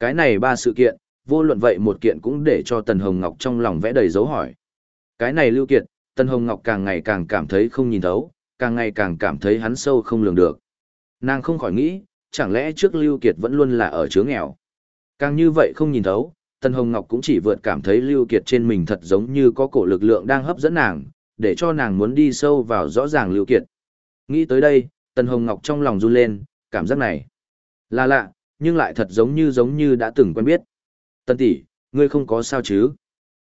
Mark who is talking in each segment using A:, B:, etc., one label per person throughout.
A: Cái này ba sự kiện, vô luận vậy một kiện cũng để cho Tần Hồng Ngọc trong lòng vẽ đầy dấu hỏi. Cái này Lưu Kiệt, Tần Hồng Ngọc càng ngày càng cảm thấy không nhìn thấu, càng ngày càng cảm thấy hắn sâu không lường được. Nàng không khỏi nghĩ, chẳng lẽ trước Lưu Kiệt vẫn luôn là ở chứa nghèo. Càng như vậy không nhìn thấu, Tần Hồng Ngọc cũng chỉ vượt cảm thấy Lưu Kiệt trên mình thật giống như có cổ lực lượng đang hấp dẫn nàng, để cho nàng muốn đi sâu vào rõ ràng Lưu Kiệt. Nghĩ tới đây, Tần Hồng Ngọc trong lòng run lên, cảm giác này là lạ, nhưng lại thật giống như giống như đã từng quen biết. Tần tỷ, ngươi không có sao chứ?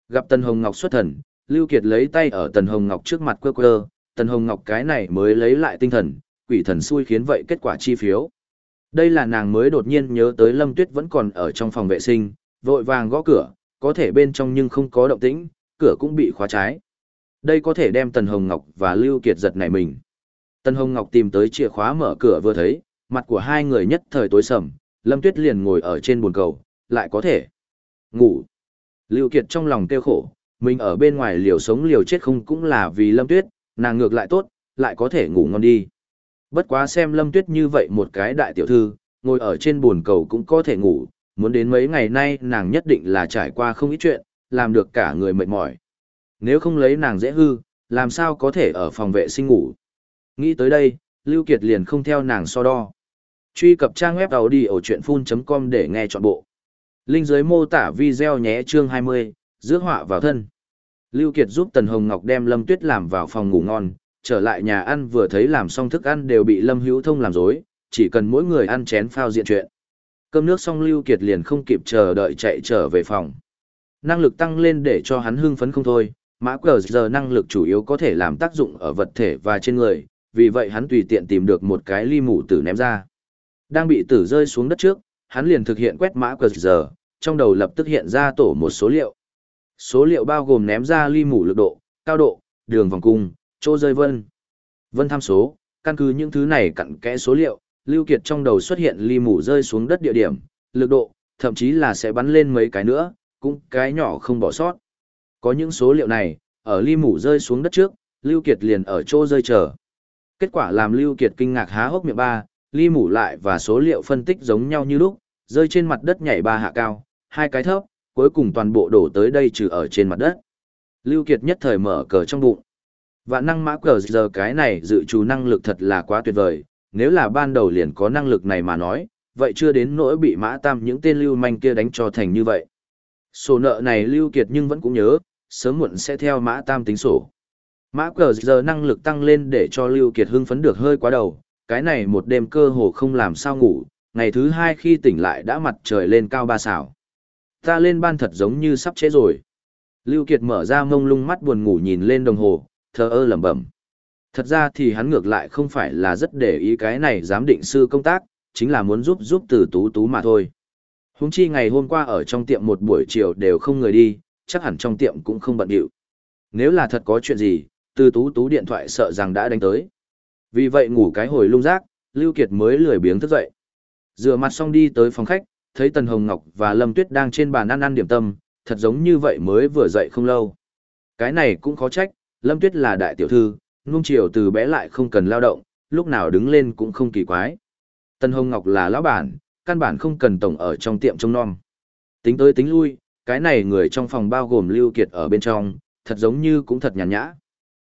A: Gặp Tần Hồng Ngọc xuất thần, Lưu Kiệt lấy tay ở Tần Hồng Ngọc trước mặt quơ quơ, Tần Hồng Ngọc cái này mới lấy lại tinh thần, quỷ thần xui khiến vậy kết quả chi phiếu. Đây là nàng mới đột nhiên nhớ tới Lâm Tuyết vẫn còn ở trong phòng vệ sinh, vội vàng gõ cửa, có thể bên trong nhưng không có động tĩnh, cửa cũng bị khóa trái. Đây có thể đem Tần Hồng Ngọc và Lưu Kiệt giật nảy mình. Tần Hồng Ngọc tìm tới chìa khóa mở cửa vừa thấy, mặt của hai người nhất thời tối sầm, Lâm Tuyết liền ngồi ở trên bồn cầu, lại có thể ngủ. Lưu Kiệt trong lòng tiêu khổ, mình ở bên ngoài liều sống liều chết không cũng là vì Lâm Tuyết, nàng ngược lại tốt, lại có thể ngủ ngon đi. Bất quá xem Lâm Tuyết như vậy một cái đại tiểu thư, ngồi ở trên bồn cầu cũng có thể ngủ, muốn đến mấy ngày nay nàng nhất định là trải qua không ít chuyện, làm được cả người mệt mỏi. Nếu không lấy nàng dễ hư, làm sao có thể ở phòng vệ sinh ngủ. Nghĩ tới đây, Lưu Kiệt liền không theo nàng so đo. Truy cập trang web tàu đi ở truyện com để nghe chọn bộ. Linh dưới mô tả video nhé chương 20, giữa họa vào thân. Lưu Kiệt giúp Tần Hồng Ngọc đem Lâm Tuyết làm vào phòng ngủ ngon, trở lại nhà ăn vừa thấy làm xong thức ăn đều bị Lâm Hữu Thông làm rối, chỉ cần mỗi người ăn chén phao diện chuyện. Cơm nước xong Lưu Kiệt liền không kịp chờ đợi chạy trở về phòng. Năng lực tăng lên để cho hắn hưng phấn không thôi, mã cờ giờ năng lực chủ yếu có thể làm tác dụng ở vật thể và trên người, vì vậy hắn tùy tiện tìm được một cái ly mủ tử ném ra. Đang bị tử rơi xuống đất trước, hắn liền thực hiện quét mã cờ giờ, trong đầu lập tức hiện ra tổ một số liệu. Số liệu bao gồm ném ra ly mủ lực độ, cao độ, đường vòng cung, chỗ rơi vân. Vân tham số, căn cứ những thứ này cặn kẽ số liệu, Lưu Kiệt trong đầu xuất hiện ly mủ rơi xuống đất địa điểm, lực độ, thậm chí là sẽ bắn lên mấy cái nữa, cũng cái nhỏ không bỏ sót. Có những số liệu này, ở ly mủ rơi xuống đất trước, Lưu Kiệt liền ở chỗ rơi chờ. Kết quả làm Lưu Kiệt kinh ngạc há hốc miệng ba, ly mủ lại và số liệu phân tích giống nhau như lúc, rơi trên mặt đất nhảy ba hạ cao, hai cái thấp, cuối cùng toàn bộ đổ tới đây trừ ở trên mặt đất. Lưu Kiệt nhất thời mở cờ trong bụng. Vạn năng mã cờ giờ cái này dự trù năng lực thật là quá tuyệt vời, nếu là ban đầu liền có năng lực này mà nói, vậy chưa đến nỗi bị mã tam những tên lưu manh kia đánh cho thành như vậy. Sổ nợ này Lưu Kiệt nhưng vẫn cũng nhớ, sớm muộn sẽ theo mã tam tính sổ. Mã cờ giờ năng lực tăng lên để cho Lưu Kiệt hưng phấn được hơi quá đầu, cái này một đêm cơ hồ không làm sao ngủ, ngày thứ hai khi tỉnh lại đã mặt trời lên cao ba xảo. Ta lên ban thật giống như sắp chết rồi. Lưu Kiệt mở ra mông lung mắt buồn ngủ nhìn lên đồng hồ, thờ ơ lẩm bẩm. Thật ra thì hắn ngược lại không phải là rất để ý cái này giám định sư công tác, chính là muốn giúp giúp từ tú tú mà thôi. Húng chi ngày hôm qua ở trong tiệm một buổi chiều đều không người đi, chắc hẳn trong tiệm cũng không bận điệu. Nếu là thật có chuyện gì, từ tú tú điện thoại sợ rằng đã đánh tới. Vì vậy ngủ cái hồi lung rác, Lưu Kiệt mới lười biếng thức dậy. Rửa mặt xong đi tới phòng khách, thấy Tần Hồng Ngọc và Lâm Tuyết đang trên bàn ăn ăn điểm tâm, thật giống như vậy mới vừa dậy không lâu. Cái này cũng khó trách, Lâm Tuyết là đại tiểu thư, nuông chiều từ bé lại không cần lao động, lúc nào đứng lên cũng không kỳ quái. Tần Hồng Ngọc là lão bản, căn bản không cần tổng ở trong tiệm trông non. Tính tới tính lui, cái này người trong phòng bao gồm Lưu Kiệt ở bên trong, thật giống như cũng thật nhàn nhã.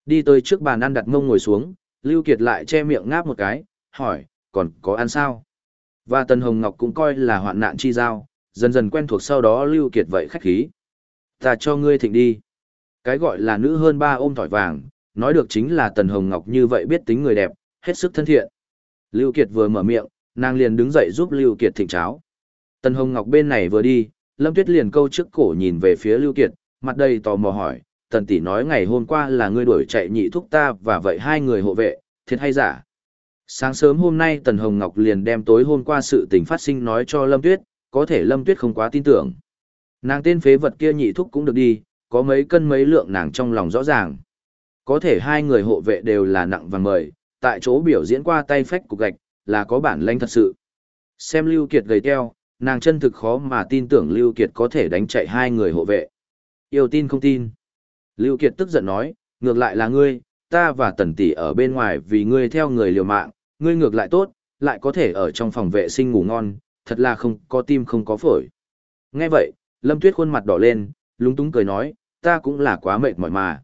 A: Đi tới trước bàn ăn đặt mông ngồi xuống, Lưu Kiệt lại che miệng ngáp một cái, hỏi, còn có ăn sao? Và Tần Hồng Ngọc cũng coi là hoạn nạn chi giao, dần dần quen thuộc sau đó Lưu Kiệt vậy khách khí. Ta cho ngươi thịnh đi. Cái gọi là nữ hơn ba ôm tỏi vàng, nói được chính là Tần Hồng Ngọc như vậy biết tính người đẹp, hết sức thân thiện. Lưu Kiệt vừa mở miệng, nàng liền đứng dậy giúp Lưu Kiệt thịnh cháo. Tần Hồng Ngọc bên này vừa đi, Lâm Tuyết liền câu trước cổ nhìn về phía Lưu Kiệt, mặt đầy tò mò hỏi, Tần tỷ nói ngày hôm qua là ngươi đuổi chạy nhị thúc ta và vậy hai người hộ vệ, thiệt hay giả? Sáng sớm hôm nay Tần Hồng Ngọc liền đem tối hôm qua sự tình phát sinh nói cho Lâm Tuyết, có thể Lâm Tuyết không quá tin tưởng. Nàng tên phế vật kia nhị thúc cũng được đi, có mấy cân mấy lượng nàng trong lòng rõ ràng. Có thể hai người hộ vệ đều là nặng vàng mời, tại chỗ biểu diễn qua tay phách cục gạch, là có bản lĩnh thật sự. Xem Lưu Kiệt gầy teo, nàng chân thực khó mà tin tưởng Lưu Kiệt có thể đánh chạy hai người hộ vệ. Yêu tin không tin. Lưu Kiệt tức giận nói, ngược lại là ngươi, ta và tần tỷ ở bên ngoài vì ngươi theo người liều mạng, ngươi ngược lại tốt, lại có thể ở trong phòng vệ sinh ngủ ngon, thật là không có tim không có phổi. Nghe vậy, Lâm Tuyết khuôn mặt đỏ lên, lúng túng cười nói, ta cũng là quá mệt mỏi mà.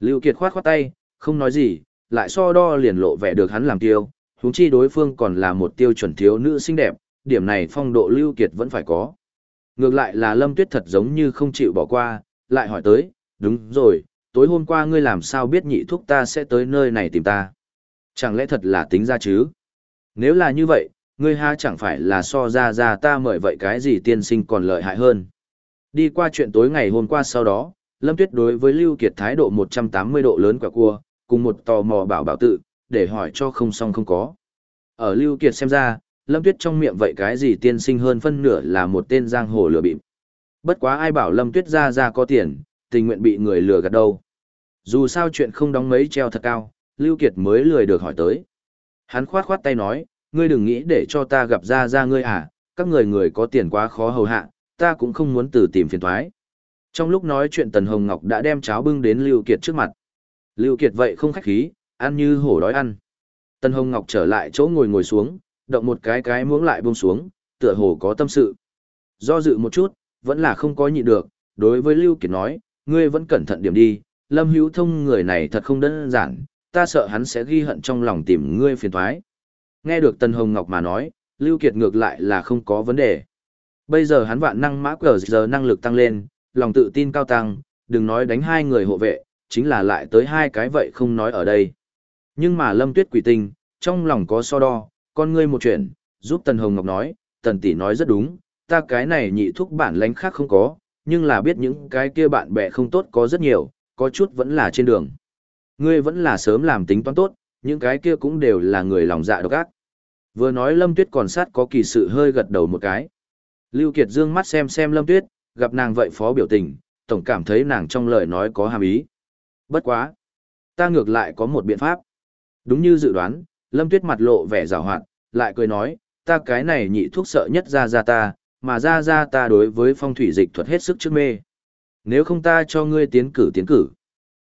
A: Lưu Kiệt khoát khoát tay, không nói gì, lại so đo liền lộ vẻ được hắn làm tiêu, huống chi đối phương còn là một tiêu chuẩn thiếu nữ xinh đẹp, điểm này phong độ Lưu Kiệt vẫn phải có. Ngược lại là Lâm Tuyết thật giống như không chịu bỏ qua, lại hỏi tới, đúng rồi, tối hôm qua ngươi làm sao biết nhị thúc ta sẽ tới nơi này tìm ta? Chẳng lẽ thật là tính ra chứ? Nếu là như vậy, ngươi ha chẳng phải là so ra ra ta mời vậy cái gì tiên sinh còn lợi hại hơn. Đi qua chuyện tối ngày hôm qua sau đó, Lâm Tuyết đối với Lưu Kiệt thái độ 180 độ lớn quả cua, cùng một tò mò bảo bảo tự, để hỏi cho không xong không có. Ở Lưu Kiệt xem ra, Lâm Tuyết trong miệng vậy cái gì tiên sinh hơn phân nửa là một tên giang hồ lừa bịp. Bất quá ai bảo Lâm Tuyết ra ra có tiền, tình nguyện bị người lừa gạt đâu. Dù sao chuyện không đóng mấy treo thật cao, Lưu Kiệt mới lười được hỏi tới. Hắn khoát khoát tay nói, ngươi đừng nghĩ để cho ta gặp ra ra ngươi à, các người người có tiền quá khó hầu hạ, ta cũng không muốn từ tìm phiền toái. Trong lúc nói chuyện Tần Hồng Ngọc đã đem cháo bưng đến Lưu Kiệt trước mặt. Lưu Kiệt vậy không khách khí, ăn như hổ đói ăn. Tần Hồng Ngọc trở lại chỗ ngồi ngồi xuống, động một cái cái muỗng lại buông xuống, tựa hồ có tâm sự. Do dự một chút, vẫn là không có nhịn được, đối với Lưu Kiệt nói, ngươi vẫn cẩn thận điểm đi, Lâm Hữu Thông người này thật không đơn giản, ta sợ hắn sẽ ghi hận trong lòng tìm ngươi phiền toái. Nghe được Tần Hồng Ngọc mà nói, Lưu Kiệt ngược lại là không có vấn đề. Bây giờ hắn vạn năng mã cờ giờ năng lực tăng lên, lòng tự tin cao tăng, đừng nói đánh hai người hộ vệ, chính là lại tới hai cái vậy không nói ở đây. Nhưng mà Lâm Tuyết quỷ tinh, trong lòng có so đo, con ngươi một chuyện, giúp Tần Hồng Ngọc nói, Tần tỷ nói rất đúng, ta cái này nhị thúc bản lãnh khác không có, nhưng là biết những cái kia bạn bè không tốt có rất nhiều, có chút vẫn là trên đường. Ngươi vẫn là sớm làm tính toán tốt, những cái kia cũng đều là người lòng dạ độc ác. Vừa nói Lâm Tuyết còn sát có kỳ sự hơi gật đầu một cái. Lưu Kiệt dương mắt xem xem Lâm Tuyết, gặp nàng vậy phó biểu tình, tổng cảm thấy nàng trong lời nói có hàm ý. Bất quá. Ta ngược lại có một biện pháp. Đúng như dự đoán, Lâm Tuyết mặt lộ vẻ rào hoạt, lại cười nói, ta cái này nhị thuốc sợ nhất ra ra ta, mà ra ra ta đối với phong thủy dịch thuật hết sức trước mê. Nếu không ta cho ngươi tiến cử tiến cử.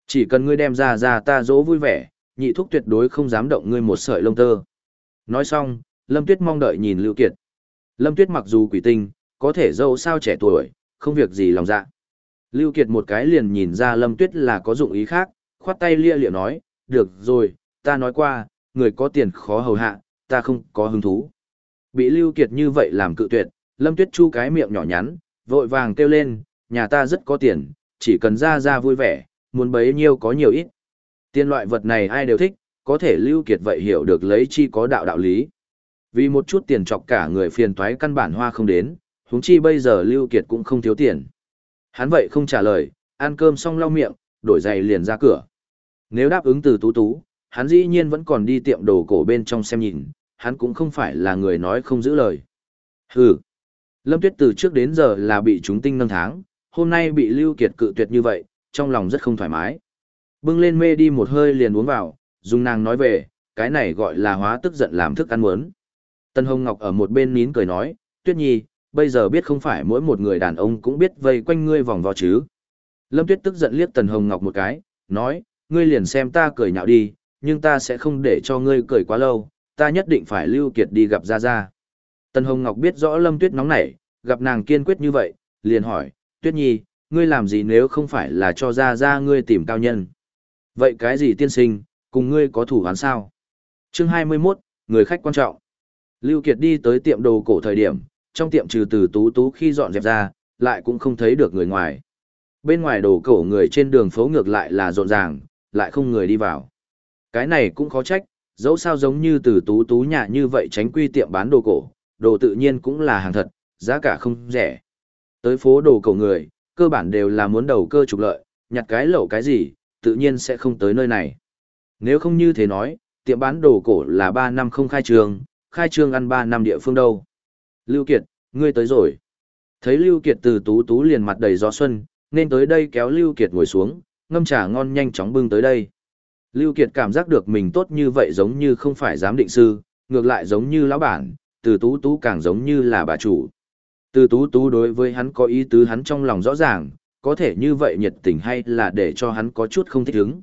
A: Chỉ cần ngươi đem ra ra ta dỗ vui vẻ, nhị thúc tuyệt đối không dám động ngươi một sợi lông tơ. Nói xong, Lâm Tuyết mong đợi nhìn Lưu Kiệt. Lâm Tuyết mặc dù quỷ tinh, có thể dâu sao trẻ tuổi, không việc gì lòng dạ. Lưu Kiệt một cái liền nhìn ra Lâm Tuyết là có dụng ý khác, khoát tay lia liệu nói, được rồi, ta nói qua, người có tiền khó hầu hạ, ta không có hứng thú. Bị Lưu Kiệt như vậy làm cự tuyệt, Lâm Tuyết chu cái miệng nhỏ nhắn, vội vàng kêu lên, nhà ta rất có tiền, chỉ cần ra ra vui vẻ, muốn bấy nhiêu có nhiều ít. Tiền loại vật này ai đều thích, có thể Lưu Kiệt vậy hiểu được lấy chi có đạo đạo lý. Vì một chút tiền chọc cả người phiền toái căn bản hoa không đến, huống chi bây giờ Lưu Kiệt cũng không thiếu tiền. Hắn vậy không trả lời, ăn cơm xong lau miệng, đổi giày liền ra cửa. Nếu đáp ứng từ tú tú, hắn dĩ nhiên vẫn còn đi tiệm đồ cổ bên trong xem nhìn, hắn cũng không phải là người nói không giữ lời. Hừ. Lâm Tuyết từ trước đến giờ là bị chúng tinh nâng tháng, hôm nay bị Lưu Kiệt cự tuyệt như vậy, trong lòng rất không thoải mái. Bưng lên mê đi một hơi liền uống vào, dùng nàng nói về, cái này gọi là hóa tức giận làm thức ăn muốn. Tân Hồng Ngọc ở một bên nín cười nói, Tuyết Nhi, bây giờ biết không phải mỗi một người đàn ông cũng biết vây quanh ngươi vòng vo chứ. Lâm Tuyết tức giận liếc Tần Hồng Ngọc một cái, nói, ngươi liền xem ta cười nhạo đi, nhưng ta sẽ không để cho ngươi cười quá lâu, ta nhất định phải lưu kiệt đi gặp Gia Gia. Tần Hồng Ngọc biết rõ Lâm Tuyết nóng nảy, gặp nàng kiên quyết như vậy, liền hỏi, Tuyết Nhi, ngươi làm gì nếu không phải là cho Ra Ra ngươi tìm cao nhân? Vậy cái gì tiên sinh, cùng ngươi có thủ án sao? Chương 21, người khách quan trọng. Lưu Kiệt đi tới tiệm đồ cổ thời điểm, trong tiệm trừ từ tú tú khi dọn dẹp ra, lại cũng không thấy được người ngoài. Bên ngoài đồ cổ người trên đường phố ngược lại là rộn ràng, lại không người đi vào. Cái này cũng khó trách, dẫu sao giống như từ tú tú nhà như vậy tránh quy tiệm bán đồ cổ, đồ tự nhiên cũng là hàng thật, giá cả không rẻ. Tới phố đồ cổ người, cơ bản đều là muốn đầu cơ trục lợi, nhặt cái lẩu cái gì, tự nhiên sẽ không tới nơi này. Nếu không như thế nói, tiệm bán đồ cổ là 3 năm không khai trương, khai trương ăn 3 năm địa phương đâu. Lưu Kiệt, ngươi tới rồi. Thấy Lưu Kiệt từ tú tú liền mặt đầy gió xuân, nên tới đây kéo Lưu Kiệt ngồi xuống, ngâm trà ngon nhanh chóng bưng tới đây. Lưu Kiệt cảm giác được mình tốt như vậy giống như không phải giám định sư, ngược lại giống như lão bản, từ tú tú càng giống như là bà chủ. Từ tú tú đối với hắn có ý tứ hắn trong lòng rõ ràng, có thể như vậy nhiệt tình hay là để cho hắn có chút không thích ứng.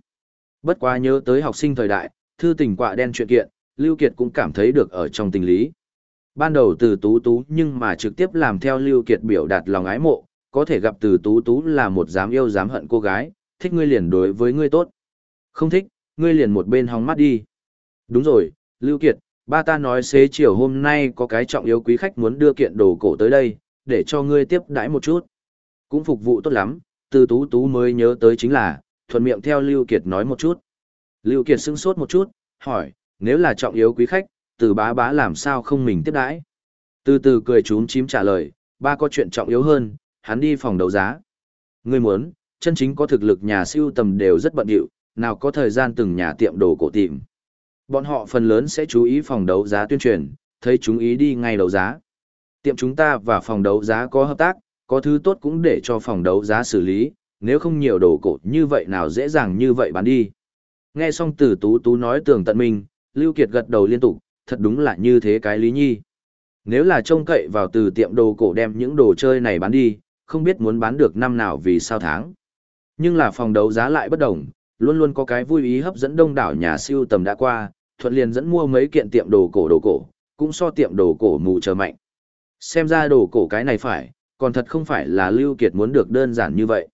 A: Bất quá nhớ tới học sinh thời đại, thư tình quạ đen chuyện kiện, Lưu Kiệt cũng cảm thấy được ở trong tình lý. ban đầu từ tú tú nhưng mà trực tiếp làm theo Lưu Kiệt biểu đạt lòng ái mộ, có thể gặp từ tú tú là một dám yêu dám hận cô gái, thích ngươi liền đối với ngươi tốt. Không thích, ngươi liền một bên hóng mắt đi. Đúng rồi, Lưu Kiệt, ba ta nói xế chiều hôm nay có cái trọng yếu quý khách muốn đưa kiện đồ cổ tới đây, để cho ngươi tiếp đãi một chút. Cũng phục vụ tốt lắm, từ tú tú mới nhớ tới chính là, thuận miệng theo Lưu Kiệt nói một chút. Lưu Kiệt sững sốt một chút, hỏi, nếu là trọng yếu quý khách, từ bá bá làm sao không mình tiếp đãi? Từ từ cười trúng chím trả lời, ba có chuyện trọng yếu hơn, hắn đi phòng đấu giá. Ngươi muốn, chân chính có thực lực nhà siêu tầm đều rất bận rộn, nào có thời gian từng nhà tiệm đồ cổ tìm. Bọn họ phần lớn sẽ chú ý phòng đấu giá tuyên truyền, thấy chúng ý đi ngay đấu giá. Tiệm chúng ta và phòng đấu giá có hợp tác, có thứ tốt cũng để cho phòng đấu giá xử lý, nếu không nhiều đồ cổ như vậy nào dễ dàng như vậy bán đi. Nghe xong từ tú tú nói tường tận mình, Lưu Kiệt gật đầu liên tục, thật đúng là như thế cái lý nhi. Nếu là trông cậy vào từ tiệm đồ cổ đem những đồ chơi này bán đi, không biết muốn bán được năm nào vì sao tháng. Nhưng là phòng đấu giá lại bất đồng, luôn luôn có cái vui ý hấp dẫn đông đảo nhà siêu tầm đã qua, thuận liền dẫn mua mấy kiện tiệm đồ cổ đồ cổ, cũng so tiệm đồ cổ mù chờ mạnh. Xem ra đồ cổ cái này phải, còn thật không phải là Lưu Kiệt muốn được đơn giản như vậy.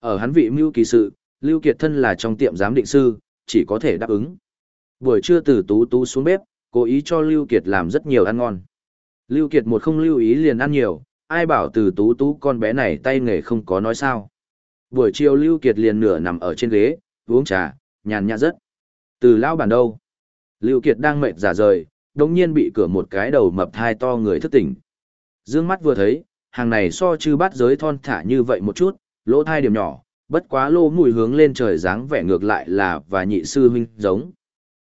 A: Ở hắn vị mưu kỳ sự, Lưu Kiệt thân là trong tiệm giám định sư, chỉ có thể đáp ứng. Buổi trưa từ tú tú xuống bếp, cố ý cho Lưu Kiệt làm rất nhiều ăn ngon. Lưu Kiệt một không lưu ý liền ăn nhiều, ai bảo từ tú tú con bé này tay nghề không có nói sao. Buổi chiều Lưu Kiệt liền nửa nằm ở trên ghế, uống trà, nhàn nhã rất. Từ lão bản đâu? Lưu Kiệt đang mệt giả rời, đống nhiên bị cửa một cái đầu mập thai to người thức tỉnh. Dương mắt vừa thấy, hàng này so chư bát giới thon thả như vậy một chút, lỗ thai điểm nhỏ, bất quá lô mùi hướng lên trời dáng vẻ ngược lại là và nhị sư huynh giống.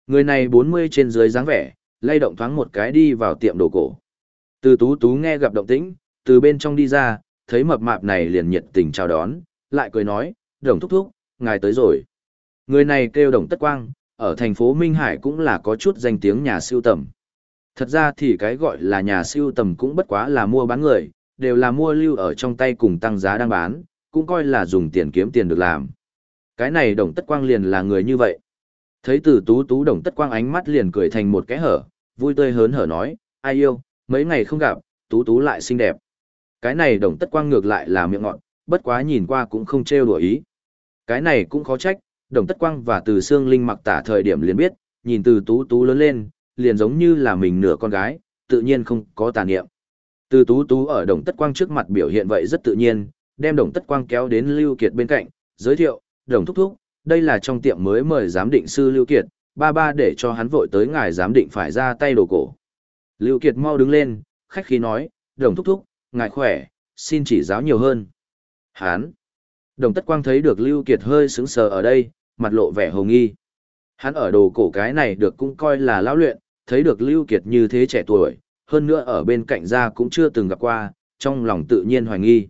A: Người này 40 trên dưới dáng vẻ, lay động thoáng một cái đi vào tiệm đồ cổ. Từ tú tú nghe gặp động tĩnh, từ bên trong đi ra, thấy mập mạp này liền nhiệt tình chào đón, lại cười nói, đồng thúc thúc, ngài tới rồi. Người này kêu đồng tất quang, ở thành phố Minh Hải cũng là có chút danh tiếng nhà siêu tầm. Thật ra thì cái gọi là nhà siêu tầm cũng bất quá là mua bán người, đều là mua lưu ở trong tay cùng tăng giá đang bán, cũng coi là dùng tiền kiếm tiền được làm. Cái này đồng tất quang liền là người như vậy. Thấy từ tú tú đồng tất quang ánh mắt liền cười thành một cái hở, vui tươi hớn hở nói, ai yêu, mấy ngày không gặp, tú tú lại xinh đẹp. Cái này đồng tất quang ngược lại là miệng ngọn, bất quá nhìn qua cũng không trêu đùa ý. Cái này cũng khó trách, đồng tất quang và từ xương linh mặc tả thời điểm liền biết, nhìn từ tú tú lớn lên, liền giống như là mình nửa con gái, tự nhiên không có tà niệm. Từ tú tú ở đồng tất quang trước mặt biểu hiện vậy rất tự nhiên, đem đồng tất quang kéo đến Lưu Kiệt bên cạnh, giới thiệu, đồng thúc thúc, đây là trong tiệm mới mời giám định sư Lưu Kiệt, ba ba để cho hắn vội tới ngài giám định phải ra tay đồ cổ. Lưu Kiệt mau đứng lên, khách khí nói, đồng thúc thúc, ngài khỏe, xin chỉ giáo nhiều hơn. Hán. Đồng tất quang thấy được Lưu Kiệt hơi sững sờ ở đây, mặt lộ vẻ hồng nghi. Hắn ở đồ cổ cái này được cũng coi là lão luyện, thấy được Lưu Kiệt như thế trẻ tuổi, hơn nữa ở bên cạnh ra cũng chưa từng gặp qua, trong lòng tự nhiên hoài nghi.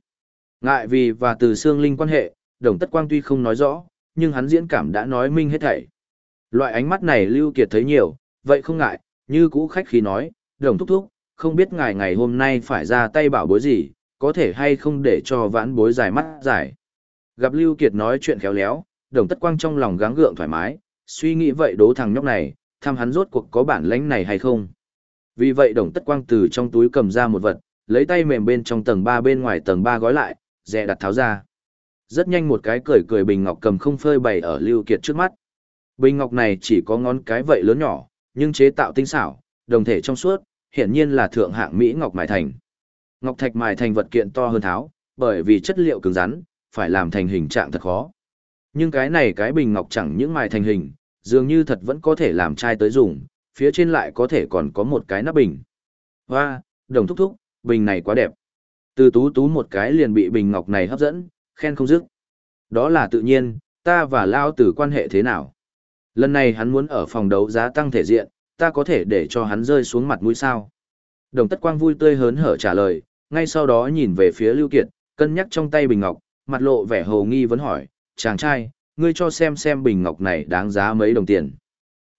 A: Ngại vì và từ xương linh quan hệ, đồng tất quang tuy không nói rõ, nhưng hắn diễn cảm đã nói minh hết thảy. Loại ánh mắt này Lưu Kiệt thấy nhiều, vậy không ngại, như cũ khách khí nói, đồng thúc thúc, không biết ngài ngày hôm nay phải ra tay bảo bối gì, có thể hay không để cho vãn bối dài mắt dài. Gặp Lưu Kiệt nói chuyện khéo léo, đồng tất quang trong lòng gắng gượng thoải mái, suy nghĩ vậy đố thằng nhóc này, thăm hắn rốt cuộc có bản lãnh này hay không. Vì vậy đồng tất quang từ trong túi cầm ra một vật, lấy tay mềm bên trong tầng 3 bên ngoài tầng 3 gói lại, dè đặt tháo ra. Rất nhanh một cái cười cười bình ngọc cầm không phơi bày ở Lưu Kiệt trước mắt. Bình ngọc này chỉ có ngón cái vậy lớn nhỏ, nhưng chế tạo tinh xảo, đồng thể trong suốt, hiển nhiên là thượng hạng Mỹ ngọc mài thành. Ngọc thạch mài thành vật kiện to hơn tháo, bởi vì chất liệu cứng rắn, phải làm thành hình trạng thật khó. Nhưng cái này cái bình ngọc chẳng những mài thành hình, dường như thật vẫn có thể làm chai tới dùng, phía trên lại có thể còn có một cái nắp bình. Hoa, đồng thúc thúc, bình này quá đẹp. Từ tú tú một cái liền bị bình ngọc này hấp dẫn, khen không dứt. Đó là tự nhiên, ta và Lao tử quan hệ thế nào? Lần này hắn muốn ở phòng đấu giá tăng thể diện, ta có thể để cho hắn rơi xuống mặt mũi sao? Đồng tất quang vui tươi hớn hở trả lời, ngay sau đó nhìn về phía Lưu Kiệt, cân nhắc trong tay bình ngọc, mặt lộ vẻ hồ nghi vấn hỏi, chàng trai, ngươi cho xem xem bình ngọc này đáng giá mấy đồng tiền.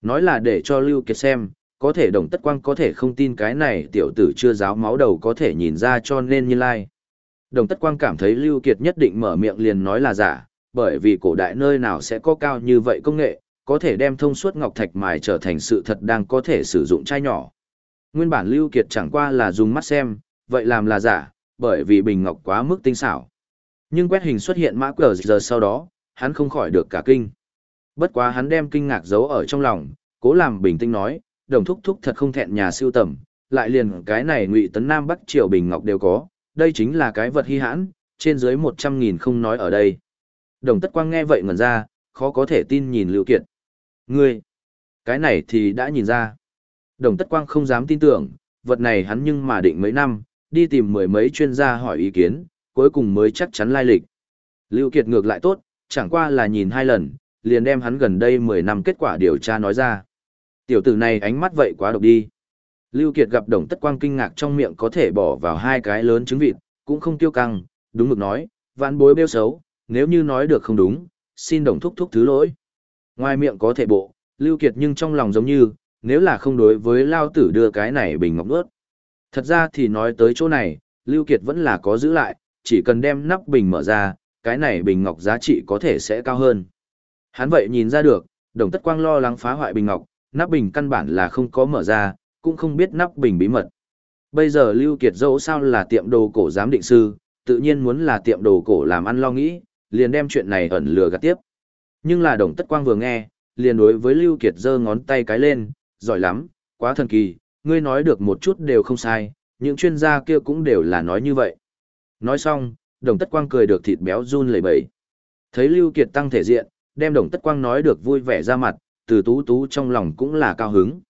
A: Nói là để cho Lưu Kiệt xem, có thể đồng tất quang có thể không tin cái này tiểu tử chưa giáo máu đầu có thể nhìn ra cho nên như lai. Đồng tất quang cảm thấy Lưu Kiệt nhất định mở miệng liền nói là giả, bởi vì cổ đại nơi nào sẽ có cao như vậy công nghệ, có thể đem thông suốt ngọc thạch mài trở thành sự thật đang có thể sử dụng chai nhỏ. Nguyên bản Lưu Kiệt chẳng qua là dùng mắt xem, vậy làm là giả, bởi vì bình ngọc quá mức tinh xảo. Nhưng quét hình xuất hiện mã cờ giờ sau đó, hắn không khỏi được cả kinh. Bất quá hắn đem kinh ngạc giấu ở trong lòng, cố làm bình tĩnh nói, đồng thúc thúc thật không thẹn nhà siêu tầm, lại liền cái này ngụy tấn Nam Bắc Triều Bình Ngọc đều có, đây chính là cái vật hy hãn, trên dưới một trăm nghìn không nói ở đây. Đồng tất quang nghe vậy ngẩn ra, khó có thể tin nhìn Lưu Kiệt. Ngươi, cái này thì đã nhìn ra. Đồng tất quang không dám tin tưởng, vật này hắn nhưng mà định mấy năm, đi tìm mười mấy chuyên gia hỏi ý kiến, cuối cùng mới chắc chắn lai lịch. Lưu Kiệt ngược lại tốt, chẳng qua là nhìn hai lần, liền đem hắn gần đây 10 năm kết quả điều tra nói ra. Tiểu tử này ánh mắt vậy quá độc đi. Lưu Kiệt gặp đồng tất quang kinh ngạc trong miệng có thể bỏ vào hai cái lớn trứng vịt, cũng không tiêu căng, đúng mực nói, vạn bối bêu xấu, nếu như nói được không đúng, xin đồng thúc thúc thứ lỗi. Ngoài miệng có thể bộ, Lưu Kiệt nhưng trong lòng giống như, nếu là không đối với Lao Tử đưa cái này bình ngọc nuốt. Thật ra thì nói tới chỗ này, Lưu Kiệt vẫn là có giữ lại, chỉ cần đem nắp bình mở ra, cái này bình ngọc giá trị có thể sẽ cao hơn. Hắn vậy nhìn ra được, đồng tất quang lo lắng phá hoại bình ngọc, nắp bình căn bản là không có mở ra, cũng không biết nắp bình bí mật. Bây giờ Lưu Kiệt dẫu sao là tiệm đồ cổ giám định sư, tự nhiên muốn là tiệm đồ cổ làm ăn lo nghĩ, liền đem chuyện này ẩn lừa gạt tiếp. Nhưng là đồng tất quang vừa nghe, liền đối với Lưu Kiệt giơ ngón tay cái lên, giỏi lắm, quá thần kỳ, ngươi nói được một chút đều không sai, những chuyên gia kia cũng đều là nói như vậy. Nói xong, đồng tất quang cười được thịt béo run lẩy bẩy. Thấy Lưu Kiệt tăng thể diện, đem đồng tất quang nói được vui vẻ ra mặt, từ tú tú trong lòng cũng là cao hứng.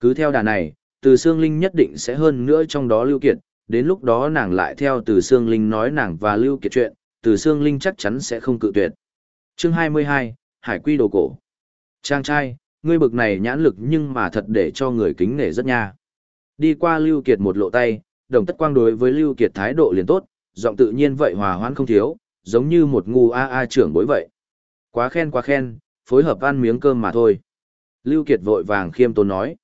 A: Cứ theo đà này, từ xương Linh nhất định sẽ hơn nữa trong đó Lưu Kiệt, đến lúc đó nàng lại theo từ xương Linh nói nàng và Lưu Kiệt chuyện, từ xương Linh chắc chắn sẽ không cự tuyệt. Chương 22, Hải Quy Đồ Cổ Trang trai, ngươi bực này nhãn lực nhưng mà thật để cho người kính nể rất nha. Đi qua Lưu Kiệt một lộ tay, đồng tất quang đối với Lưu Kiệt thái độ liền tốt, giọng tự nhiên vậy hòa hoãn không thiếu, giống như một ngu a a trưởng bối vậy. Quá khen quá khen, phối hợp ăn miếng cơm mà thôi. Lưu Kiệt vội vàng khiêm tốn nói.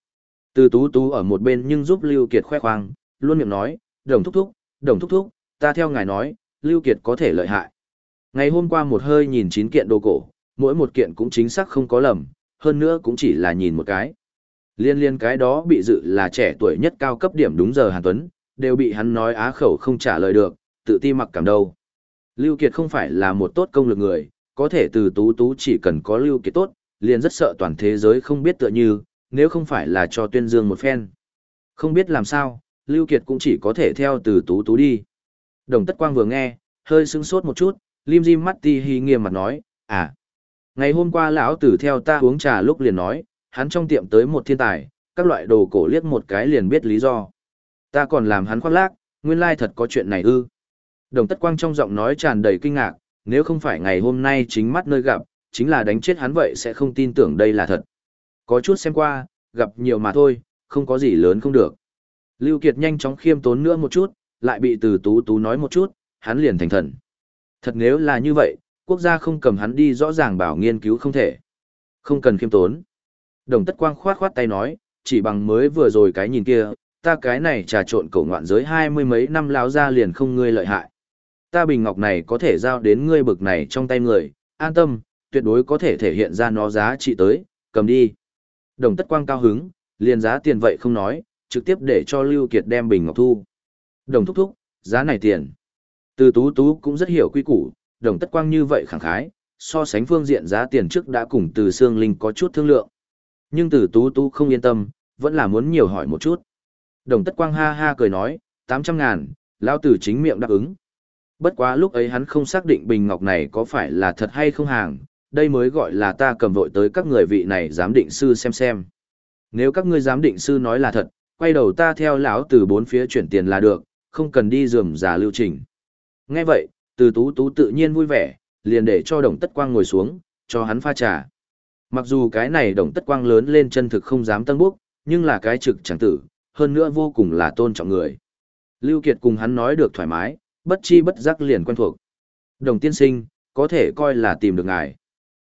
A: Từ tú tú ở một bên nhưng giúp Lưu Kiệt khoe khoang, luôn miệng nói, đồng thúc thúc, đồng thúc thúc, ta theo ngài nói, Lưu Kiệt có thể lợi hại. Ngày hôm qua một hơi nhìn chín kiện đồ cổ, mỗi một kiện cũng chính xác không có lầm, hơn nữa cũng chỉ là nhìn một cái. Liên liên cái đó bị dự là trẻ tuổi nhất cao cấp điểm đúng giờ Hàn Tuấn, đều bị hắn nói á khẩu không trả lời được, tự ti mặc cảm đâu. Lưu Kiệt không phải là một tốt công lực người, có thể từ tú tú chỉ cần có Lưu Kiệt tốt, liền rất sợ toàn thế giới không biết tựa như, nếu không phải là cho tuyên dương một phen. Không biết làm sao, Lưu Kiệt cũng chỉ có thể theo từ tú tú đi. Đồng Tất Quang vừa nghe, hơi sững sốt một chút, lim dim mắt ti hi nghiêm mặt nói, à, ngày hôm qua lão tử theo ta uống trà lúc liền nói, hắn trong tiệm tới một thiên tài, các loại đồ cổ liếc một cái liền biết lý do. Ta còn làm hắn khoác lác, nguyên lai thật có chuyện này ư. Đồng Tất Quang trong giọng nói tràn đầy kinh ngạc, nếu không phải ngày hôm nay chính mắt nơi gặp, chính là đánh chết hắn vậy sẽ không tin tưởng đây là thật. Có chút xem qua, gặp nhiều mà thôi, không có gì lớn không được. Lưu Kiệt nhanh chóng khiêm tốn nữa một chút, lại bị từ tú tú nói một chút, hắn liền thành thần. Thật nếu là như vậy, quốc gia không cầm hắn đi rõ ràng bảo nghiên cứu không thể. Không cần khiêm tốn. Đồng tất quang khoát khoát tay nói, chỉ bằng mới vừa rồi cái nhìn kia, ta cái này trà trộn cổ ngoạn giới hai mươi mấy năm láo ra liền không ngươi lợi hại. Ta bình ngọc này có thể giao đến ngươi bực này trong tay người, an tâm, tuyệt đối có thể thể hiện ra nó giá trị tới, cầm đi. Đồng tất quang cao hứng, liền giá tiền vậy không nói, trực tiếp để cho Lưu Kiệt đem bình ngọc thu. Đồng thúc thúc, giá này tiền. Từ tú tú cũng rất hiểu quy củ, đồng tất quang như vậy khẳng khái, so sánh phương diện giá tiền trước đã cùng từ Sương Linh có chút thương lượng. Nhưng từ tú tú không yên tâm, vẫn là muốn nhiều hỏi một chút. Đồng tất quang ha ha cười nói, 800 ngàn, lao tử chính miệng đáp ứng. Bất quá lúc ấy hắn không xác định bình ngọc này có phải là thật hay không hàng, đây mới gọi là ta cầm vội tới các người vị này giám định sư xem xem. Nếu các ngươi giám định sư nói là thật, quay đầu ta theo lão từ bốn phía chuyển tiền là được, không cần đi dườm giả lưu trình. Nghe vậy, từ tú tú tự nhiên vui vẻ, liền để cho đồng tất quang ngồi xuống, cho hắn pha trà. Mặc dù cái này đồng tất quang lớn lên chân thực không dám tân bước nhưng là cái trực chẳng tử, hơn nữa vô cùng là tôn trọng người. Lưu Kiệt cùng hắn nói được thoải mái, bất chi bất giác liền quen thuộc. Đồng tiên sinh, có thể coi là tìm được ngài.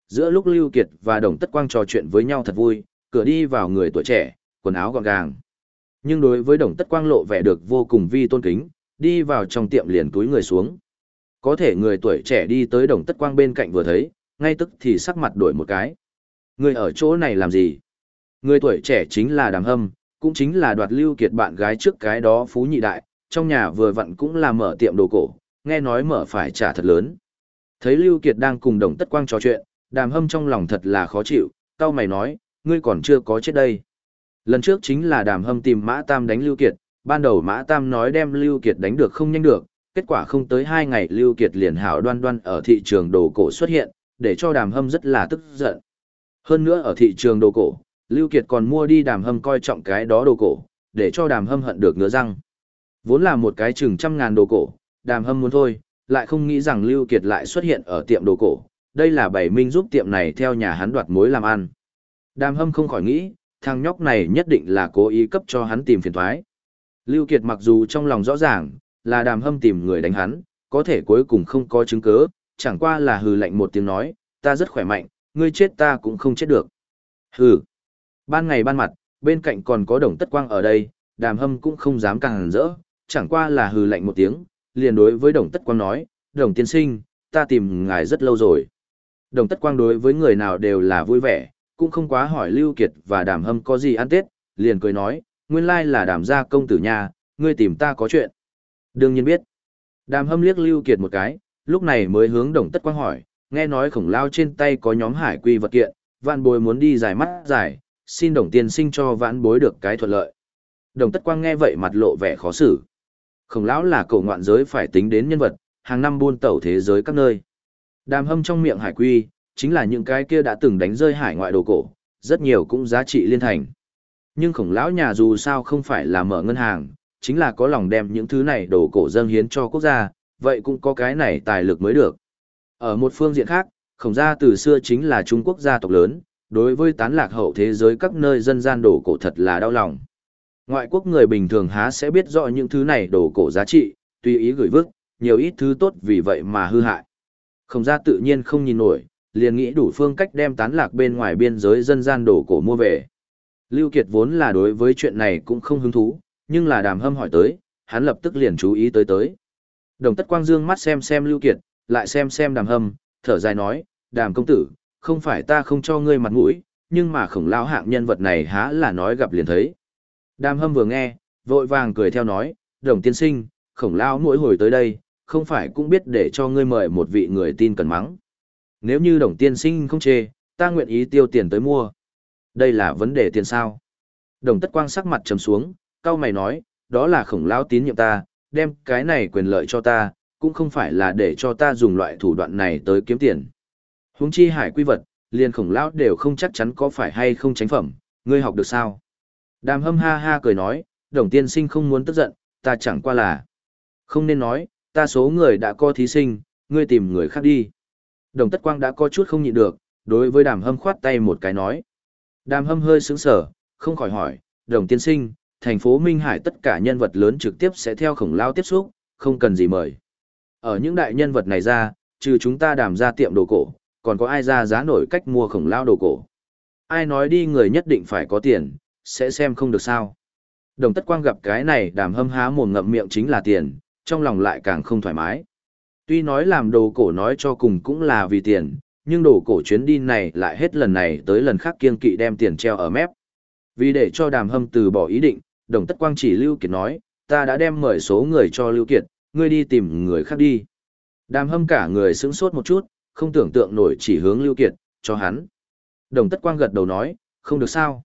A: Giữa lúc Lưu Kiệt và Đồng Tất Quang trò chuyện với nhau thật vui, cửa đi vào người tuổi trẻ, quần áo gọn gàng. Nhưng đối với Đồng Tất Quang lộ vẻ được vô cùng vi tôn kính, đi vào trong tiệm liền túi người xuống. Có thể người tuổi trẻ đi tới Đồng Tất Quang bên cạnh vừa thấy, ngay tức thì sắc mặt đổi một cái. Người ở chỗ này làm gì? Người tuổi trẻ chính là Đàm Hâm, cũng chính là đoạt Lưu Kiệt bạn gái trước cái đó phú nhị đại, trong nhà vừa vặn cũng là mở tiệm đồ cổ, nghe nói mở phải trả thật lớn. Thấy Lưu Kiệt đang cùng Đồng Tất Quang trò chuyện, Đàm Hâm trong lòng thật là khó chịu, cao mày nói, ngươi còn chưa có chết đây. Lần trước chính là Đàm Hâm tìm Mã Tam đánh Lưu Kiệt, ban đầu Mã Tam nói đem Lưu Kiệt đánh được không nhanh được, kết quả không tới hai ngày Lưu Kiệt liền hảo đoan đoan ở thị trường đồ cổ xuất hiện, để cho Đàm Hâm rất là tức giận. Hơn nữa ở thị trường đồ cổ, Lưu Kiệt còn mua đi Đàm Hâm coi trọng cái đó đồ cổ, để cho Đàm Hâm hận được ngứa răng. Vốn là một cái chừng trăm ngàn đồ cổ, Đàm Hâm muốn thôi, lại không nghĩ rằng Lưu Kiệt lại xuất hiện ở tiệm đồ cổ, đây là bảy minh giúp tiệm này theo nhà hắn đoạt mối làm ăn. Đàm Hâm không khỏi nghĩ, thằng nhóc này nhất định là cố ý cấp cho hắn tìm phiền toái. Lưu Kiệt mặc dù trong lòng rõ ràng, là Đàm Hâm tìm người đánh hắn, có thể cuối cùng không có chứng cứ, chẳng qua là hừ lạnh một tiếng nói, ta rất khỏe mạnh, ngươi chết ta cũng không chết được. Hừ. Ban ngày ban mặt, bên cạnh còn có đồng tất quang ở đây, Đàm Hâm cũng không dám càng rỡ, chẳng qua là hừ lạnh một tiếng, liền đối với đồng tất quang nói, đồng tiên sinh, ta tìm ngài rất lâu rồi. Đồng tất quang đối với người nào đều là vui vẻ, cũng không quá hỏi Lưu Kiệt và đàm hâm có gì ăn tết, liền cười nói, nguyên lai là đàm gia công tử nhà, ngươi tìm ta có chuyện. Đương nhiên biết. Đàm hâm liếc Lưu Kiệt một cái, lúc này mới hướng đồng tất quang hỏi, nghe nói khổng lao trên tay có nhóm hải quy vật kiện, vạn bối muốn đi giải mắt giải, xin đồng tiên sinh cho vãn bối được cái thuận lợi. Đồng tất quang nghe vậy mặt lộ vẻ khó xử. Khổng lão là cổ ngoạn giới phải tính đến nhân vật, hàng năm buôn tẩu thế giới các nơi. Đàm hâm trong miệng hải quy, chính là những cái kia đã từng đánh rơi hải ngoại đồ cổ, rất nhiều cũng giá trị liên thành. Nhưng khổng lão nhà dù sao không phải là mở ngân hàng, chính là có lòng đem những thứ này đồ cổ dâng hiến cho quốc gia, vậy cũng có cái này tài lực mới được. Ở một phương diện khác, khổng gia từ xưa chính là Trung Quốc gia tộc lớn, đối với tán lạc hậu thế giới các nơi dân gian đồ cổ thật là đau lòng. Ngoại quốc người bình thường há sẽ biết rõ những thứ này đồ cổ giá trị, tùy ý gửi vứt, nhiều ít thứ tốt vì vậy mà hư hại. Không ra tự nhiên không nhìn nổi, liền nghĩ đủ phương cách đem tán lạc bên ngoài biên giới dân gian đồ cổ mua về. Lưu Kiệt vốn là đối với chuyện này cũng không hứng thú, nhưng là đàm hâm hỏi tới, hắn lập tức liền chú ý tới tới. Đồng tất quang dương mắt xem xem Lưu Kiệt, lại xem xem đàm hâm, thở dài nói, đàm công tử, không phải ta không cho ngươi mặt mũi, nhưng mà khổng lão hạng nhân vật này há là nói gặp liền thấy. Đàm hâm vừa nghe, vội vàng cười theo nói, đồng tiên sinh, khổng lão mỗi hồi tới đây, không phải cũng biết để cho ngươi mời một vị người tin cần mắng. Nếu như đồng tiên sinh không chê, ta nguyện ý tiêu tiền tới mua. Đây là vấn đề tiền sao. Đồng tất quang sắc mặt trầm xuống, cao mày nói, đó là khổng lão tín nhiệm ta, đem cái này quyền lợi cho ta, cũng không phải là để cho ta dùng loại thủ đoạn này tới kiếm tiền. Huống chi hải quy vật, liền khổng lão đều không chắc chắn có phải hay không tránh phẩm, ngươi học được sao? Đàm hâm ha ha cười nói, đồng tiên sinh không muốn tức giận, ta chẳng qua là. Không nên nói, ta số người đã có thí sinh, ngươi tìm người khác đi. Đồng tất quang đã có chút không nhịn được, đối với đàm hâm khoát tay một cái nói. Đàm hâm hơi sững sở, không khỏi hỏi, đồng tiên sinh, thành phố Minh Hải tất cả nhân vật lớn trực tiếp sẽ theo khổng lao tiếp xúc, không cần gì mời. Ở những đại nhân vật này ra, trừ chúng ta đàm ra tiệm đồ cổ, còn có ai ra giá nổi cách mua khổng lao đồ cổ. Ai nói đi người nhất định phải có tiền, sẽ xem không được sao. Đồng tất quang gặp cái này đàm hâm há mồm ngậm miệng chính là tiền, trong lòng lại càng không thoải mái. Tuy nói làm đồ cổ nói cho cùng cũng là vì tiền, nhưng đồ cổ chuyến đi này lại hết lần này tới lần khác kiên kỵ đem tiền treo ở mép. Vì để cho đàm hâm từ bỏ ý định, đồng tất quang chỉ Lưu Kiệt nói, ta đã đem mời số người cho Lưu Kiệt, ngươi đi tìm người khác đi. Đàm hâm cả người sững sốt một chút, không tưởng tượng nổi chỉ hướng Lưu Kiệt, cho hắn. Đồng tất quang gật đầu nói, không được sao.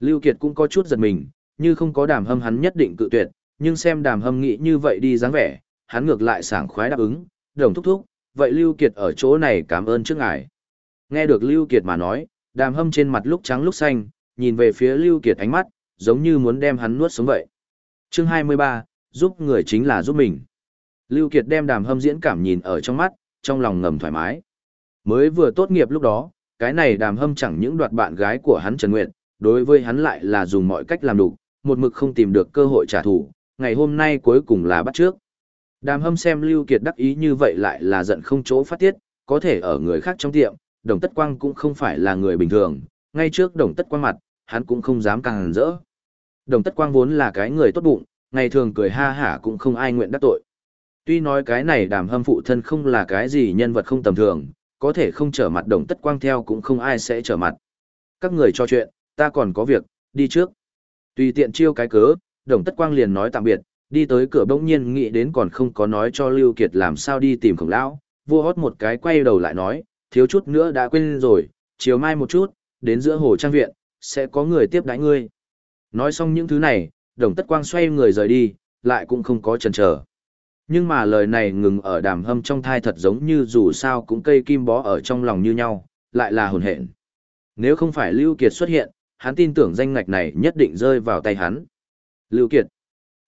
A: Lưu Kiệt cũng có chút giật mình, như không có đàm hâm hắn nhất định cự tuyệt, nhưng xem đàm hâm nghĩ như vậy đi dáng vẻ, hắn ngược lại sảng khoái đáp ứng, đồng thúc thúc, vậy Lưu Kiệt ở chỗ này cảm ơn trước ngài. Nghe được Lưu Kiệt mà nói, đàm hâm trên mặt lúc trắng lúc xanh, nhìn về phía Lưu Kiệt ánh mắt, giống như muốn đem hắn nuốt sống vậy. Chương 23, giúp người chính là giúp mình. Lưu Kiệt đem đàm hâm diễn cảm nhìn ở trong mắt, trong lòng ngầm thoải mái. Mới vừa tốt nghiệp lúc đó, cái này đàm hâm chẳng những đoạt bạn gái của hắn Trần Nguyệt, đối với hắn lại là dùng mọi cách làm đủ, một mực không tìm được cơ hội trả thù, ngày hôm nay cuối cùng là bắt trước. Đàm hâm xem Lưu Kiệt đắc ý như vậy lại là giận không chỗ phát tiết, có thể ở người khác trong tiệm, đồng tất quang cũng không phải là người bình thường, ngay trước đồng tất quang mặt, hắn cũng không dám càng rỡ. Đồng tất quang vốn là cái người tốt bụng, ngày thường cười ha hả cũng không ai nguyện đắc tội. Tuy nói cái này đàm hâm phụ thân không là cái gì nhân vật không tầm thường, có thể không trở mặt đồng tất quang theo cũng không ai sẽ trở mặt. Các người cho chuyện, ta còn có việc, đi trước. Tùy tiện chiêu cái cớ, Đồng Tất Quang liền nói tạm biệt, đi tới cửa bỗng nhiên nghĩ đến còn không có nói cho Lưu Kiệt làm sao đi tìm khổng lão, vua hót một cái quay đầu lại nói, thiếu chút nữa đã quên rồi, chiều mai một chút, đến giữa hồ trang viện, sẽ có người tiếp đãi ngươi. Nói xong những thứ này, Đồng Tất Quang xoay người rời đi, lại cũng không có chần chờ. Nhưng mà lời này ngừng ở đàm hâm trong thai thật giống như dù sao cũng cây kim bó ở trong lòng như nhau, lại là hồn hện. Nếu không phải Lưu Kiệt xuất hiện, hắn tin tưởng danh ngạch này nhất định rơi vào tay hắn. Lưu Kiệt.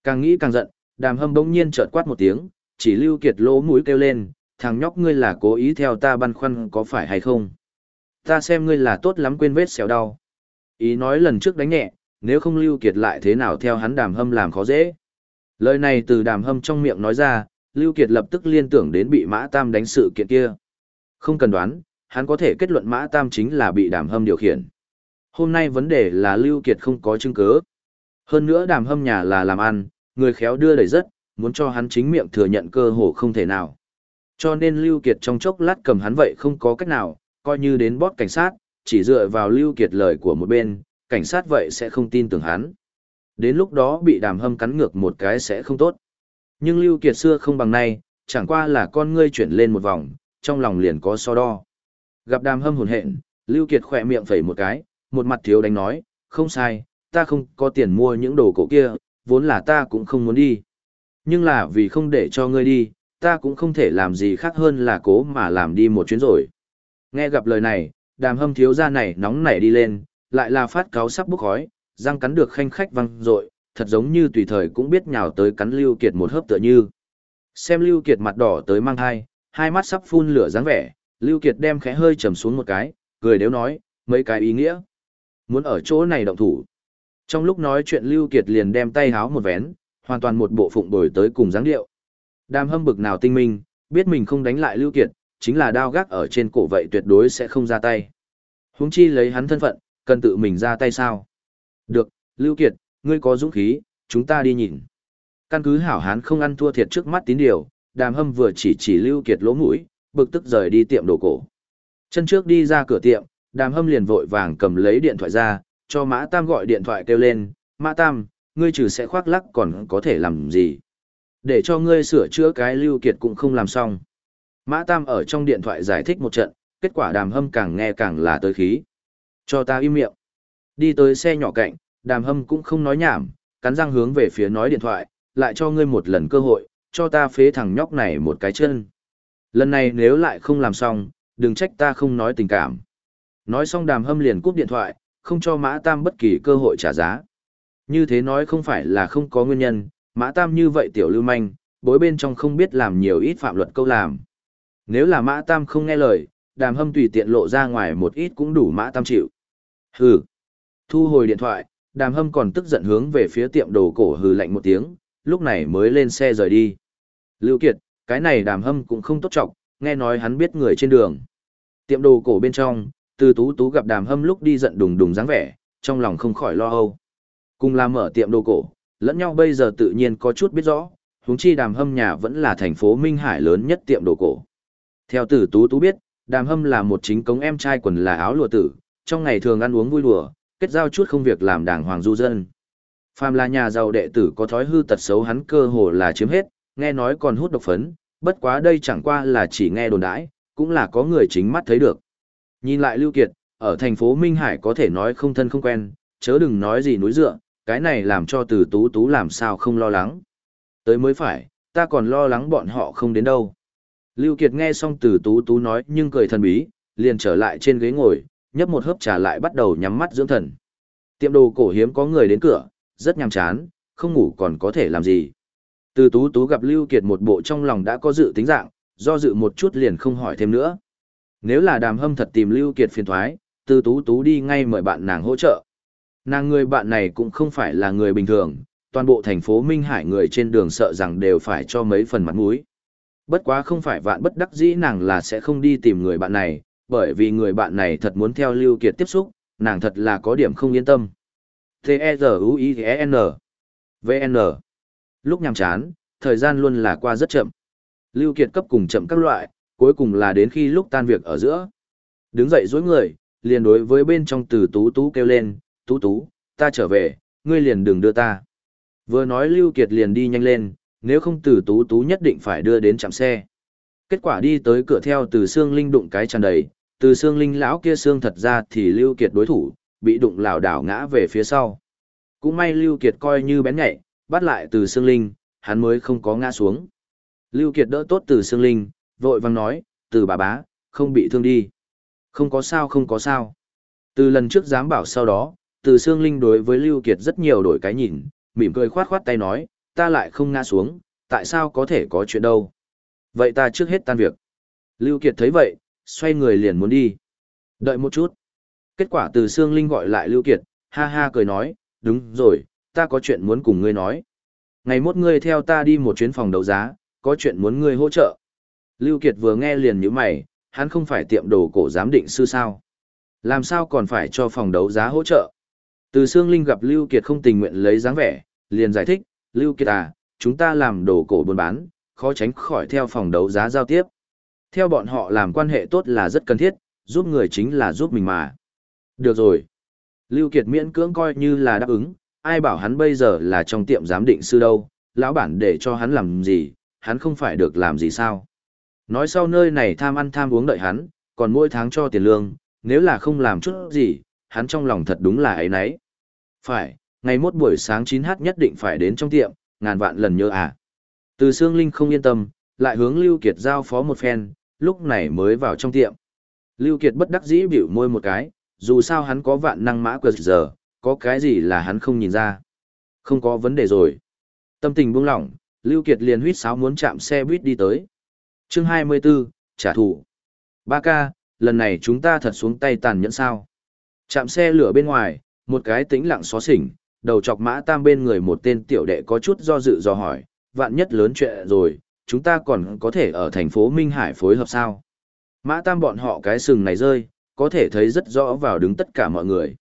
A: Càng nghĩ càng giận, đàm hâm bỗng nhiên chợt quát một tiếng, chỉ Lưu Kiệt lỗ mũi kêu lên, thằng nhóc ngươi là cố ý theo ta băn khoăn có phải hay không? Ta xem ngươi là tốt lắm quên vết xéo đau. Ý nói lần trước đánh nhẹ, nếu không Lưu Kiệt lại thế nào theo hắn đàm hâm làm khó dễ. Lời này từ đàm hâm trong miệng nói ra, Lưu Kiệt lập tức liên tưởng đến bị Mã Tam đánh sự kiện kia. Không cần đoán, hắn có thể kết luận Mã Tam chính là bị đàm hâm điều khiển. Hôm nay vấn đề là Lưu Kiệt không có chứng cứ. Hơn nữa đàm hâm nhà là làm ăn, người khéo đưa đẩy rất, muốn cho hắn chính miệng thừa nhận cơ hồ không thể nào. Cho nên Lưu Kiệt trong chốc lát cầm hắn vậy không có cách nào, coi như đến bót cảnh sát, chỉ dựa vào Lưu Kiệt lời của một bên, cảnh sát vậy sẽ không tin tưởng hắn. Đến lúc đó bị đàm hâm cắn ngược một cái sẽ không tốt. Nhưng Lưu Kiệt xưa không bằng nay, chẳng qua là con ngươi chuyển lên một vòng, trong lòng liền có so đo. Gặp đàm hâm hồn hện, Lưu Kiệt khỏe miệng phẩy một cái, một mặt thiếu đánh nói, không sai, ta không có tiền mua những đồ cổ kia, vốn là ta cũng không muốn đi. Nhưng là vì không để cho ngươi đi, ta cũng không thể làm gì khác hơn là cố mà làm đi một chuyến rồi. Nghe gặp lời này, đàm hâm thiếu gia này nóng nảy đi lên, lại là phát cáo sắp bốc khói, răng cắn được khanh khách văng rội, thật giống như tùy thời cũng biết nhào tới cắn Lưu Kiệt một hớp tựa như. Xem Lưu Kiệt mặt đỏ tới mang hai, hai mắt sắp phun lửa dáng vẻ, Lưu Kiệt đem khẽ hơi trầm xuống một cái, cười đếu nói, mấy cái ý nghĩa. Muốn ở chỗ này động thủ. Trong lúc nói chuyện Lưu Kiệt liền đem tay háo một vén, hoàn toàn một bộ phụng bồi tới cùng dáng điệu. Đàm hâm bực nào tinh minh, biết mình không đánh lại Lưu Kiệt, chính là đao gác ở trên cổ vậy tuyệt đối sẽ không ra tay. Huống chi lấy hắn thân phận, cần tự mình ra tay sao? Được, Lưu Kiệt, ngươi có dũng khí, chúng ta đi nhìn. Căn cứ hảo hán không ăn thua thiệt trước mắt tín điều, đàm hâm vừa chỉ chỉ Lưu Kiệt lỗ mũi, bực tức rời đi tiệm đồ cổ. Chân trước đi ra cửa tiệm, đàm hâm liền vội vàng cầm lấy điện thoại ra, cho Mã Tam gọi điện thoại kêu lên, Mã Tam, ngươi trừ sẽ khoác lắc còn có thể làm gì? Để cho ngươi sửa chữa cái Lưu Kiệt cũng không làm xong. Mã Tam ở trong điện thoại giải thích một trận, kết quả đàm hâm càng nghe càng là tới khí. Cho ta im miệng. Đi tới xe nhỏ cạnh, đàm hâm cũng không nói nhảm, cắn răng hướng về phía nói điện thoại, lại cho ngươi một lần cơ hội, cho ta phế thằng nhóc này một cái chân. Lần này nếu lại không làm xong, đừng trách ta không nói tình cảm. Nói xong đàm hâm liền cúp điện thoại, không cho Mã Tam bất kỳ cơ hội trả giá. Như thế nói không phải là không có nguyên nhân, Mã Tam như vậy tiểu lưu manh, bối bên trong không biết làm nhiều ít phạm luật câu làm. Nếu là Mã Tam không nghe lời, đàm hâm tùy tiện lộ ra ngoài một ít cũng đủ Mã Tam chịu. Hừ. Thu hồi điện thoại, đàm hâm còn tức giận hướng về phía tiệm đồ cổ hừ lạnh một tiếng, lúc này mới lên xe rời đi. Lưu Kiệt, cái này đàm hâm cũng không tốt trọng, nghe nói hắn biết người trên đường. Tiệm đồ cổ bên trong, từ tú tú gặp đàm hâm lúc đi giận đùng đùng dáng vẻ, trong lòng không khỏi lo âu. Cùng làm mở tiệm đồ cổ, lẫn nhau bây giờ tự nhiên có chút biết rõ, huống chi đàm hâm nhà vẫn là thành phố Minh Hải lớn nhất tiệm đồ cổ. Theo từ tú tú biết, đàm hâm là một chính cống em trai quần là áo lụa tử, trong ngày thường ăn uống vui đùa, kết giao chút không việc làm đàng hoàng du dân. Phàm là nhà giàu đệ tử có thói hư tật xấu hắn cơ hồ là chiếm hết, nghe nói còn hút độc phấn, bất quá đây chẳng qua là chỉ nghe đồn đãi, cũng là có người chính mắt thấy được. Nhìn lại Lưu Kiệt, ở thành phố Minh Hải có thể nói không thân không quen, chớ đừng nói gì núi dựa, cái này làm cho từ tú tú làm sao không lo lắng. Tới mới phải, ta còn lo lắng bọn họ không đến đâu. Lưu Kiệt nghe xong từ tú tú nói nhưng cười thần bí, liền trở lại trên ghế ngồi, nhấp một hớp trà lại bắt đầu nhắm mắt dưỡng thần. Tiệm đồ cổ hiếm có người đến cửa, rất nhàm chán, không ngủ còn có thể làm gì. Từ tú tú gặp Lưu Kiệt một bộ trong lòng đã có dự tính dạng, do dự một chút liền không hỏi thêm nữa. Nếu là đàm hâm thật tìm Lưu Kiệt phiền thoái, từ tú tú đi ngay mời bạn nàng hỗ trợ. Nàng người bạn này cũng không phải là người bình thường, toàn bộ thành phố Minh Hải người trên đường sợ rằng đều phải cho mấy phần mặt mũi. Bất quá không phải vạn bất đắc dĩ nàng là sẽ không đi tìm người bạn này, bởi vì người bạn này thật muốn theo Lưu Kiệt tiếp xúc, nàng thật là có điểm không yên tâm. T-E-Z-U-I-E-N V-N Lúc nhàm chán, thời gian luôn là qua rất chậm. Lưu Kiệt cấp cùng chậm các loại, cuối cùng là đến khi lúc tan việc ở giữa. Đứng dậy dối người, liền đối với bên trong từ tú tú kêu lên, tú tú, ta trở về, ngươi liền đừng đưa ta. Vừa nói Lưu Kiệt liền đi nhanh lên, nếu không từ tú tú nhất định phải đưa đến trạm xe. Kết quả đi tới cửa theo từ xương linh đụng cái tràn đầy, từ xương linh lão kia xương thật ra thì Lưu Kiệt đối thủ, bị đụng lảo đảo ngã về phía sau. Cũng may Lưu Kiệt coi như bén nhạy, bắt lại từ xương linh, hắn mới không có ngã xuống. Lưu Kiệt đỡ tốt từ xương linh, vội vàng nói, từ bà bá, không bị thương đi. Không có sao không có sao. Từ lần trước dám bảo sau đó, từ xương linh đối với Lưu Kiệt rất nhiều đổi cái nhìn, mỉm cười khoát khoát tay nói, ta lại không ngã xuống, tại sao có thể có chuyện đâu. Vậy ta trước hết tan việc. Lưu Kiệt thấy vậy, xoay người liền muốn đi. Đợi một chút. Kết quả từ xương linh gọi lại Lưu Kiệt, ha ha cười nói, đúng rồi, ta có chuyện muốn cùng ngươi nói. Ngày mốt ngươi theo ta đi một chuyến phòng đấu giá, có chuyện muốn ngươi hỗ trợ. Lưu Kiệt vừa nghe liền nhíu mày, hắn không phải tiệm đồ cổ giám định sư sao. Làm sao còn phải cho phòng đấu giá hỗ trợ. Từ Sương Linh gặp Lưu Kiệt không tình nguyện lấy dáng vẻ, liền giải thích, Lưu Kiệt à, chúng ta làm đồ cổ buôn bán, khó tránh khỏi theo phòng đấu giá giao tiếp. Theo bọn họ làm quan hệ tốt là rất cần thiết, giúp người chính là giúp mình mà. Được rồi. Lưu Kiệt miễn cưỡng coi như là đáp ứng, ai bảo hắn bây giờ là trong tiệm giám định sư đâu, lão bản để cho hắn làm gì, hắn không phải được làm gì sao. Nói sau nơi này tham ăn tham uống đợi hắn, còn mỗi tháng cho tiền lương, nếu là không làm chút gì, hắn trong lòng thật đúng là ấy nấy. Phải, ngày mốt buổi sáng 9h nhất định phải đến trong tiệm, ngàn vạn lần nhớ à. Từ Sương Linh không yên tâm, lại hướng Lưu Kiệt giao phó một phen, lúc này mới vào trong tiệm. Lưu Kiệt bất đắc dĩ biểu môi một cái, dù sao hắn có vạn năng mã quật giờ, có cái gì là hắn không nhìn ra. Không có vấn đề rồi. Tâm tình buông lỏng, Lưu Kiệt liền huyết sáo muốn chạm xe buýt đi tới. Chương 24, trả thù. Ba ca, lần này chúng ta thật xuống tay tàn nhẫn sao. Chạm xe lửa bên ngoài, một cái tĩnh lặng xó xỉnh, đầu chọc mã tam bên người một tên tiểu đệ có chút do dự do hỏi, vạn nhất lớn chuyện rồi, chúng ta còn có thể ở thành phố Minh Hải phối hợp sao? Mã tam bọn họ cái sừng này rơi, có thể thấy rất rõ vào đứng tất cả mọi người.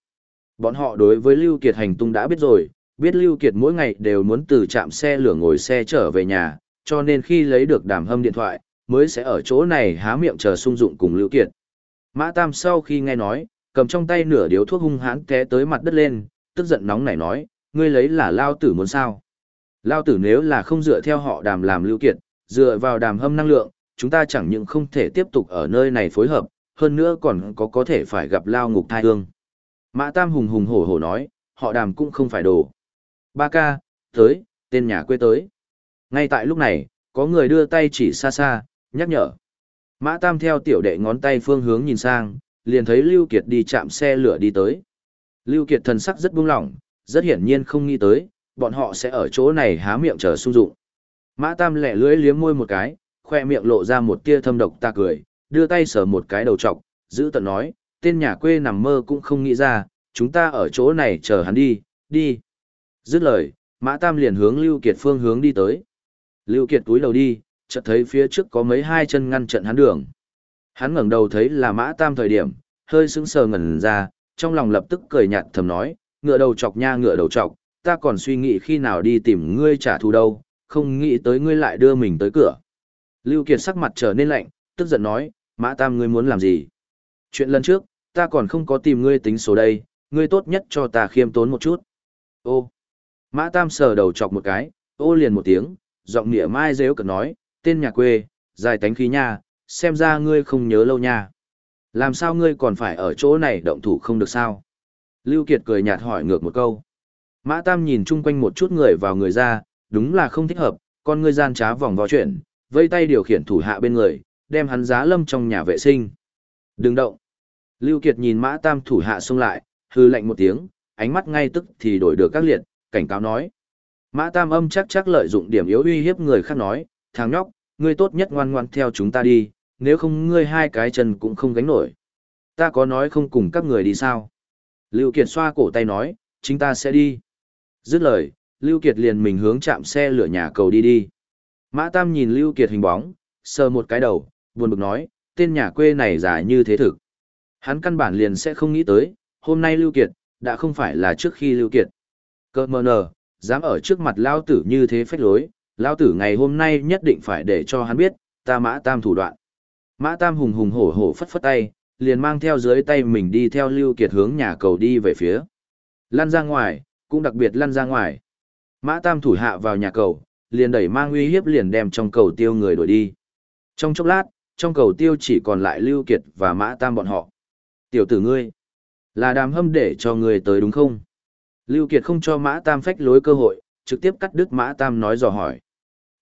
A: Bọn họ đối với Lưu Kiệt hành tung đã biết rồi, biết Lưu Kiệt mỗi ngày đều muốn từ trạm xe lửa ngồi xe trở về nhà, cho nên khi lấy được đàm hâm điện thoại, mới sẽ ở chỗ này há miệng chờ sung dụng cùng Lưu Kiệt. Mã Tam sau khi nghe nói, cầm trong tay nửa điếu thuốc hung hãn té tới mặt đất lên, tức giận nóng nảy nói, ngươi lấy là lao tử muốn sao? Lao tử nếu là không dựa theo họ đàm làm Lưu Kiệt, dựa vào đàm hâm năng lượng, chúng ta chẳng những không thể tiếp tục ở nơi này phối hợp, hơn nữa còn có có thể phải gặp lao ngục thai hương. Mã Tam hùng hùng hổ hổ nói, họ đàm cũng không phải đồ. Ba ca, tới, tên nhà quê tới. Ngay tại lúc này, có người đưa tay chỉ xa xa, nhắc nhở. Mã Tam theo tiểu đệ ngón tay phương hướng nhìn sang, liền thấy Lưu Kiệt đi chạm xe lửa đi tới. Lưu Kiệt thần sắc rất buông lỏng, rất hiển nhiên không nghĩ tới, bọn họ sẽ ở chỗ này há miệng chờ sung dụng. Mã Tam lẻ lưỡi liếm môi một cái, khoe miệng lộ ra một tia thâm độc ta cười, đưa tay sờ một cái đầu trọc, giữ tận nói, tên nhà quê nằm mơ cũng không nghĩ ra, chúng ta ở chỗ này chờ hắn đi, đi. Dứt lời, Mã Tam liền hướng Lưu Kiệt phương hướng đi tới. Lưu Kiệt túi đầu đi, chợt thấy phía trước có mấy hai chân ngăn trận hắn đường. Hắn ngẩng đầu thấy là Mã Tam thời điểm, hơi sững sờ ngẩn ra, trong lòng lập tức cười nhạt thầm nói, ngựa đầu chọc nha ngựa đầu chọc, ta còn suy nghĩ khi nào đi tìm ngươi trả thù đâu, không nghĩ tới ngươi lại đưa mình tới cửa. Lưu Kiệt sắc mặt trở nên lạnh, tức giận nói, Mã Tam ngươi muốn làm gì? Chuyện lần trước, ta còn không có tìm ngươi tính số đây, ngươi tốt nhất cho ta khiêm tốn một chút. Ô! Mã Tam sờ đầu chọc một cái, ô liền một tiếng, giọng nghĩa mai rêu cực nói, tên nhà quê, dài tánh khí nha, xem ra ngươi không nhớ lâu nha. Làm sao ngươi còn phải ở chỗ này động thủ không được sao? Lưu Kiệt cười nhạt hỏi ngược một câu. Mã Tam nhìn chung quanh một chút người vào người ra, đúng là không thích hợp, con ngươi gian trá vòng vo chuyện, vây tay điều khiển thủ hạ bên người, đem hắn giá lâm trong nhà vệ sinh. Đừng động. Lưu Kiệt nhìn Mã Tam thủ hạ xông lại, hư lạnh một tiếng, ánh mắt ngay tức thì đổi được các liệt, cảnh cáo nói. Mã Tam âm chắc chắc lợi dụng điểm yếu uy hiếp người khác nói, thằng nhóc, ngươi tốt nhất ngoan ngoan theo chúng ta đi, nếu không ngươi hai cái chân cũng không gánh nổi. Ta có nói không cùng các người đi sao? Lưu Kiệt xoa cổ tay nói, chúng ta sẽ đi. Dứt lời, Lưu Kiệt liền mình hướng chạm xe lửa nhà cầu đi đi. Mã Tam nhìn Lưu Kiệt hình bóng, sờ một cái đầu, buồn bực nói, tên nhà quê này giả như thế thực. Hắn căn bản liền sẽ không nghĩ tới, hôm nay Lưu Kiệt, đã không phải là trước khi Lưu Kiệt. Cơ mờ nờ, dám ở trước mặt Lao Tử như thế phách lối, Lao Tử ngày hôm nay nhất định phải để cho hắn biết, ta Mã Tam thủ đoạn. Mã Tam hùng hùng hổ hổ phất phất tay, liền mang theo dưới tay mình đi theo Lưu Kiệt hướng nhà cầu đi về phía. lăn ra ngoài, cũng đặc biệt lăn ra ngoài. Mã Tam thủ hạ vào nhà cầu, liền đẩy mang uy hiếp liền đem trong cầu tiêu người đuổi đi. Trong chốc lát, trong cầu tiêu chỉ còn lại Lưu Kiệt và Mã Tam bọn họ. Tiểu tử ngươi, là đàm hâm để cho ngươi tới đúng không? Lưu Kiệt không cho Mã Tam phách lối cơ hội, trực tiếp cắt đứt Mã Tam nói dò hỏi.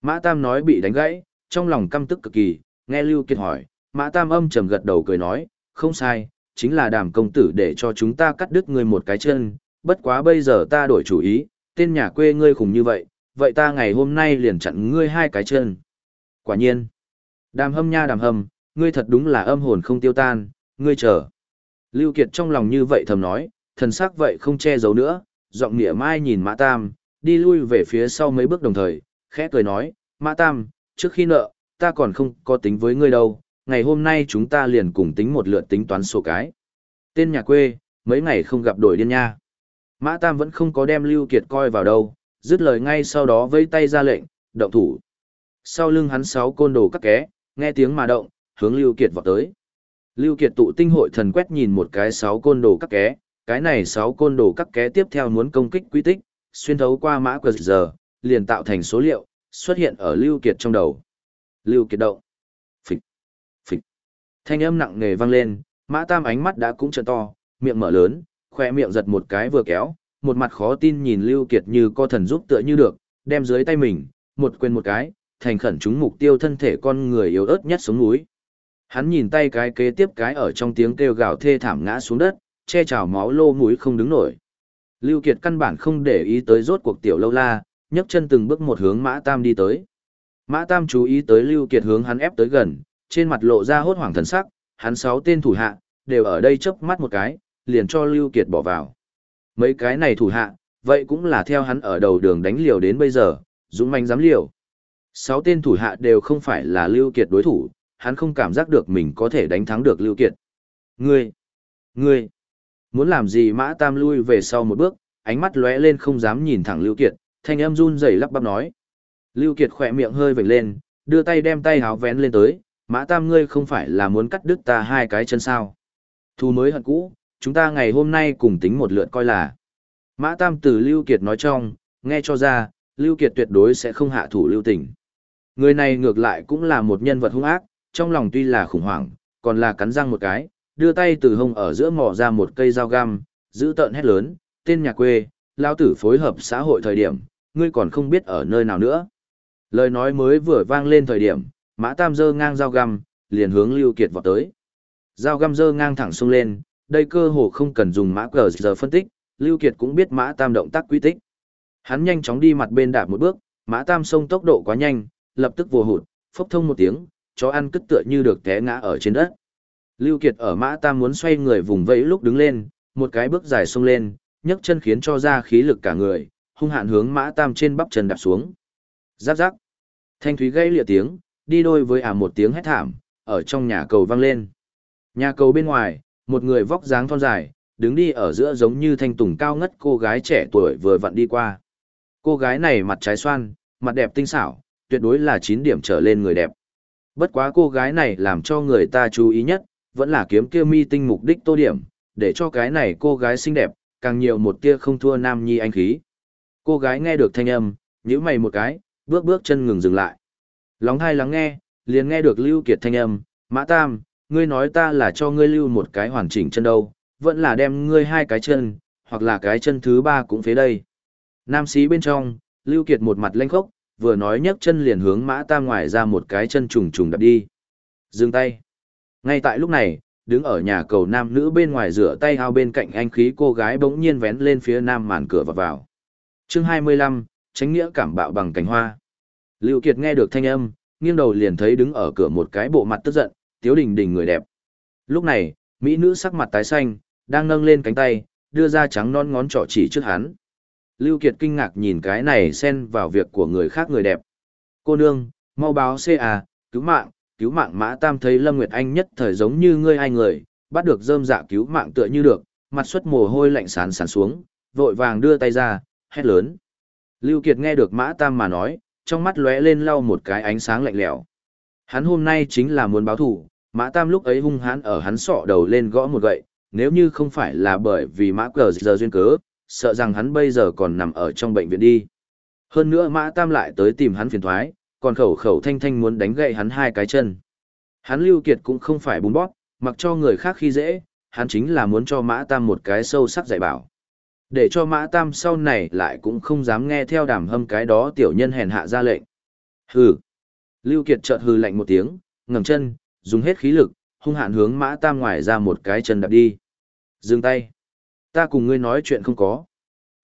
A: Mã Tam nói bị đánh gãy, trong lòng căm tức cực kỳ, nghe Lưu Kiệt hỏi, Mã Tam âm trầm gật đầu cười nói, không sai, chính là đàm công tử để cho chúng ta cắt đứt ngươi một cái chân, bất quá bây giờ ta đổi chủ ý, tên nhà quê ngươi khủng như vậy, vậy ta ngày hôm nay liền chặn ngươi hai cái chân. Quả nhiên, đàm hâm nha đàm hâm, ngươi thật đúng là âm hồn không tiêu tan, ngươi chờ. Lưu Kiệt trong lòng như vậy thầm nói, thần sắc vậy không che giấu nữa, giọng nghĩa mai nhìn Mã Tam, đi lui về phía sau mấy bước đồng thời, khẽ cười nói, Mã Tam, trước khi nợ, ta còn không có tính với ngươi đâu, ngày hôm nay chúng ta liền cùng tính một lượt tính toán sổ cái. Tên nhà quê, mấy ngày không gặp đổi điên nha. Mã Tam vẫn không có đem Lưu Kiệt coi vào đâu, dứt lời ngay sau đó vẫy tay ra lệnh, động thủ. Sau lưng hắn sáu côn đồ cắt ké, nghe tiếng mà động, hướng Lưu Kiệt vọt tới. Lưu Kiệt tụ tinh hội thần quét nhìn một cái sáu côn đồ cắt ké, cái này sáu côn đồ cắt ké tiếp theo muốn công kích quy tích, xuyên thấu qua mã quờ giờ, liền tạo thành số liệu, xuất hiện ở Lưu Kiệt trong đầu. Lưu Kiệt động. Phịch. Phịch. Thanh âm nặng nề vang lên, mã tam ánh mắt đã cũng trợn to, miệng mở lớn, khoe miệng giật một cái vừa kéo, một mặt khó tin nhìn Lưu Kiệt như co thần giúp tựa như được, đem dưới tay mình, một quên một cái, thành khẩn trúng mục tiêu thân thể con người yếu ớt nhất xuống núi. Hắn nhìn tay cái kế tiếp cái ở trong tiếng kêu gào thê thảm ngã xuống đất, che chào máu lô mũi không đứng nổi. Lưu Kiệt căn bản không để ý tới rốt cuộc tiểu lâu la, nhấc chân từng bước một hướng Mã Tam đi tới. Mã Tam chú ý tới Lưu Kiệt hướng hắn ép tới gần, trên mặt lộ ra hốt hoảng thần sắc, hắn sáu tên thủ hạ, đều ở đây chớp mắt một cái, liền cho Lưu Kiệt bỏ vào. Mấy cái này thủ hạ, vậy cũng là theo hắn ở đầu đường đánh liều đến bây giờ, dũng manh dám liều. Sáu tên thủ hạ đều không phải là Lưu Kiệt đối thủ, hắn không cảm giác được mình có thể đánh thắng được Lưu Kiệt. Ngươi! Ngươi! Muốn làm gì Mã Tam lui về sau một bước, ánh mắt lóe lên không dám nhìn thẳng Lưu Kiệt, thanh âm run rẩy lắp bắp nói. Lưu Kiệt khỏe miệng hơi vểnh lên, đưa tay đem tay háo vén lên tới, Mã Tam ngươi không phải là muốn cắt đứt ta hai cái chân sao. Thu mới hận cũ, chúng ta ngày hôm nay cùng tính một lượt coi là. Mã Tam từ Lưu Kiệt nói trong, nghe cho ra, Lưu Kiệt tuyệt đối sẽ không hạ thủ lưu tình. Người này ngược lại cũng là một nhân vật hung ác, trong lòng tuy là khủng hoảng, còn là cắn răng một cái, đưa tay từ hông ở giữa mỏ ra một cây dao găm, giữ tợn hét lớn, tên nhà quê, lao tử phối hợp xã hội thời điểm, ngươi còn không biết ở nơi nào nữa. Lời nói mới vừa vang lên thời điểm, Mã Tam dơ ngang dao găm, liền hướng Lưu Kiệt vọt tới. Dao găm dơ ngang thẳng xung lên, đây cơ hồ không cần dùng mã cờ giờ phân tích, Lưu Kiệt cũng biết Mã Tam động tác quy tích. Hắn nhanh chóng đi mặt bên đạp một bước, Mã Tam xông tốc độ quá nhanh, lập tức vô hụt, phốc thông một tiếng, chó ăn cất tựa như được té ngã ở trên đất. Lưu Kiệt ở Mã Tam muốn xoay người vùng vẫy lúc đứng lên, một cái bước dài xông lên, nhấc chân khiến cho ra khí lực cả người, hung hạn hướng Mã Tam trên bắp chân đạp xuống. Giáp giáp. Thanh thúy gây lịa tiếng, đi đôi với ả một tiếng hét thảm, ở trong nhà cầu vang lên. Nhà cầu bên ngoài, một người vóc dáng thon dài, đứng đi ở giữa giống như thanh tùng cao ngất cô gái trẻ tuổi vừa vặn đi qua. Cô gái này mặt trái xoan, mặt đẹp tinh xảo, tuyệt đối là 9 điểm trở lên người đẹp. Bất quá cô gái này làm cho người ta chú ý nhất, vẫn là kiếm kia mi tinh mục đích tô điểm, để cho cái này cô gái xinh đẹp, càng nhiều một tia không thua nam nhi anh khí. Cô gái nghe được thanh âm, nhíu mày một cái, bước bước chân ngừng dừng lại. Lóng hai lắng nghe, liền nghe được Lưu Kiệt thanh âm, Mã Tam, ngươi nói ta là cho ngươi lưu một cái hoàn chỉnh chân đâu, vẫn là đem ngươi hai cái chân, hoặc là cái chân thứ ba cũng phế đây. Nam sĩ bên trong, Lưu Kiệt một mặt lênh khốc, vừa nói nhấc chân liền hướng Mã Tam ngoài ra một cái chân trùng trùng đập đi. Dừng tay. Ngay tại lúc này, đứng ở nhà cầu nam nữ bên ngoài rửa tay ao bên cạnh anh khí cô gái bỗng nhiên vén lên phía nam màn cửa và vào. Chương 25, tránh nghĩa cảm bạo bằng cánh hoa. Lưu Kiệt nghe được thanh âm, nghiêng đầu liền thấy đứng ở cửa một cái bộ mặt tức giận, tiếu đình đình người đẹp. Lúc này, mỹ nữ sắc mặt tái xanh, đang nâng lên cánh tay, đưa ra trắng non ngón trỏ chỉ trước hắn. Lưu Kiệt kinh ngạc nhìn cái này xen vào việc của người khác người đẹp. Cô nương, mau báo CA, cứu mạng, cứu mạng mã tam thấy Lâm Nguyệt Anh nhất thời giống như ngươi ai người, bắt được rơm dạ cứu mạng tựa như được, mặt xuất mồ hôi lạnh sán sán xuống, vội vàng đưa tay ra, hét lớn. Lưu Kiệt nghe được mã tam mà nói, trong mắt lóe lên lau một cái ánh sáng lạnh lẽo. Hắn hôm nay chính là muốn báo thù, Mã Tam lúc ấy hung hãn ở hắn sọ đầu lên gõ một gậy, nếu như không phải là bởi vì Mã Cờ giờ duyên cớ, sợ rằng hắn bây giờ còn nằm ở trong bệnh viện đi. Hơn nữa Mã Tam lại tới tìm hắn phiền toái, còn khẩu khẩu thanh thanh muốn đánh gậy hắn hai cái chân. Hắn Lưu Kiệt cũng không phải bún bóp, mặc cho người khác khi dễ, hắn chính là muốn cho Mã Tam một cái sâu sắc dạy bảo. Để cho Mã Tam sau này lại cũng không dám nghe theo đàm hâm cái đó tiểu nhân hèn hạ ra lệnh. Hừ. Lưu Kiệt chợt hừ lạnh một tiếng, ngẩng chân, dùng hết khí lực, hung hạn hướng Mã Tam ngoài ra một cái chân đạp đi. Dừng tay. Ta cùng ngươi nói chuyện không có.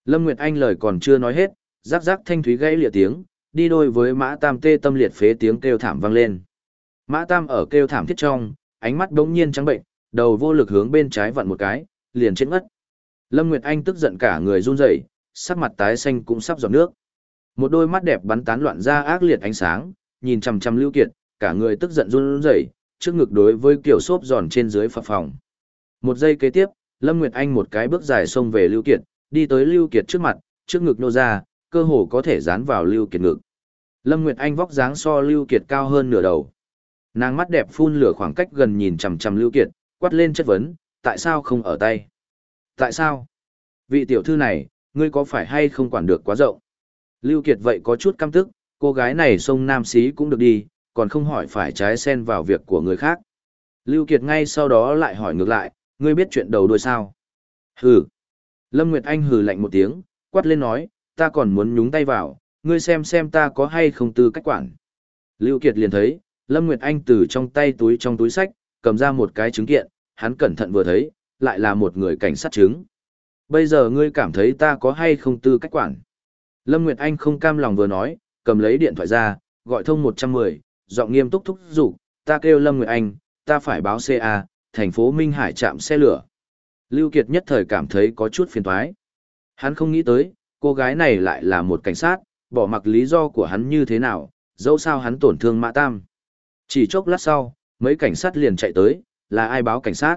A: Lâm Nguyệt Anh lời còn chưa nói hết, rắc rắc thanh thúy gãy lịa tiếng, đi đôi với Mã Tam tê tâm liệt phế tiếng kêu thảm vang lên. Mã Tam ở kêu thảm thiết trong, ánh mắt đống nhiên trắng bệnh, đầu vô lực hướng bên trái vặn một cái, liền chết ngất. Lâm Nguyệt Anh tức giận cả người run rẩy, sắc mặt tái xanh cũng sắp giọt nước. Một đôi mắt đẹp bắn tán loạn ra ác liệt ánh sáng, nhìn chằm chằm Lưu Kiệt, cả người tức giận run rẩy, trước ngực đối với kiểu xốp giòn trên dưới phập phòng. Một giây kế tiếp, Lâm Nguyệt Anh một cái bước dài xông về Lưu Kiệt, đi tới Lưu Kiệt trước mặt, trước ngực nô ra, cơ hồ có thể dán vào Lưu Kiệt ngực. Lâm Nguyệt Anh vóc dáng so Lưu Kiệt cao hơn nửa đầu. Nàng mắt đẹp phun lửa khoảng cách gần nhìn chằm chằm Lưu Kiệt, quát lên chất vấn, tại sao không ở tay? Tại sao? Vị tiểu thư này, ngươi có phải hay không quản được quá rộng? Lưu Kiệt vậy có chút căm tức, cô gái này sông Nam Xí cũng được đi, còn không hỏi phải trái xen vào việc của người khác. Lưu Kiệt ngay sau đó lại hỏi ngược lại, ngươi biết chuyện đầu đuôi sao? Hừ. Lâm Nguyệt Anh hừ lạnh một tiếng, quát lên nói, ta còn muốn nhúng tay vào, ngươi xem xem ta có hay không tư cách quản. Lưu Kiệt liền thấy, Lâm Nguyệt Anh từ trong tay túi trong túi sách, cầm ra một cái chứng kiện, hắn cẩn thận vừa thấy, lại là một người cảnh sát chứng. Bây giờ ngươi cảm thấy ta có hay không tư cách quản. Lâm Nguyệt Anh không cam lòng vừa nói, cầm lấy điện thoại ra, gọi thông 110, giọng nghiêm túc thúc giục, ta kêu Lâm Nguyệt Anh, ta phải báo CA, thành phố Minh Hải chạm xe lửa. Lưu Kiệt nhất thời cảm thấy có chút phiền toái. Hắn không nghĩ tới, cô gái này lại là một cảnh sát, bỏ mặc lý do của hắn như thế nào, dẫu sao hắn tổn thương Mã Tam. Chỉ chốc lát sau, mấy cảnh sát liền chạy tới, là ai báo cảnh sát?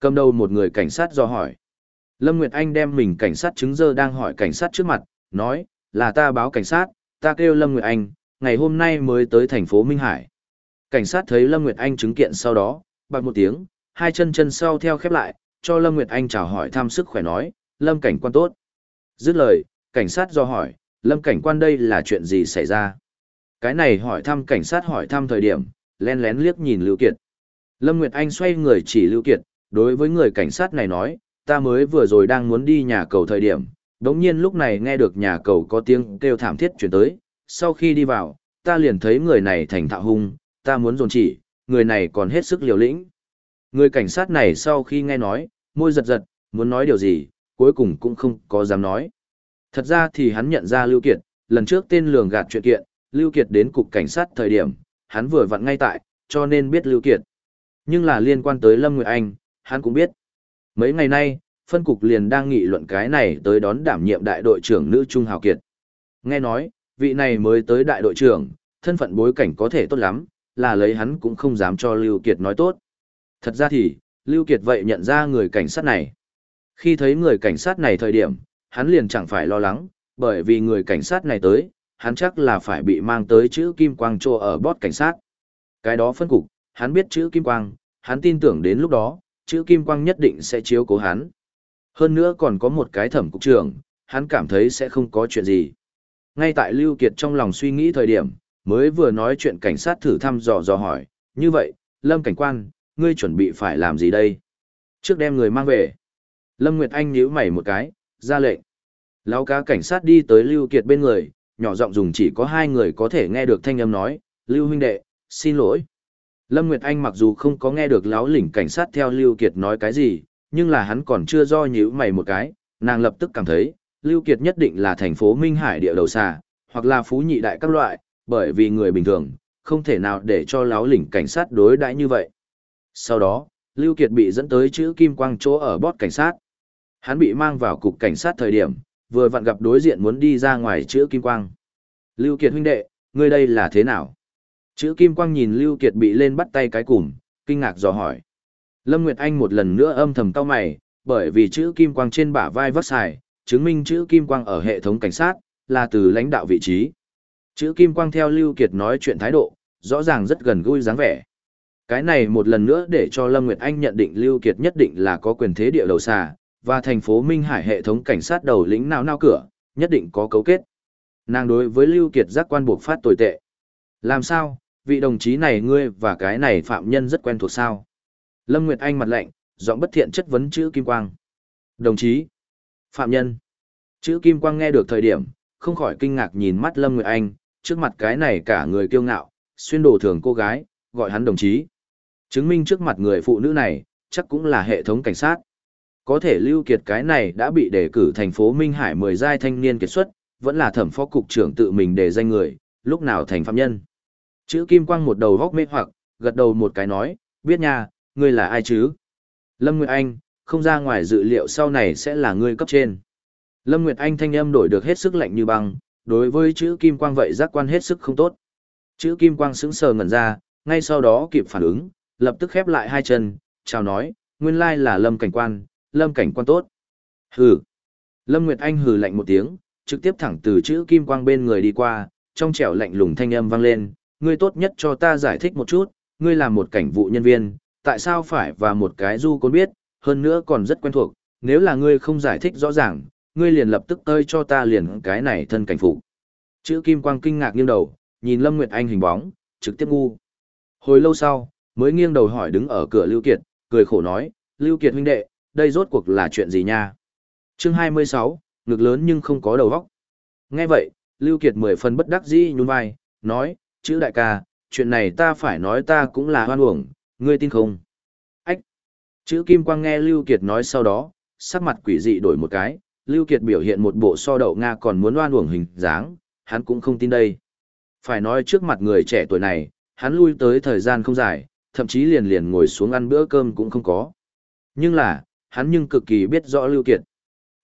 A: Cầm đầu một người cảnh sát do hỏi. Lâm Nguyệt Anh đem mình cảnh sát chứng dơ đang hỏi cảnh sát trước mặt, nói, là ta báo cảnh sát, ta kêu Lâm Nguyệt Anh, ngày hôm nay mới tới thành phố Minh Hải. Cảnh sát thấy Lâm Nguyệt Anh chứng kiện sau đó, bằng một tiếng, hai chân chân sau theo khép lại, cho Lâm Nguyệt Anh chào hỏi thăm sức khỏe nói, Lâm cảnh quan tốt. Dứt lời, cảnh sát do hỏi, Lâm cảnh quan đây là chuyện gì xảy ra? Cái này hỏi thăm cảnh sát hỏi thăm thời điểm, len lén liếc nhìn Lưu Kiệt. Lâm Nguyệt Anh xoay người chỉ Lưu Kiệt, đối với người cảnh sát này nói, ta mới vừa rồi đang muốn đi nhà cầu thời điểm, đống nhiên lúc này nghe được nhà cầu có tiếng kêu thảm thiết chuyển tới, sau khi đi vào, ta liền thấy người này thành thạo hung, ta muốn dồn chỉ, người này còn hết sức liều lĩnh. Người cảnh sát này sau khi nghe nói, môi giật giật, muốn nói điều gì, cuối cùng cũng không có dám nói. Thật ra thì hắn nhận ra Lưu Kiệt, lần trước tên lường gạt chuyện kiện, Lưu Kiệt đến cục cảnh sát thời điểm, hắn vừa vặn ngay tại, cho nên biết Lưu Kiệt. Nhưng là liên quan tới Lâm Nguyệt Anh, hắn cũng biết. Mấy ngày nay, phân cục liền đang nghị luận cái này tới đón đảm nhiệm đại đội trưởng nữ Trung Hào Kiệt. Nghe nói, vị này mới tới đại đội trưởng, thân phận bối cảnh có thể tốt lắm, là lấy hắn cũng không dám cho Lưu Kiệt nói tốt. Thật ra thì, Lưu Kiệt vậy nhận ra người cảnh sát này. Khi thấy người cảnh sát này thời điểm, hắn liền chẳng phải lo lắng, bởi vì người cảnh sát này tới, hắn chắc là phải bị mang tới chữ Kim Quang trô ở bót cảnh sát. Cái đó phân cục, hắn biết chữ Kim Quang, hắn tin tưởng đến lúc đó, chữ Kim Quang nhất định sẽ chiếu cố hắn. Hơn nữa còn có một cái thẩm cục trưởng, hắn cảm thấy sẽ không có chuyện gì. Ngay tại Lưu Kiệt trong lòng suy nghĩ thời điểm, mới vừa nói chuyện cảnh sát thử thăm dò dò hỏi, như vậy, Lâm cảnh quan, ngươi chuẩn bị phải làm gì đây? Trước đem người mang về. Lâm Nguyệt Anh nhíu mày một cái, ra lệnh. Lão cá cảnh sát đi tới Lưu Kiệt bên người, nhỏ giọng dùng chỉ có hai người có thể nghe được thanh âm nói, Lưu huynh đệ, xin lỗi. Lâm Nguyệt Anh mặc dù không có nghe được Láo lĩnh cảnh sát theo Lưu Kiệt nói cái gì, nhưng là hắn còn chưa do nhíu mày một cái, nàng lập tức cảm thấy, Lưu Kiệt nhất định là thành phố Minh Hải địa đầu xa, hoặc là phú nhị đại các loại, bởi vì người bình thường, không thể nào để cho Láo lĩnh cảnh sát đối đãi như vậy. Sau đó, Lưu Kiệt bị dẫn tới chữ Kim Quang chỗ ở bót cảnh sát. Hắn bị mang vào cục cảnh sát thời điểm, vừa vặn gặp đối diện muốn đi ra ngoài chữ Kim Quang. Lưu Kiệt huynh đệ, ngươi đây là thế nào? Chữ Kim Quang nhìn Lưu Kiệt bị lên bắt tay cái cùm, kinh ngạc dò hỏi. Lâm Nguyệt Anh một lần nữa âm thầm cau mày, bởi vì chữ Kim Quang trên bả vai vắt xài, chứng minh chữ Kim Quang ở hệ thống cảnh sát, là từ lãnh đạo vị trí. Chữ Kim Quang theo Lưu Kiệt nói chuyện thái độ, rõ ràng rất gần gũi dáng vẻ. Cái này một lần nữa để cho Lâm Nguyệt Anh nhận định Lưu Kiệt nhất định là có quyền thế địa đầu xà, và thành phố Minh Hải hệ thống cảnh sát đầu lĩnh nào nào cửa, nhất định có cấu kết. Nàng đối với Lưu Kiệt giác quan buộc phát tồi tệ. Làm sao, vị đồng chí này ngươi và cái này phạm nhân rất quen thuộc sao? Lâm Nguyệt Anh mặt lạnh, giọng bất thiện chất vấn chữ Kim Quang. Đồng chí, phạm nhân. Chữ Kim Quang nghe được thời điểm, không khỏi kinh ngạc nhìn mắt Lâm Nguyệt Anh, trước mặt cái này cả người kiêu ngạo, xuyên đồ thường cô gái, gọi hắn đồng chí. Chứng minh trước mặt người phụ nữ này, chắc cũng là hệ thống cảnh sát. Có thể lưu kiệt cái này đã bị đề cử thành phố Minh Hải 10 giai thanh niên kiệt xuất, vẫn là thẩm phó cục trưởng tự mình đề danh người, lúc nào thành phạm nhân. Chữ Kim Quang một đầu góc mê hoặc, gật đầu một cái nói, biết nha, ngươi là ai chứ? Lâm Nguyệt Anh, không ra ngoài dự liệu sau này sẽ là ngươi cấp trên. Lâm Nguyệt Anh thanh âm đổi được hết sức lạnh như băng, đối với chữ Kim Quang vậy giác quan hết sức không tốt. Chữ Kim Quang sững sờ ngẩn ra, ngay sau đó kịp phản ứng, lập tức khép lại hai chân, chào nói, nguyên lai là Lâm Cảnh Quan, Lâm Cảnh Quan tốt. Hừ. Lâm Nguyệt Anh hừ lạnh một tiếng, trực tiếp thẳng từ chữ Kim Quang bên người đi qua, trong trẻo lạnh lùng thanh âm vang lên, ngươi tốt nhất cho ta giải thích một chút, ngươi là một cảnh vụ nhân viên, tại sao phải và một cái du côn biết, hơn nữa còn rất quen thuộc, nếu là ngươi không giải thích rõ ràng, ngươi liền lập tức tơi cho ta liền cái này thân cảnh phụ. Chữ Kim Quang kinh ngạc nghiêng đầu, nhìn Lâm Nguyệt Anh hình bóng, trực tiếp ngu. Hồi lâu sau, mới nghiêng đầu hỏi đứng ở cửa Lưu Kiệt, cười khổ nói, Lưu Kiệt huynh đệ, đây rốt cuộc là chuyện gì nha? Chương 26, ngực lớn nhưng không có đầu óc. Nghe vậy, Lưu Kiệt mười phần bất đắc dĩ nhún vai, nói, chữ đại ca, chuyện này ta phải nói ta cũng là hoan uổng, ngươi tin không? Ách! Chữ Kim Quang nghe Lưu Kiệt nói sau đó, sắc mặt quỷ dị đổi một cái, Lưu Kiệt biểu hiện một bộ so đậu Nga còn muốn hoan uổng hình dáng, hắn cũng không tin đây. Phải nói trước mặt người trẻ tuổi này, hắn lui tới thời gian không dài, thậm chí liền liền ngồi xuống ăn bữa cơm cũng không có. Nhưng là, hắn nhưng cực kỳ biết rõ Lưu Kiệt.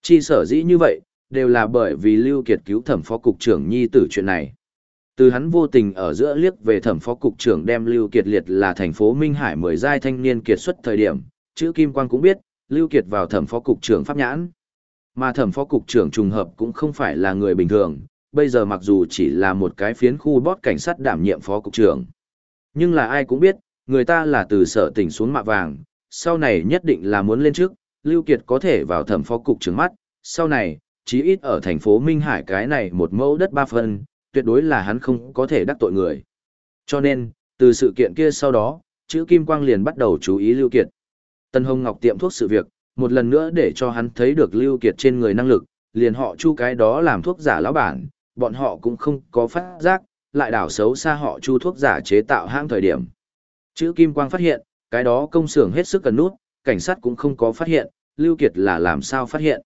A: Chi sở dĩ như vậy, đều là bởi vì Lưu Kiệt cứu thẩm phó cục trưởng nhi tử chuyện này. Từ hắn vô tình ở giữa liếc về thẩm phó cục trưởng đem Lưu Kiệt liệt là thành phố Minh Hải mười giai thanh niên kiệt xuất thời điểm, chữ Kim Quang cũng biết, Lưu Kiệt vào thẩm phó cục trưởng pháp nhãn. Mà thẩm phó cục trưởng trùng hợp cũng không phải là người bình thường, bây giờ mặc dù chỉ là một cái phiến khu bót cảnh sát đảm nhiệm phó cục trưởng. Nhưng là ai cũng biết, người ta là từ sở tỉnh xuống mạ vàng, sau này nhất định là muốn lên trước, Lưu Kiệt có thể vào thẩm phó cục trưởng mắt, sau này, chí ít ở thành phố Minh Hải cái này một mẫu đất ba phân, tuyệt đối là hắn không có thể đắc tội người. Cho nên, từ sự kiện kia sau đó, chữ Kim Quang liền bắt đầu chú ý Lưu Kiệt. Tân Hồng Ngọc tiệm thuốc sự việc, một lần nữa để cho hắn thấy được Lưu Kiệt trên người năng lực, liền họ chu cái đó làm thuốc giả lão bản, bọn họ cũng không có phát giác, lại đảo xấu xa họ chu thuốc giả chế tạo hãng thời điểm. Chữ Kim Quang phát hiện, cái đó công xưởng hết sức cần nút, cảnh sát cũng không có phát hiện, Lưu Kiệt là làm sao phát hiện.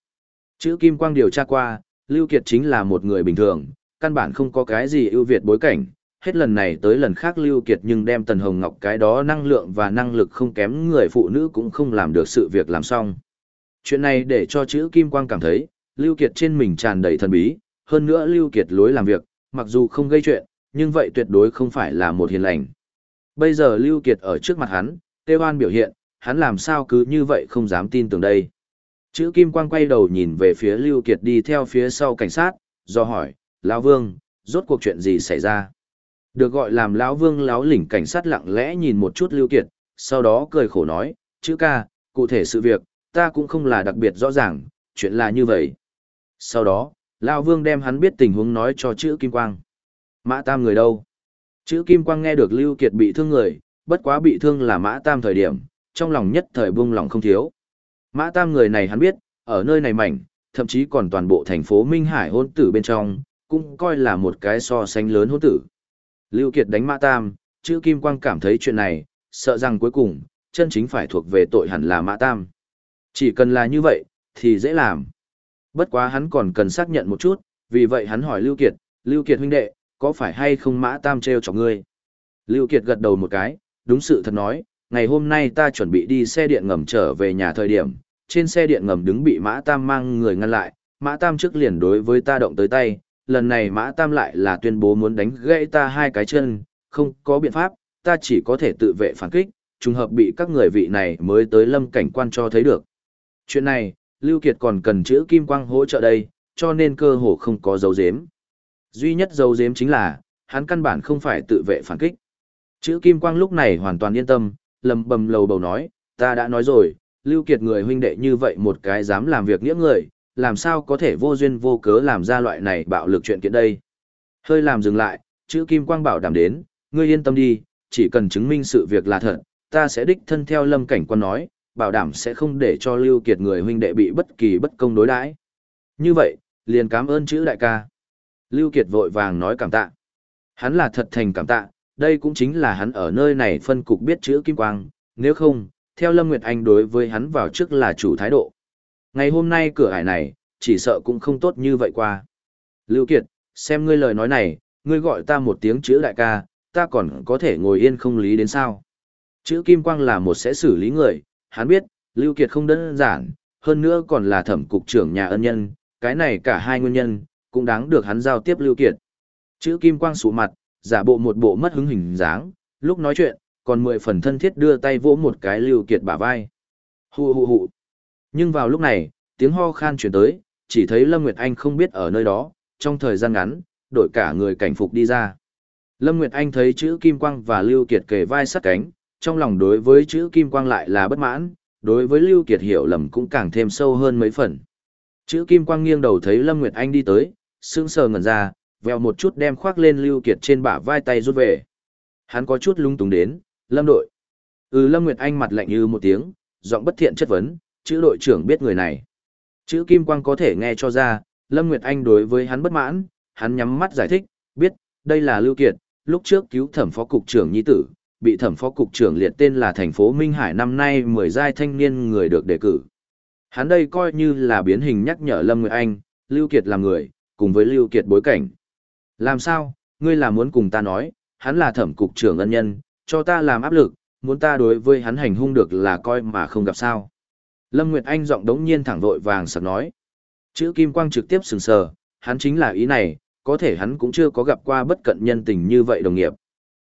A: Chữ Kim Quang điều tra qua, Lưu Kiệt chính là một người bình thường, căn bản không có cái gì ưu việt bối cảnh, hết lần này tới lần khác Lưu Kiệt nhưng đem Tần Hồng Ngọc cái đó năng lượng và năng lực không kém người phụ nữ cũng không làm được sự việc làm xong. Chuyện này để cho chữ Kim Quang cảm thấy, Lưu Kiệt trên mình tràn đầy thần bí, hơn nữa Lưu Kiệt lối làm việc, mặc dù không gây chuyện, nhưng vậy tuyệt đối không phải là một hiền lành. Bây giờ Lưu Kiệt ở trước mặt hắn, Tê Hoan biểu hiện, hắn làm sao cứ như vậy không dám tin tưởng đây. Chữ Kim Quang quay đầu nhìn về phía Lưu Kiệt đi theo phía sau cảnh sát, do hỏi, Lão Vương, rốt cuộc chuyện gì xảy ra? Được gọi làm Lão Vương Lão lỉnh cảnh sát lặng lẽ nhìn một chút Lưu Kiệt, sau đó cười khổ nói, chữ ca, cụ thể sự việc, ta cũng không là đặc biệt rõ ràng, chuyện là như vậy. Sau đó, Lão Vương đem hắn biết tình huống nói cho chữ Kim Quang. Mã Tam người đâu? Chữ Kim Quang nghe được Lưu Kiệt bị thương người, bất quá bị thương là Mã Tam thời điểm, trong lòng nhất thời buông lòng không thiếu. Mã Tam người này hắn biết, ở nơi này mảnh, thậm chí còn toàn bộ thành phố Minh Hải hôn tử bên trong, cũng coi là một cái so sánh lớn hôn tử. Lưu Kiệt đánh Mã Tam, chữ Kim Quang cảm thấy chuyện này, sợ rằng cuối cùng, chân chính phải thuộc về tội hẳn là Mã Tam. Chỉ cần là như vậy, thì dễ làm. Bất quá hắn còn cần xác nhận một chút, vì vậy hắn hỏi Lưu Kiệt, Lưu Kiệt huynh đệ, có phải hay không Mã Tam treo cho ngươi? Lưu Kiệt gật đầu một cái, đúng sự thật nói, ngày hôm nay ta chuẩn bị đi xe điện ngầm trở về nhà thời điểm, trên xe điện ngầm đứng bị Mã Tam mang người ngăn lại, Mã Tam trước liền đối với ta động tới tay, lần này Mã Tam lại là tuyên bố muốn đánh gãy ta hai cái chân, không có biện pháp, ta chỉ có thể tự vệ phản kích, trùng hợp bị các người vị này mới tới lâm cảnh quan cho thấy được. Chuyện này, Lưu Kiệt còn cần chữ kim quang hỗ trợ đây, cho nên cơ hồ không có dấu dếm. Duy nhất dấu dếm chính là, hắn căn bản không phải tự vệ phản kích. Chữ kim quang lúc này hoàn toàn yên tâm, lầm bầm lầu bầu nói, ta đã nói rồi, Lưu Kiệt người huynh đệ như vậy một cái dám làm việc nghĩa người, làm sao có thể vô duyên vô cớ làm ra loại này bạo lực chuyện kiện đây. Hơi làm dừng lại, chữ Kim Quang bảo đảm đến, ngươi yên tâm đi, chỉ cần chứng minh sự việc là thật, ta sẽ đích thân theo lâm cảnh quan nói, bảo đảm sẽ không để cho Lưu Kiệt người huynh đệ bị bất kỳ bất công đối đãi. Như vậy, liền cảm ơn chữ đại ca. Lưu Kiệt vội vàng nói cảm tạ. Hắn là thật thành cảm tạ, đây cũng chính là hắn ở nơi này phân cục biết chữ Kim Quang, nếu không, theo Lâm Nguyệt Anh đối với hắn vào trước là chủ thái độ. Ngày hôm nay cửa ải này, chỉ sợ cũng không tốt như vậy qua. Lưu Kiệt, xem ngươi lời nói này, ngươi gọi ta một tiếng chữ đại ca, ta còn có thể ngồi yên không lý đến sao. Chữ Kim Quang là một sẽ xử lý người, hắn biết, Lưu Kiệt không đơn giản, hơn nữa còn là thẩm cục trưởng nhà ân nhân, cái này cả hai nguyên nhân, cũng đáng được hắn giao tiếp Lưu Kiệt. Chữ Kim Quang sụ mặt, giả bộ một bộ mất hứng hình dáng, lúc nói chuyện, còn mười phần thân thiết đưa tay vỗ một cái Lưu Kiệt bả vai. Hù hù hù. Nhưng vào lúc này, tiếng ho khan truyền tới, chỉ thấy Lâm Nguyệt Anh không biết ở nơi đó, trong thời gian ngắn, đội cả người cảnh phục đi ra. Lâm Nguyệt Anh thấy chữ Kim Quang và Lưu Kiệt kề vai sát cánh, trong lòng đối với chữ Kim Quang lại là bất mãn, đối với Lưu Kiệt hiểu lầm cũng càng thêm sâu hơn mấy phần. Chữ Kim Quang nghiêng đầu thấy Lâm Nguyệt Anh đi tới, sững sờ ngẩn ra, vèo một chút đem khoác lên Lưu Kiệt trên bả vai tay rút về. Hắn có chút lung túng đến, Lâm đội. Ừ Lâm Nguyệt Anh mặt lạnh như một tiếng, giọng bất thiện chất vấn, chữ đội trưởng biết người này. Chữ Kim Quang có thể nghe cho ra, Lâm Nguyệt Anh đối với hắn bất mãn, hắn nhắm mắt giải thích, biết, đây là Lưu Kiệt, lúc trước cứu thẩm phó cục trưởng nhi tử, bị thẩm phó cục trưởng liệt tên là thành phố Minh Hải năm nay 10 giai thanh niên người được đề cử. Hắn đây coi như là biến hình nhắc nhở Lâm Nguyệt Anh, Lưu Kiệt là người, cùng với Lưu Kiệt bối cảnh. Làm sao, ngươi là muốn cùng ta nói, hắn là thẩm cục trưởng ân nhân, cho ta làm áp lực, muốn ta đối với hắn hành hung được là coi mà không gặp sao. Lâm Nguyệt Anh giọng đống nhiên thẳng vội vàng sặc nói. Chữ Kim Quang trực tiếp sừng sờ, hắn chính là ý này, có thể hắn cũng chưa có gặp qua bất cận nhân tình như vậy đồng nghiệp.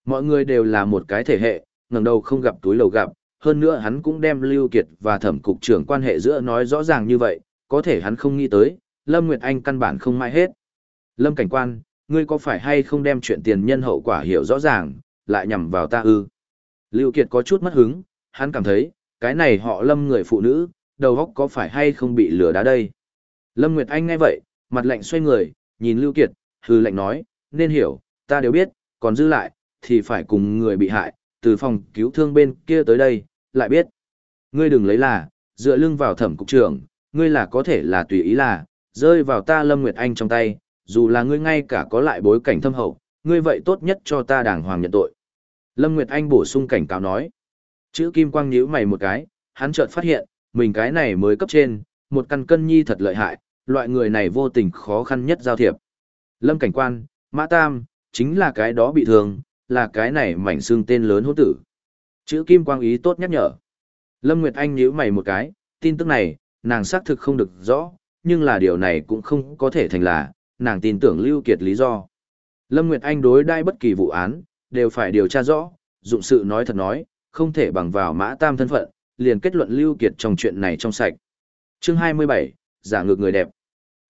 A: Mọi người đều là một cái thể hệ, ngẩng đầu không gặp túi lầu gặp, hơn nữa hắn cũng đem Lưu Kiệt và thẩm cục trưởng quan hệ giữa nói rõ ràng như vậy, có thể hắn không nghĩ tới, Lâm Nguyệt Anh căn bản không mai hết. Lâm cảnh quan, ngươi có phải hay không đem chuyện tiền nhân hậu quả hiểu rõ ràng, lại nhằm vào ta ư? Lưu Kiệt có chút mất hứng, hắn cảm thấy, cái này họ Lâm người phụ nữ, đầu góc có phải hay không bị lừa đá đây? Lâm Nguyệt Anh nghe vậy, mặt lạnh xoay người, nhìn Lưu Kiệt, hư lạnh nói, nên hiểu, ta đều biết, còn dư lại, thì phải cùng người bị hại, từ phòng cứu thương bên kia tới đây, lại biết. Ngươi đừng lấy là, dựa lưng vào thẩm cục trưởng, ngươi là có thể là tùy ý là, rơi vào ta Lâm Nguyệt Anh trong tay, dù là ngươi ngay cả có lại bối cảnh thâm hậu, ngươi vậy tốt nhất cho ta đàng hoàng nhận tội. Lâm Nguyệt Anh bổ sung cảnh cáo nói. Chữ Kim Quang nhíu mày một cái, hắn chợt phát hiện, mình cái này mới cấp trên, một căn cân nhi thật lợi hại, loại người này vô tình khó khăn nhất giao thiệp. Lâm cảnh quan, Mã Tam, chính là cái đó bị thương, là cái này mảnh xương tên lớn hỗn tử. Chữ Kim Quang ý tốt nhắc nhở. Lâm Nguyệt Anh nhíu mày một cái, tin tức này, nàng xác thực không được rõ, nhưng là điều này cũng không có thể thành là, nàng tin tưởng Lưu Kiệt lý do. Lâm Nguyệt Anh đối đai bất kỳ vụ án, đều phải điều tra rõ, dụng sự nói thật nói, không thể bằng vào mã tam thân phận, liền kết luận Lưu Kiệt trong chuyện này trong sạch. Chương 27, giả ngược người đẹp.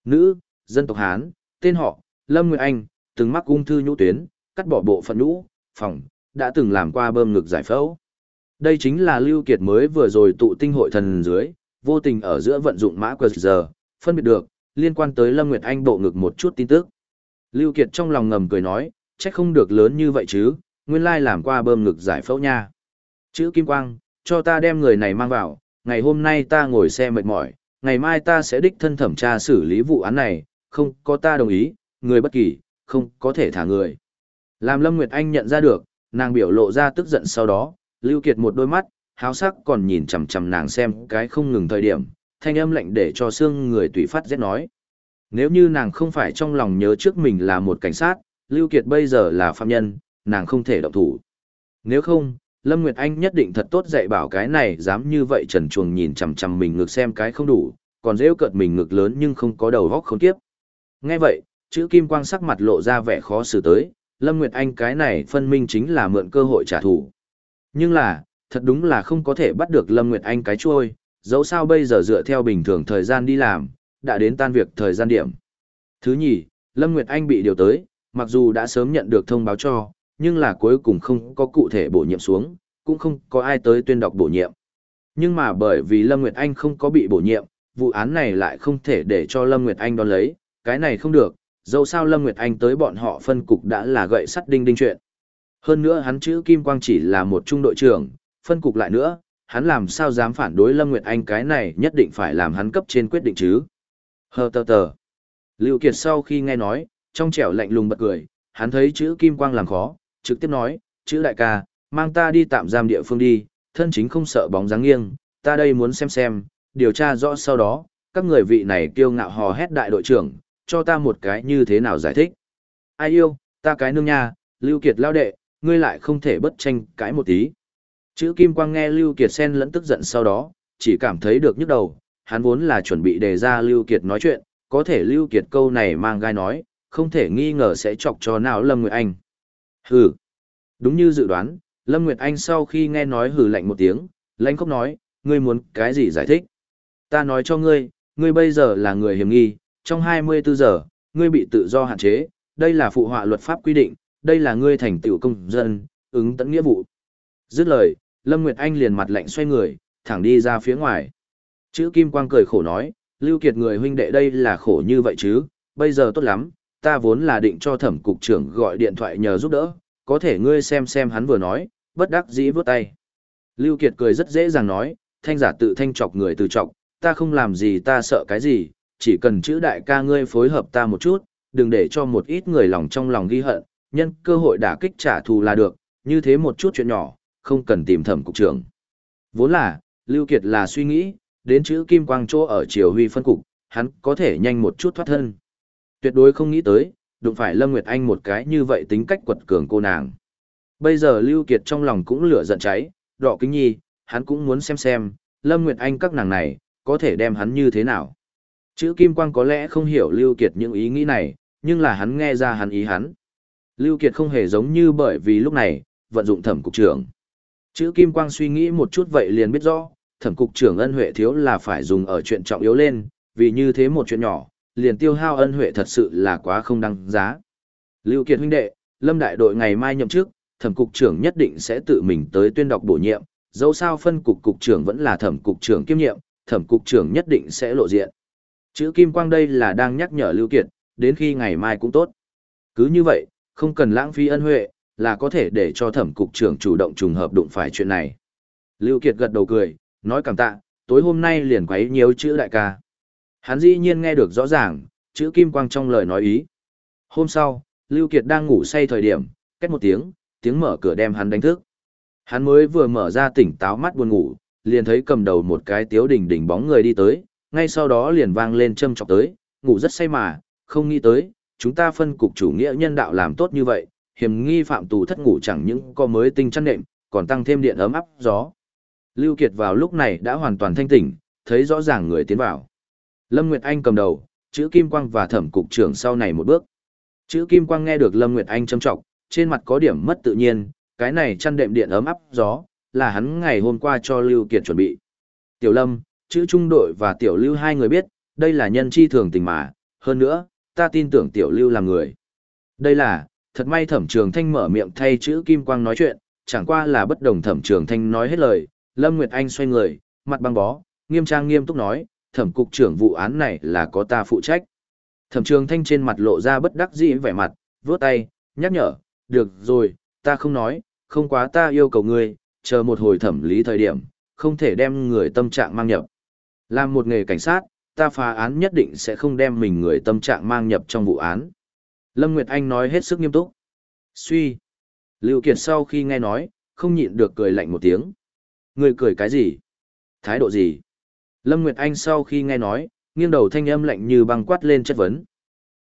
A: Nữ, dân tộc Hán, tên họ, Lâm Nguyệt Anh, từng mắc ung thư nhũ tuyến, cắt bỏ bộ phận nhũ, phòng, đã từng làm qua bơm ngực giải phẫu. Đây chính là Lưu Kiệt mới vừa rồi tụ tinh hội thần dưới, vô tình ở giữa vận dụng mã quật giờ, phân biệt được, liên quan tới Lâm Nguyệt Anh bộ ngực một chút tin tức. Lưu Kiệt trong lòng ngầm cười nói, chắc không được lớn như vậy chứ, nguyên lai làm qua bơm ngực giải phẫu nha. Chữ Kim Quang, cho ta đem người này mang vào, ngày hôm nay ta ngồi xe mệt mỏi, ngày mai ta sẽ đích thân thẩm tra xử lý vụ án này, không có ta đồng ý, người bất kỳ, không có thể thả người. Làm Lâm Nguyệt Anh nhận ra được, nàng biểu lộ ra tức giận sau đó, Lưu Kiệt một đôi mắt, háo sắc còn nhìn chằm chằm nàng xem cái không ngừng thời điểm, thanh âm lạnh để cho xương người tùy phát rét nói. Nếu như nàng không phải trong lòng nhớ trước mình là một cảnh sát, Lưu Kiệt bây giờ là phạm nhân, nàng không thể động thủ. Nếu không, Lâm Nguyệt Anh nhất định thật tốt dạy bảo cái này dám như vậy trần chuồng nhìn chằm chằm mình ngược xem cái không đủ, còn dễ cợt mình ngược lớn nhưng không có đầu góc không tiếp. Nghe vậy, chữ kim quang sắc mặt lộ ra vẻ khó xử tới, Lâm Nguyệt Anh cái này phân minh chính là mượn cơ hội trả thù. Nhưng là, thật đúng là không có thể bắt được Lâm Nguyệt Anh cái chuôi, dẫu sao bây giờ dựa theo bình thường thời gian đi làm, đã đến tan việc thời gian điểm. Thứ nhì, Lâm Nguyệt Anh bị điều tới, mặc dù đã sớm nhận được thông báo cho, nhưng là cuối cùng không có cụ thể bổ nhiệm xuống, cũng không có ai tới tuyên đọc bổ nhiệm. Nhưng mà bởi vì Lâm Nguyệt Anh không có bị bổ nhiệm, vụ án này lại không thể để cho Lâm Nguyệt Anh đón lấy, cái này không được, dẫu sao Lâm Nguyệt Anh tới bọn họ phân cục đã là gậy sắt đinh đinh chuyện. Hơn nữa hắn chữ Kim Quang chỉ là một trung đội trưởng, phân cục lại nữa, hắn làm sao dám phản đối Lâm Nguyệt Anh cái này nhất định phải làm hắn cấp trên quyết định chứ. Hờ tờ tờ. Lưu Kiệt sau khi nghe nói, trong trẻo lạnh lùng bật cười, hắn thấy chữ Kim Quang làm khó, trực tiếp nói, chữ đại ca, mang ta đi tạm giam địa phương đi, thân chính không sợ bóng dáng nghiêng, ta đây muốn xem xem, điều tra rõ sau đó, các người vị này kiêu ngạo hò hét đại đội trưởng, cho ta một cái như thế nào giải thích. Ai yêu, ta cái nương nha, Lưu Kiệt lao đệ, ngươi lại không thể bất tranh cãi một tí. Chữ Kim Quang nghe Lưu Kiệt xen lẫn tức giận sau đó, chỉ cảm thấy được nhức đầu, hắn vốn là chuẩn bị đề ra Lưu Kiệt nói chuyện, có thể Lưu Kiệt câu này mang gai nói, không thể nghi ngờ sẽ chọc cho nào Lâm Nguyệt Anh. Hừ. Đúng như dự đoán, Lâm Nguyệt Anh sau khi nghe nói hừ lạnh một tiếng, lãnh khóc nói, ngươi muốn cái gì giải thích? Ta nói cho ngươi, ngươi bây giờ là người hiểm nghi, trong 24 giờ, ngươi bị tự do hạn chế, đây là phụ họa luật pháp quy định, đây là ngươi thành tựu công dân, ứng tận nghĩa vụ. Dứt lời, Lâm Nguyệt Anh liền mặt lạnh xoay người, thẳng đi ra phía ngoài. Chữ Kim Quang cười khổ nói, Lưu Kiệt người huynh đệ đây là khổ như vậy chứ, bây giờ tốt lắm, ta vốn là định cho thẩm cục trưởng gọi điện thoại nhờ giúp đỡ, có thể ngươi xem xem hắn vừa nói, bất đắc dĩ vướt tay. Lưu Kiệt cười rất dễ dàng nói, thanh giả tự thanh chọc người từ chọc, ta không làm gì ta sợ cái gì, chỉ cần chữ đại ca ngươi phối hợp ta một chút, đừng để cho một ít người lòng trong lòng ghi hận, nhân cơ hội đả kích trả thù là được, như thế một chút chuyện nhỏ, không cần tìm thẩm cục trưởng. Vốn là, Lưu Kiệt là suy nghĩ, đến chữ kim quang chỗ ở triều huy phân cục, hắn có thể nhanh một chút thoát thân. Tuyệt đối không nghĩ tới, đụng phải Lâm Nguyệt Anh một cái như vậy tính cách quật cường cô nàng. Bây giờ Lưu Kiệt trong lòng cũng lửa giận cháy, đỏ kính nhi, hắn cũng muốn xem xem, Lâm Nguyệt Anh các nàng này, có thể đem hắn như thế nào. Chữ Kim Quang có lẽ không hiểu Lưu Kiệt những ý nghĩ này, nhưng là hắn nghe ra hắn ý hắn. Lưu Kiệt không hề giống như bởi vì lúc này, vận dụng thẩm cục trưởng. Chữ Kim Quang suy nghĩ một chút vậy liền biết rõ, thẩm cục trưởng ân huệ thiếu là phải dùng ở chuyện trọng yếu lên, vì như thế một chuyện nhỏ, liền tiêu hao ân huệ thật sự là quá không đăng giá. Lưu Kiệt huynh đệ, Lâm đại đội ngày mai nhậm chức, thẩm cục trưởng nhất định sẽ tự mình tới tuyên đọc bổ nhiệm, dẫu sao phân cục cục trưởng vẫn là thẩm cục trưởng kiêm nhiệm, thẩm cục trưởng nhất định sẽ lộ diện. Chữ Kim Quang đây là đang nhắc nhở Lưu Kiệt, đến khi ngày mai cũng tốt. Cứ như vậy, không cần lãng phí ân huệ, là có thể để cho thẩm cục trưởng chủ động trùng hợp đụng phải chuyện này. Lưu Kiệt gật đầu cười, nói cảm tạ, tối hôm nay liền quấy nhiều chữ đại ca. Hắn dĩ nhiên nghe được rõ ràng, chữ Kim Quang trong lời nói ý. Hôm sau, Lưu Kiệt đang ngủ say thời điểm, cách một tiếng, tiếng mở cửa đem hắn đánh thức. Hắn mới vừa mở ra tỉnh táo mắt buồn ngủ, liền thấy cầm đầu một cái tiếu đỉnh đỉnh bóng người đi tới, ngay sau đó liền vang lên châm chọc tới, ngủ rất say mà, không nghĩ tới, chúng ta phân cục chủ nghĩa nhân đạo làm tốt như vậy, hiểm nghi phạm tù thất ngủ chẳng những có mới tinh chăn nệm, còn tăng thêm điện ấm áp gió. Lưu Kiệt vào lúc này đã hoàn toàn thanh tỉnh, thấy rõ ràng người tiến vào. Lâm Nguyệt Anh cầm đầu, chữ Kim Quang và thẩm cục trưởng sau này một bước. Chữ Kim Quang nghe được Lâm Nguyệt Anh châm trọng, trên mặt có điểm mất tự nhiên, cái này chăn đệm điện ấm áp gió, là hắn ngày hôm qua cho Lưu Kiệt chuẩn bị. Tiểu Lâm, chữ trung đội và Tiểu Lưu hai người biết, đây là nhân chi thường tình mà, hơn nữa, ta tin tưởng Tiểu Lưu là người. Đây là, thật may thẩm trường thanh mở miệng thay chữ Kim Quang nói chuyện, chẳng qua là bất đồng thẩm trường thanh nói hết lời, Lâm Nguyệt Anh xoay người, mặt băng bó, nghiêm trang nghiêm túc nói, thẩm cục trưởng vụ án này là có ta phụ trách. Thẩm trường thanh trên mặt lộ ra bất đắc dĩ vẻ mặt, vướt tay, nhắc nhở, được rồi, ta không nói, không quá ta yêu cầu ngươi, chờ một hồi thẩm lý thời điểm, không thể đem người tâm trạng mang nhập. Làm một nghề cảnh sát, ta phá án nhất định sẽ không đem mình người tâm trạng mang nhập trong vụ án. Lâm Nguyệt Anh nói hết sức nghiêm túc. Suy. Lưu Kiệt sau khi nghe nói, không nhịn được cười lạnh một tiếng. Người cười cái gì? Thái độ gì? Lâm Nguyệt Anh sau khi nghe nói, nghiêng đầu thanh âm lạnh như băng quát lên chất vấn.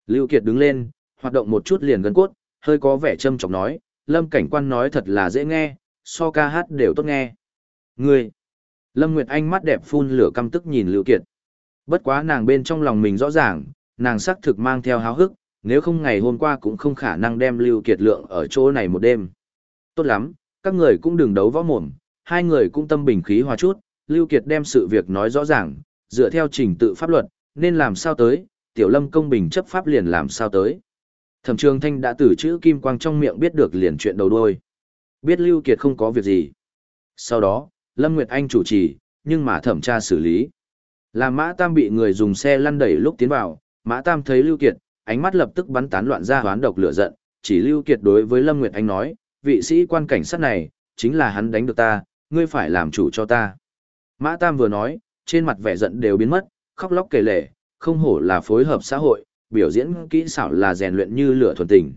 A: Lưu Kiệt đứng lên, hoạt động một chút liền gần cốt, hơi có vẻ châm chọc nói, Lâm cảnh quan nói thật là dễ nghe, so ca hát đều tốt nghe. Ngươi! Lâm Nguyệt Anh mắt đẹp phun lửa căm tức nhìn Lưu Kiệt. Bất quá nàng bên trong lòng mình rõ ràng, nàng xác thực mang theo háo hức, nếu không ngày hôm qua cũng không khả năng đem Lưu Kiệt lượng ở chỗ này một đêm. Tốt lắm, các người cũng đừng đấu võ mồm, hai người cũng tâm bình khí hòa chút, Lưu Kiệt đem sự việc nói rõ ràng, dựa theo trình tự pháp luật, nên làm sao tới, Tiểu Lâm công bình chấp pháp liền làm sao tới. Thẩm Trường Thanh đã từ chữ kim quang trong miệng biết được liền chuyện đầu đuôi. Biết Lưu Kiệt không có việc gì. Sau đó, Lâm Nguyệt Anh chủ trì, nhưng mà thẩm tra xử lý. Làm Mã Tam bị người dùng xe lăn đẩy lúc tiến vào, Mã Tam thấy Lưu Kiệt, ánh mắt lập tức bắn tán loạn ra hoán độc lửa giận, chỉ Lưu Kiệt đối với Lâm Nguyệt Anh nói, vị sĩ quan cảnh sát này, chính là hắn đánh được ta, ngươi phải làm chủ cho ta. Mã Tam vừa nói, trên mặt vẻ giận đều biến mất, khóc lóc kể lể, không hổ là phối hợp xã hội, biểu diễn kỹ xảo là rèn luyện như lửa thuần tình.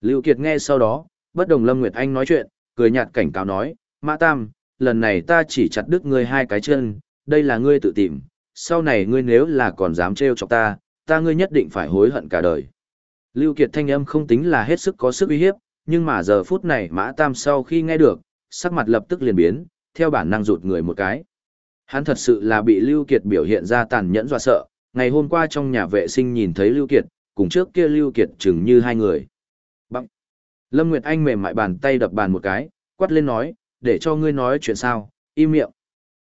A: Lưu Kiệt nghe sau đó, bất đồng Lâm Nguyệt Anh nói chuyện, cười nhạt cảnh cáo nói, Mã Tam, lần này ta chỉ chặt đứt ngươi hai cái chân, đây là ngươi tự tìm, sau này ngươi nếu là còn dám trêu chọc ta, ta ngươi nhất định phải hối hận cả đời. Lưu Kiệt thanh âm không tính là hết sức có sức uy hiếp, nhưng mà giờ phút này Mã Tam sau khi nghe được, sắc mặt lập tức liền biến, theo bản năng rụt người một cái. Hắn thật sự là bị Lưu Kiệt biểu hiện ra tàn nhẫn dọa sợ, ngày hôm qua trong nhà vệ sinh nhìn thấy Lưu Kiệt, cùng trước kia Lưu Kiệt chừng như hai người. Bằng. Lâm Nguyệt Anh mềm mại bàn tay đập bàn một cái, quát lên nói, để cho ngươi nói chuyện sao, im miệng.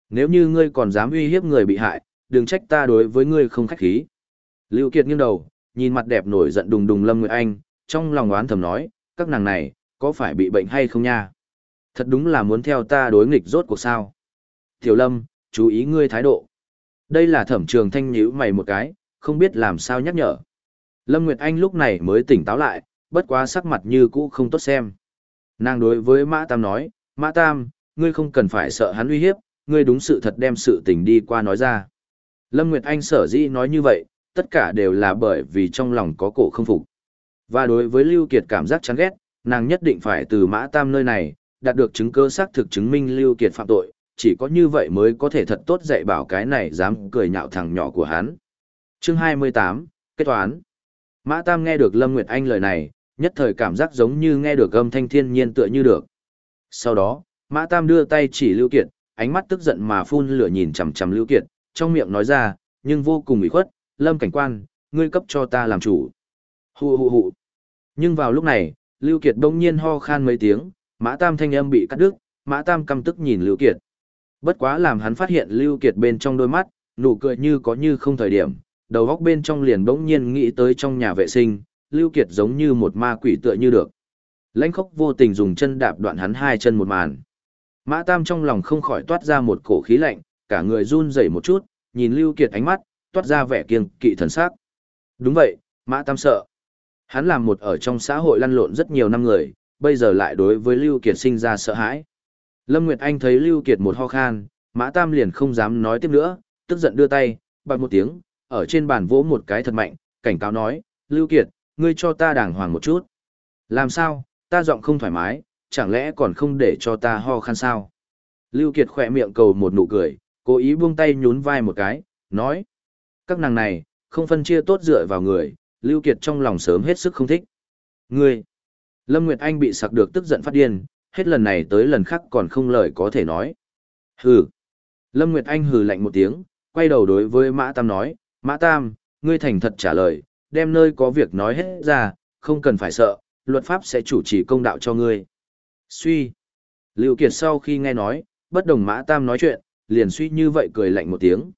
A: Nếu như ngươi còn dám uy hiếp người bị hại, đừng trách ta đối với ngươi không khách khí. Lưu Kiệt nghiêng đầu, nhìn mặt đẹp nổi giận đùng đùng Lâm Nguyệt Anh, trong lòng oán thầm nói, các nàng này, có phải bị bệnh hay không nha? Thật đúng là muốn theo ta đối nghịch rốt cuộc sao. Tiểu Lâm, chú ý ngươi thái độ. Đây là thẩm trường thanh nhữ mày một cái, không biết làm sao nhắc nhở. Lâm Nguyệt Anh lúc này mới tỉnh táo lại, bất quá sắc mặt như cũ không tốt xem. Nàng đối với Mã Tam nói, Mã Tam, ngươi không cần phải sợ hắn uy hiếp, ngươi đúng sự thật đem sự tình đi qua nói ra. Lâm Nguyệt Anh sở dĩ nói như vậy, tất cả đều là bởi vì trong lòng có cổ không phục. Và đối với Lưu Kiệt cảm giác chán ghét, nàng nhất định phải từ Mã Tam nơi này, đạt được chứng cơ xác thực chứng minh Lưu Kiệt phạm tội, chỉ có như vậy mới có thể thật tốt dạy bảo cái này dám cười nhạo thằng nhỏ của hắn. Chương 28, Kết toán Mã Tam nghe được Lâm Nguyệt Anh lời này, nhất thời cảm giác giống như nghe được âm thanh thiên nhiên tựa như được. Sau đó, Mã Tam đưa tay chỉ Lưu Kiệt, ánh mắt tức giận mà phun lửa nhìn chằm chằm Lưu Kiệt, trong miệng nói ra, nhưng vô cùng ủy khuất, Lâm cảnh quan, ngươi cấp cho ta làm chủ. Hù hù hù. Nhưng vào lúc này, Lưu Kiệt bỗng nhiên ho khan mấy tiếng, Mã Tam thanh âm bị cắt đứt, Mã Tam căm tức nhìn Lưu Kiệt. Bất quá làm hắn phát hiện Lưu Kiệt bên trong đôi mắt, nụ cười như có như không thời điểm, đầu góc bên trong liền bỗng nhiên nghĩ tới trong nhà vệ sinh, Lưu Kiệt giống như một ma quỷ tựa như được. Lãnh khốc vô tình dùng chân đạp đoạn hắn hai chân một màn. Mã Tam trong lòng không khỏi toát ra một cổ khí lạnh, cả người run rẩy một chút, nhìn Lưu Kiệt ánh mắt, toát ra vẻ kiêng kỵ thần sắc. Đúng vậy, Mã Tam sợ. Hắn làm một ở trong xã hội lăn lộn rất nhiều năm người, bây giờ lại đối với Lưu Kiệt sinh ra sợ hãi. Lâm Nguyệt Anh thấy Lưu Kiệt một ho khan, Mã Tam liền không dám nói tiếp nữa, tức giận đưa tay, bật một tiếng, ở trên bàn vỗ một cái thật mạnh, cảnh cáo nói, Lưu Kiệt, ngươi cho ta đàng hoàng một chút. Làm sao, ta giọng không thoải mái, chẳng lẽ còn không để cho ta ho khan sao? Lưu Kiệt khỏe miệng cầu một nụ cười, cố ý buông tay nhún vai một cái, nói. Các nàng này, không phân chia tốt dựa vào người, Lưu Kiệt trong lòng sớm hết sức không thích. Ngươi! Lâm Nguyệt Anh bị sặc được tức giận phát điên, hết lần này tới lần khác còn không lời có thể nói. Hừ! Lâm Nguyệt Anh hừ lạnh một tiếng, quay đầu đối với Mã Tam nói, Mã Tam, ngươi thành thật trả lời, đem nơi có việc nói hết ra, không cần phải sợ, luật pháp sẽ chủ trì công đạo cho ngươi. Suy. Lưu Kiệt sau khi nghe nói, bất đồng Mã Tam nói chuyện, liền suy như vậy cười lạnh một tiếng.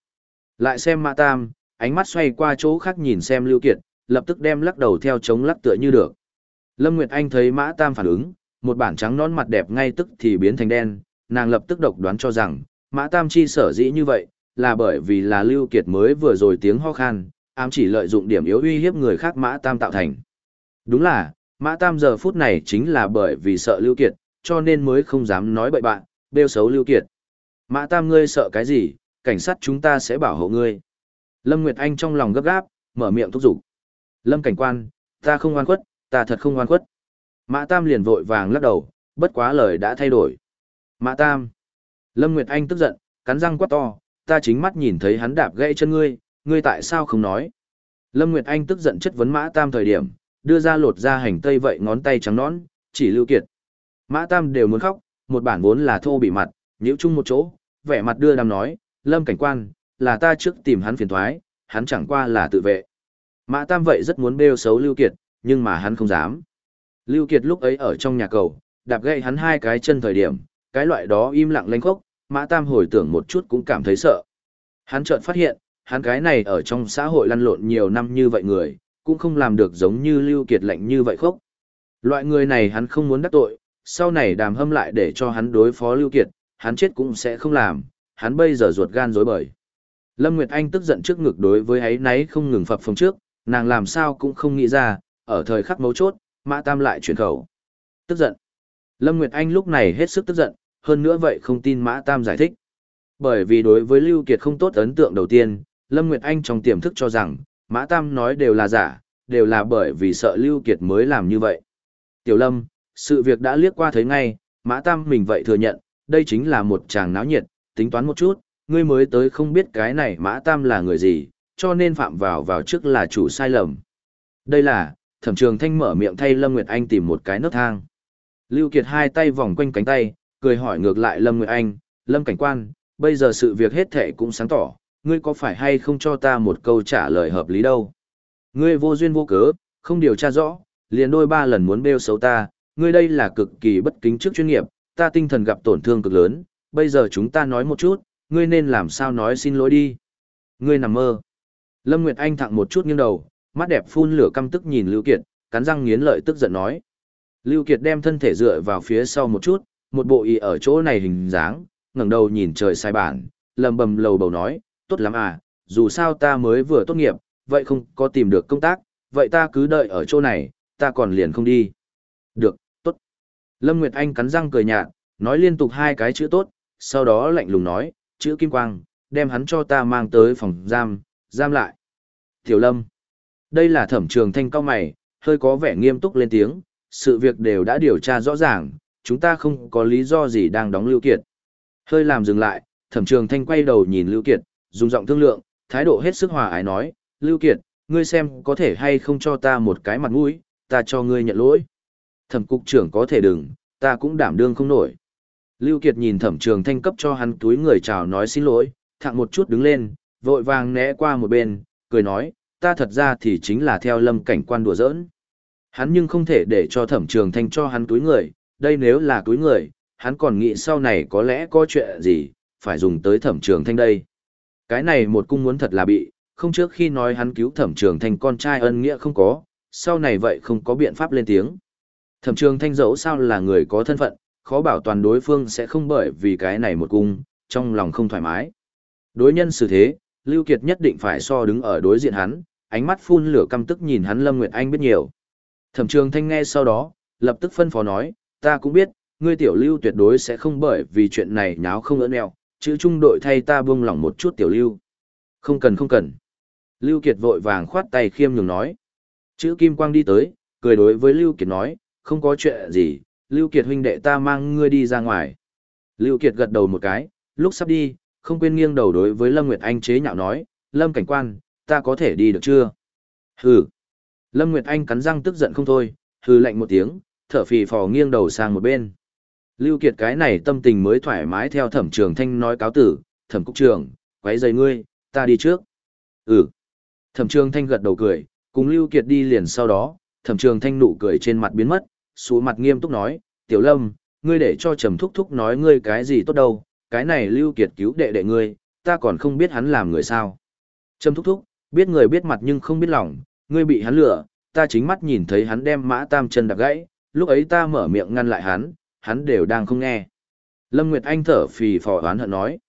A: Lại xem Mã Tam, ánh mắt xoay qua chỗ khác nhìn xem Lưu Kiệt, lập tức đem lắc đầu theo chống lắc tựa như được. Lâm Nguyệt Anh thấy Mã Tam phản ứng, một bản trắng nón mặt đẹp ngay tức thì biến thành đen, nàng lập tức độc đoán cho rằng, Mã Tam chi sở dĩ như vậy, là bởi vì là Lưu Kiệt mới vừa rồi tiếng ho khan, ám chỉ lợi dụng điểm yếu uy hiếp người khác Mã Tam tạo thành. Đúng là, Mã Tam giờ phút này chính là bởi vì sợ Lưu Kiệt, cho nên mới không dám nói bậy bạn, bêu xấu Lưu Kiệt. Mã Tam ngươi sợ cái gì, cảnh sát chúng ta sẽ bảo hộ ngươi. Lâm Nguyệt Anh trong lòng gấp gáp, mở miệng thúc giục. Lâm cảnh quan, ta không oan khuất, ta thật không oan khuất. Mã Tam liền vội vàng lắc đầu, bất quá lời đã thay đổi. Mã Tam. Lâm Nguyệt Anh tức giận, cắn răng quát to, ta chính mắt nhìn thấy hắn đạp gãy chân ngươi, ngươi tại sao không nói? Lâm Nguyệt Anh tức giận chất vấn Mã Tam thời điểm, đưa ra lột ra hành tây vậy ngón tay trắng nõn, chỉ Lưu Kiệt. Mã Tam đều muốn khóc, một bản vốn là thô bị mặt, nhíu chung một chỗ, vẻ mặt đưa đàm nói, Lâm cảnh quan, là ta trước tìm hắn phiền thoái, hắn chẳng qua là tự vệ. Mã Tam vậy rất muốn bêu xấu Lưu Kiệt, nhưng mà hắn không dám. Lưu Kiệt lúc ấy ở trong nhà cầu, đạp gậy hắn hai cái chân thời điểm, cái loại đó im lặng lanh khốc, Mã Tam hồi tưởng một chút cũng cảm thấy sợ. Hắn chợt phát hiện, hắn cái này ở trong xã hội lăn lộn nhiều năm như vậy người, cũng không làm được giống như Lưu Kiệt lạnh như vậy khốc. Loại người này hắn không muốn đắc tội, sau này đàm hâm lại để cho hắn đối phó Lưu Kiệt, hắn chết cũng sẽ không làm, hắn bây giờ ruột gan rối bời. Lâm Nguyệt Anh tức giận trước ngực đối với ấy nấy không ngừng phập phồng trước, nàng làm sao cũng không nghĩ ra, ở thời khắc mấu chốt, Mã Tam lại chuyển khẩu. Tức giận. Lâm Nguyệt Anh lúc này hết sức tức giận, hơn nữa vậy không tin Mã Tam giải thích. Bởi vì đối với Lưu Kiệt không tốt ấn tượng đầu tiên, Lâm Nguyệt Anh trong tiềm thức cho rằng, Mã Tam nói đều là giả, đều là bởi vì sợ Lưu Kiệt mới làm như vậy. Tiểu Lâm, sự việc đã liếc qua thấy ngay, Mã Tam mình vậy thừa nhận, đây chính là một chàng náo nhiệt, tính toán một chút, ngươi mới tới không biết cái này Mã Tam là người gì, cho nên phạm vào vào trước là chủ sai lầm. Đây là, thẩm trường thanh mở miệng thay Lâm Nguyệt Anh tìm một cái nấc thang. Lưu Kiệt hai tay vòng quanh cánh tay, cười hỏi ngược lại Lâm Nguyệt Anh, Lâm Cảnh Quan, bây giờ sự việc hết thệ cũng sáng tỏ, ngươi có phải hay không cho ta một câu trả lời hợp lý đâu. Ngươi vô duyên vô cớ, không điều tra rõ, liền đôi ba lần muốn bêu xấu ta, ngươi đây là cực kỳ bất kính trước chuyên nghiệp, ta tinh thần gặp tổn thương cực lớn, bây giờ chúng ta nói một chút, ngươi nên làm sao nói xin lỗi đi. Ngươi nằm mơ. Lâm Nguyệt Anh thẳng một chút nghiêng đầu, mắt đẹp phun lửa căm tức nhìn Lưu Kiệt, cắn răng nghiến lợi tức giận nói. Lưu Kiệt đem thân thể dựa vào phía sau một chút, một bộ y ở chỗ này hình dáng, ngẩng đầu nhìn trời sai bản, lầm bầm lầu bầu nói, tốt lắm à, dù sao ta mới vừa tốt nghiệp, vậy không có tìm được công tác, vậy ta cứ đợi ở chỗ này, ta còn liền không đi. Được, tốt. Lâm Nguyệt Anh cắn răng cười nhạt, nói liên tục hai cái chữ tốt, sau đó lạnh lùng nói, chữ kim quang, đem hắn cho ta mang tới phòng giam, giam lại. Tiểu Lâm. Đây là thẩm trường thanh cao mày, hơi có vẻ nghiêm túc lên tiếng, sự việc đều đã điều tra rõ ràng, chúng ta không có lý do gì đang đóng Lưu Kiệt. Hơi làm dừng lại, thẩm trường thanh quay đầu nhìn Lưu Kiệt, dùng giọng thương lượng, thái độ hết sức hòa ái nói, Lưu Kiệt, ngươi xem có thể hay không cho ta một cái mặt mũi, ta cho ngươi nhận lỗi. Thẩm cục trưởng có thể đừng, ta cũng đảm đương không nổi. Lưu Kiệt nhìn thẩm trường thanh cấp cho hắn túi người chào nói xin lỗi, thẳng một chút đứng lên, vội vàng né qua một bên, cười nói, ta thật ra thì chính là theo lâm cảnh quan đùa giỡn. Hắn nhưng không thể để cho thẩm trường thanh cho hắn túi người, đây nếu là túi người, hắn còn nghĩ sau này có lẽ có chuyện gì, phải dùng tới thẩm trường thanh đây. Cái này một cung muốn thật là bị, không trước khi nói hắn cứu thẩm trường thanh con trai ân nghĩa không có, sau này vậy không có biện pháp lên tiếng. Thẩm trường thanh dẫu sao là người có thân phận, khó bảo toàn đối phương sẽ không bởi vì cái này một cung, trong lòng không thoải mái. Đối nhân xử thế, Lưu Kiệt nhất định phải so đứng ở đối diện hắn, ánh mắt phun lửa căm tức nhìn hắn Lâm Nguyệt Anh biết nhiều. Thẩm trường thanh nghe sau đó, lập tức phân phó nói, ta cũng biết, ngươi tiểu lưu tuyệt đối sẽ không bởi vì chuyện này nháo không ớn neo, chữ trung đội thay ta buông lỏng một chút tiểu lưu. Không cần không cần. Lưu Kiệt vội vàng khoát tay khiêm nhường nói. Chữ Kim Quang đi tới, cười đối với Lưu Kiệt nói, không có chuyện gì, Lưu Kiệt huynh đệ ta mang ngươi đi ra ngoài. Lưu Kiệt gật đầu một cái, lúc sắp đi, không quên nghiêng đầu đối với Lâm Nguyệt Anh chế nhạo nói, Lâm cảnh quan, ta có thể đi được chưa? Hừ. Lâm Nguyệt Anh cắn răng tức giận không thôi, hừ lạnh một tiếng, thở phì phò nghiêng đầu sang một bên. Lưu Kiệt cái này tâm tình mới thoải mái theo thẩm trường thanh nói cáo tử, thẩm cục trưởng, quấy giày ngươi, ta đi trước. Ừ. Thẩm trường thanh gật đầu cười, cùng Lưu Kiệt đi liền sau đó, thẩm trường thanh nụ cười trên mặt biến mất, xuống mặt nghiêm túc nói, tiểu lâm, ngươi để cho trầm thúc thúc nói ngươi cái gì tốt đâu, cái này Lưu Kiệt cứu đệ đệ ngươi, ta còn không biết hắn làm người sao. Trầm thúc thúc, biết người biết mặt nhưng không biết lòng, ngươi bị hắn lừa, ta chính mắt nhìn thấy hắn đem mã tam chân đạp gãy, lúc ấy ta mở miệng ngăn lại hắn, hắn đều đang không nghe. Lâm Nguyệt Anh thở phì phò oán hận nói.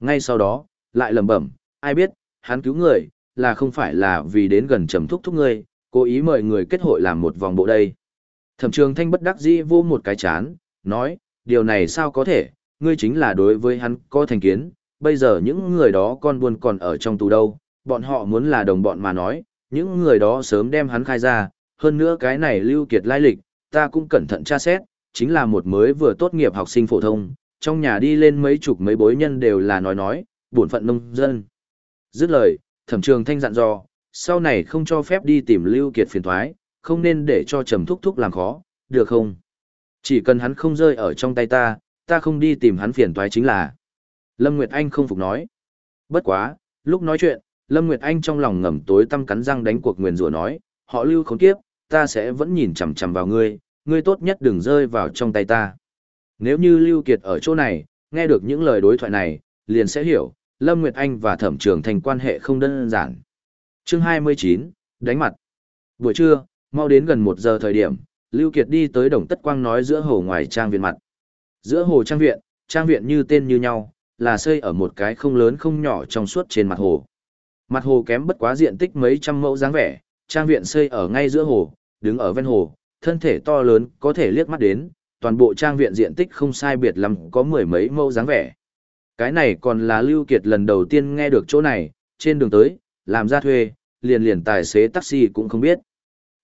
A: Ngay sau đó, lại lẩm bẩm, ai biết, hắn cứu người, là không phải là vì đến gần trầm thúc thúc ngươi, cố ý mời người kết hội làm một vòng bộ đây. Thẩm trường thanh bất đắc dĩ vô một cái chán, nói, điều này sao có thể, ngươi chính là đối với hắn có thành kiến, bây giờ những người đó con buôn còn ở trong tù đâu, bọn họ muốn là đồng bọn mà nói, những người đó sớm đem hắn khai ra, hơn nữa cái này lưu kiệt lai lịch, ta cũng cẩn thận tra xét, chính là một mới vừa tốt nghiệp học sinh phổ thông, trong nhà đi lên mấy chục mấy bối nhân đều là nói nói, buồn phận nông dân. Dứt lời, thẩm trường thanh dặn dò, sau này không cho phép đi tìm Lưu Kiệt phiền thoái, không nên để cho trầm thúc thúc làm khó, được không? Chỉ cần hắn không rơi ở trong tay ta, ta không đi tìm hắn phiền toái chính là. Lâm Nguyệt Anh không phục nói. Bất quá, lúc nói chuyện, Lâm Nguyệt Anh trong lòng ngầm tối tâm cắn răng đánh cuộc nguyền rủa nói, họ lưu không tiếp, ta sẽ vẫn nhìn chằm chằm vào ngươi, ngươi tốt nhất đừng rơi vào trong tay ta. Nếu như Lưu Kiệt ở chỗ này, nghe được những lời đối thoại này, liền sẽ hiểu, Lâm Nguyệt Anh và Thẩm Trường Thành quan hệ không đơn giản. Chương 29, đánh mặt. Buổi trưa, mau đến gần 1 giờ thời điểm, Lưu Kiệt đi tới Đồng Tất Quang nói giữa hồ ngoài trang viện mặt. Giữa hồ trang viện, trang viện như tên như nhau, là xây ở một cái không lớn không nhỏ trong suốt trên mặt hồ. Mặt hồ kém bất quá diện tích mấy trăm mẫu dáng vẻ, trang viện xây ở ngay giữa hồ, đứng ở ven hồ, thân thể to lớn có thể liếc mắt đến, toàn bộ trang viện diện tích không sai biệt lắm có mười mấy mẫu dáng vẻ. Cái này còn là Lưu Kiệt lần đầu tiên nghe được chỗ này, trên đường tới, làm ra thuê, liền liền tài xế taxi cũng không biết.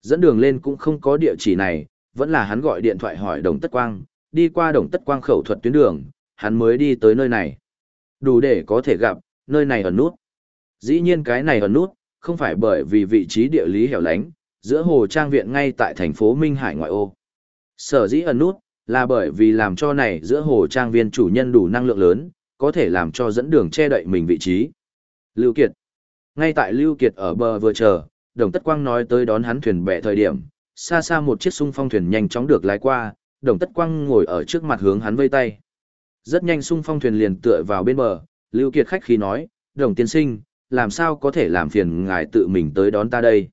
A: Dẫn đường lên cũng không có địa chỉ này, vẫn là hắn gọi điện thoại hỏi Đồng Tất Quang, đi qua Đồng Tất Quang khẩu thuật tuyến đường, hắn mới đi tới nơi này. Đủ để có thể gặp, nơi này ở nút. Dĩ nhiên cái này ẩn nút, không phải bởi vì vị trí địa lý hẻo lánh, giữa hồ trang viện ngay tại thành phố Minh Hải ngoại ô. Sở dĩ ẩn nút, là bởi vì làm cho này giữa hồ trang viên chủ nhân đủ năng lượng lớn, có thể làm cho dẫn đường che đậy mình vị trí. Lưu Kiệt Ngay tại Lưu Kiệt ở bờ vừa chờ, Đồng Tất Quang nói tới đón hắn thuyền bè thời điểm, xa xa một chiếc sung phong thuyền nhanh chóng được lái qua, Đồng Tất Quang ngồi ở trước mặt hướng hắn vây tay. Rất nhanh sung phong thuyền liền tựa vào bên bờ, Lưu Kiệt khách khí nói, Đồng tiên sinh, làm sao có thể làm phiền ngài tự mình tới đón ta đây?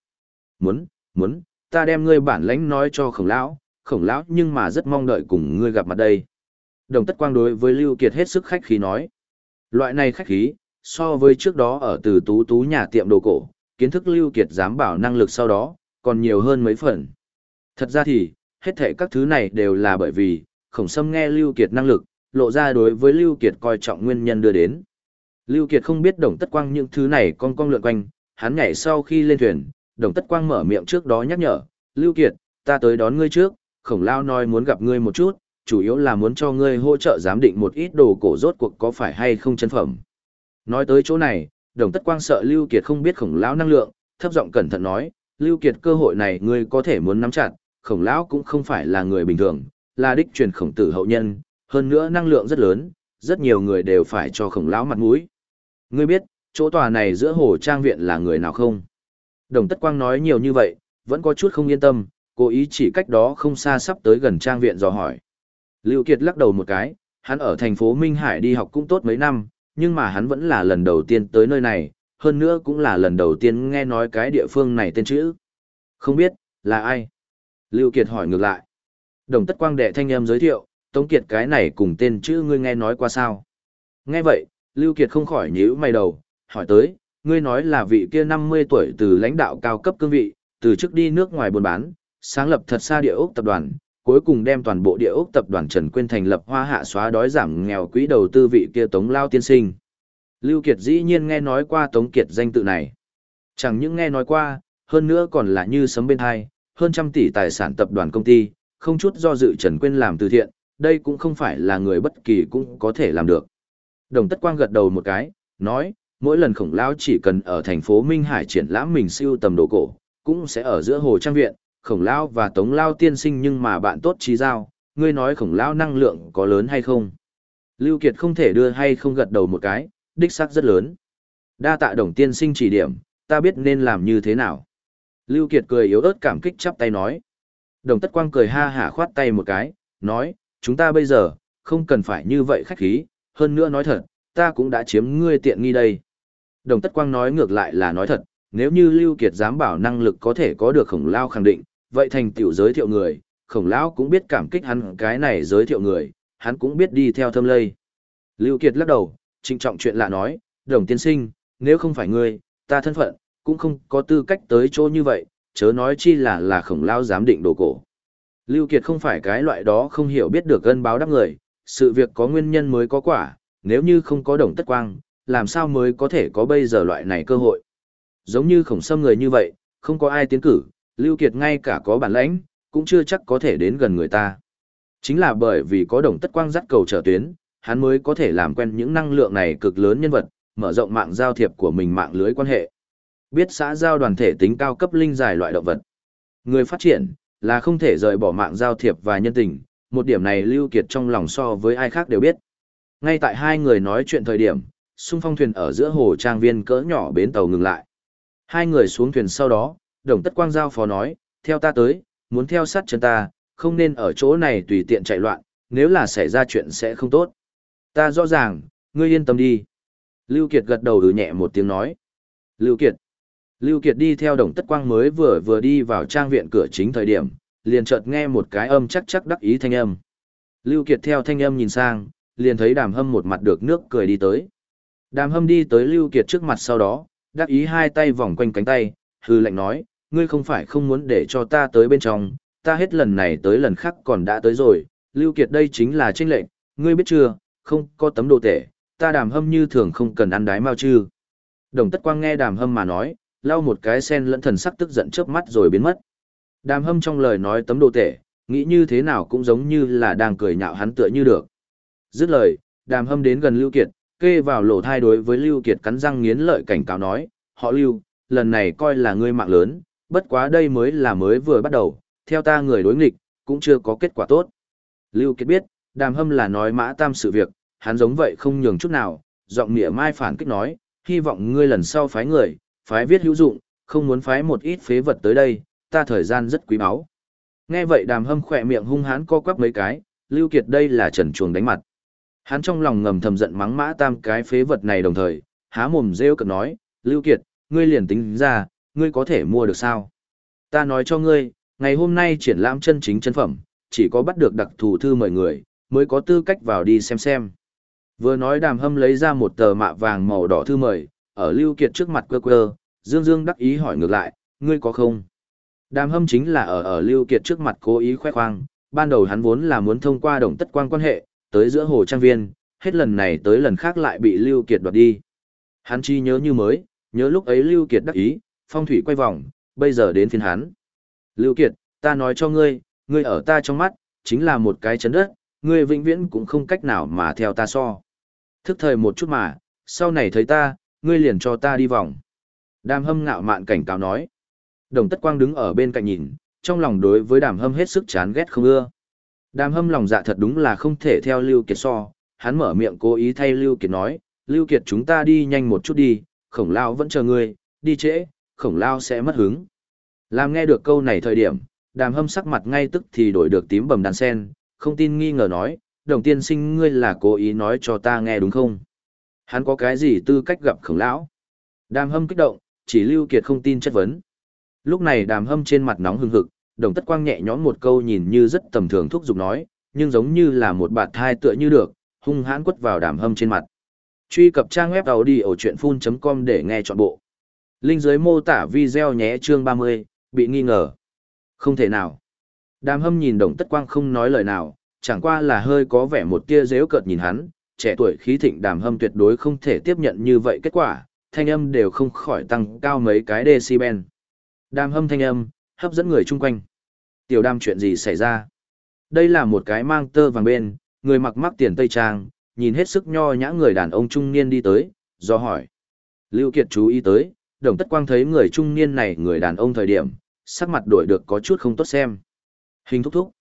A: Muốn, muốn, ta đem ngươi bản lãnh nói cho khổng lão, khổng lão nhưng mà rất mong đợi cùng ngươi gặp mặt đây. Đồng tất quang đối với Lưu Kiệt hết sức khách khí nói. Loại này khách khí, so với trước đó ở từ tú tú nhà tiệm đồ cổ, kiến thức Lưu Kiệt dám bảo năng lực sau đó, còn nhiều hơn mấy phần. Thật ra thì, hết thảy các thứ này đều là bởi vì, khổng sâm nghe Lưu Kiệt năng lực, lộ ra đối với Lưu Kiệt coi trọng nguyên nhân đưa đến. Lưu Kiệt không biết đồng tất quang những thứ này con con lượn quanh, hắn nhảy sau khi lên thuyền, đồng tất quang mở miệng trước đó nhắc nhở, Lưu Kiệt, ta tới đón ngươi trước, khổng lao nói muốn gặp ngươi một chút, chủ yếu là muốn cho ngươi hỗ trợ giám định một ít đồ cổ rốt cuộc có phải hay không chân phẩm. Nói tới chỗ này, đồng tất quang sợ Lưu Kiệt không biết khổng lão năng lượng, thấp giọng cẩn thận nói, Lưu Kiệt cơ hội này ngươi có thể muốn nắm chặt, khổng lão cũng không phải là người bình thường, là đích truyền khổng tử hậu nhân, hơn nữa năng lượng rất lớn, rất nhiều người đều phải cho khổng lão mặt mũi. Ngươi biết, chỗ tòa này giữa hồ trang viện là người nào không? Đồng Tất Quang nói nhiều như vậy, vẫn có chút không yên tâm, cố ý chỉ cách đó không xa sắp tới gần trang viện dò hỏi. Lưu Kiệt lắc đầu một cái, hắn ở thành phố Minh Hải đi học cũng tốt mấy năm, nhưng mà hắn vẫn là lần đầu tiên tới nơi này, hơn nữa cũng là lần đầu tiên nghe nói cái địa phương này tên chữ. Không biết, là ai? Lưu Kiệt hỏi ngược lại. Đồng Tất Quang đệ thanh em giới thiệu, Tống Kiệt cái này cùng tên chữ ngươi nghe nói qua sao? Nghe vậy, Lưu Kiệt không khỏi nhíu mày đầu, hỏi tới, ngươi nói là vị kia 50 tuổi từ lãnh đạo cao cấp cương vị, từ trước đi nước ngoài buôn bán, sáng lập thật xa địa ốc tập đoàn, cuối cùng đem toàn bộ địa ốc tập đoàn Trần Quyên thành lập hoa hạ xóa đói giảm nghèo quỹ đầu tư vị kia Tống Lao tiên sinh. Lưu Kiệt dĩ nhiên nghe nói qua Tống Kiệt danh tự này. Chẳng những nghe nói qua, hơn nữa còn là như sấm bên hai, hơn trăm tỷ tài sản tập đoàn công ty, không chút do dự Trần Quyên làm từ thiện, đây cũng không phải là người bất kỳ cũng có thể làm được. Đồng Tất Quang gật đầu một cái, nói, mỗi lần khổng lão chỉ cần ở thành phố Minh Hải triển lãm mình siêu tầm đồ cổ, cũng sẽ ở giữa hồ trang viện, khổng lão và tống lao tiên sinh nhưng mà bạn tốt trí giao, ngươi nói khổng lão năng lượng có lớn hay không? Lưu Kiệt không thể đưa hay không gật đầu một cái, đích xác rất lớn. Đa tạ đồng tiên sinh chỉ điểm, ta biết nên làm như thế nào. Lưu Kiệt cười yếu ớt cảm kích chắp tay nói. Đồng tất quang cười ha hả khoát tay một cái, nói, chúng ta bây giờ, không cần phải như vậy khách khí, hơn nữa nói thật, ta cũng đã chiếm ngươi tiện nghi đây. Đồng tất quang nói ngược lại là nói thật, nếu như Lưu Kiệt dám bảo năng lực có thể có được khổng lao khẳng định, vậy thành tiểu giới thiệu người, khổng lão cũng biết cảm kích hắn cái này giới thiệu người, hắn cũng biết đi theo thâm lây. Lưu Kiệt lắc đầu, trịnh trọng chuyện lạ nói, đồng tiên sinh, nếu không phải ngươi, ta thân phận, cũng không có tư cách tới chỗ như vậy, chớ nói chi là là khổng lão dám định đồ cổ. Lưu Kiệt không phải cái loại đó không hiểu biết được ân báo đáp người, sự việc có nguyên nhân mới có quả, nếu như không có đồng tất quang, làm sao mới có thể có bây giờ loại này cơ hội. Giống như khổng sâm người như vậy, không có ai tiến cử, Lưu Kiệt ngay cả có bản lãnh, cũng chưa chắc có thể đến gần người ta. Chính là bởi vì có đồng tất quang dắt cầu trở tuyến, hắn mới có thể làm quen những năng lượng này cực lớn nhân vật, mở rộng mạng giao thiệp của mình mạng lưới quan hệ. Biết xã giao đoàn thể tính cao cấp linh giải loại động vật. Người phát triển, là không thể rời bỏ mạng giao thiệp và nhân tình, một điểm này Lưu Kiệt trong lòng so với ai khác đều biết. Ngay tại hai người nói chuyện thời điểm, xung phong thuyền ở giữa hồ trang viên cỡ nhỏ bến tàu ngừng lại. Hai người xuống thuyền sau đó, đồng tất quang giao phó nói, theo ta tới, muốn theo sát chân ta, không nên ở chỗ này tùy tiện chạy loạn, nếu là xảy ra chuyện sẽ không tốt. Ta rõ ràng, ngươi yên tâm đi. Lưu Kiệt gật đầu ừ nhẹ một tiếng nói. Lưu Kiệt. Lưu Kiệt đi theo đồng tất quang mới vừa vừa đi vào trang viện cửa chính thời điểm, liền chợt nghe một cái âm chắc chắc đắc ý thanh âm. Lưu Kiệt theo thanh âm nhìn sang, liền thấy đàm hâm một mặt được nước cười đi tới. Đàm hâm đi tới Lưu Kiệt trước mặt sau đó, đắc ý hai tay vòng quanh cánh tay, hư lệnh nói, ngươi không phải không muốn để cho ta tới bên trong, ta hết lần này tới lần khác còn đã tới rồi, Lưu Kiệt đây chính là tranh lệnh, ngươi biết chưa, không có tấm đồ tể, ta đàm hâm như thường không cần ăn đái mau chứ. Đồng tất quang nghe đàm hâm mà nói, lau một cái sen lẫn thần sắc tức giận chớp mắt rồi biến mất. Đàm hâm trong lời nói tấm đồ tể, nghĩ như thế nào cũng giống như là đang cười nhạo hắn tựa như được. Dứt lời, đàm hâm đến gần Lưu Kiệt, kê vào lỗ thai đối với Lưu Kiệt cắn răng nghiến lợi cảnh cáo nói, họ Lưu, lần này coi là ngươi mạng lớn, bất quá đây mới là mới vừa bắt đầu, theo ta người đối nghịch, cũng chưa có kết quả tốt. Lưu Kiệt biết, đàm hâm là nói mã tam sự việc, hắn giống vậy không nhường chút nào, giọng mỉa mai phản kích nói, hy vọng ngươi lần sau phái người, phái viết hữu dụng, không muốn phái một ít phế vật tới đây, ta thời gian rất quý báu. Nghe vậy đàm hâm khỏe miệng hung hãn co quắp mấy cái, Lưu Kiệt đây là trần chuồng đánh mặt. Hắn trong lòng ngầm thầm giận mắng mã tam cái phế vật này đồng thời, há mồm rêu cực nói, Lưu Kiệt, ngươi liền tính ra, ngươi có thể mua được sao? Ta nói cho ngươi, ngày hôm nay triển lãm chân chính chân phẩm, chỉ có bắt được đặc thù thư mời người, mới có tư cách vào đi xem xem. Vừa nói đàm hâm lấy ra một tờ mạ vàng màu đỏ thư mời, ở Lưu Kiệt trước mặt quơ quơ, Dương Dương đắc ý hỏi ngược lại, ngươi có không? Đàm hâm chính là ở ở Lưu Kiệt trước mặt cố ý khoe khoang, ban đầu hắn vốn là muốn thông qua đồng tất quan quan hệ, tới giữa hồ trang viên, hết lần này tới lần khác lại bị Lưu Kiệt đoạt đi. Hắn chi nhớ như mới, nhớ lúc ấy Lưu Kiệt đắc ý, phong thủy quay vòng, bây giờ đến phiên hắn. Lưu Kiệt, ta nói cho ngươi, ngươi ở ta trong mắt, chính là một cái chấn đất, ngươi vĩnh viễn cũng không cách nào mà theo ta so. Thức thời một chút mà, sau này thấy ta, ngươi liền cho ta đi vòng. Đàm hâm ngạo mạn cảnh cáo nói. Đồng tất quang đứng ở bên cạnh nhìn, trong lòng đối với đàm hâm hết sức chán ghét không ưa. Đàm hâm lòng dạ thật đúng là không thể theo Lưu Kiệt so, hắn mở miệng cố ý thay Lưu Kiệt nói, Lưu Kiệt chúng ta đi nhanh một chút đi, khổng lao vẫn chờ ngươi, đi trễ, khổng lao sẽ mất hứng. Làm nghe được câu này thời điểm, đàm hâm sắc mặt ngay tức thì đổi được tím bầm đàn sen, không tin nghi ngờ nói, đồng tiên sinh ngươi là cố ý nói cho ta nghe đúng không? Hắn có cái gì tư cách gặp khổng lão? Đàm hâm kích động, chỉ Lưu Kiệt không tin chất vấn. Lúc này đàm hâm trên mặt nóng hừng hực, đồng tất quang nhẹ nhõm một câu nhìn như rất tầm thường thúc giục nói, nhưng giống như là một bạt thai tựa như được, hung hãn quất vào đàm hâm trên mặt. Truy cập trang web đầu đi ở chuyện full.com để nghe trọn bộ. Linh dưới mô tả video nhé chương 30, bị nghi ngờ. Không thể nào. Đàm hâm nhìn đồng tất quang không nói lời nào, chẳng qua là hơi có vẻ một tia dễu cợt nhìn hắn, trẻ tuổi khí thịnh đàm hâm tuyệt đối không thể tiếp nhận như vậy kết quả, thanh âm đều không khỏi tăng cao mấy cái decibel. Đàm hâm thanh âm, hấp dẫn người chung quanh. Tiểu đam chuyện gì xảy ra? Đây là một cái mang tơ vàng bên, người mặc mắc tiền tây trang, nhìn hết sức nho nhã người đàn ông trung niên đi tới, do hỏi. Lưu Kiệt chú ý tới, đồng tất quang thấy người trung niên này người đàn ông thời điểm, sắc mặt đổi được có chút không tốt xem. Hình thúc thúc.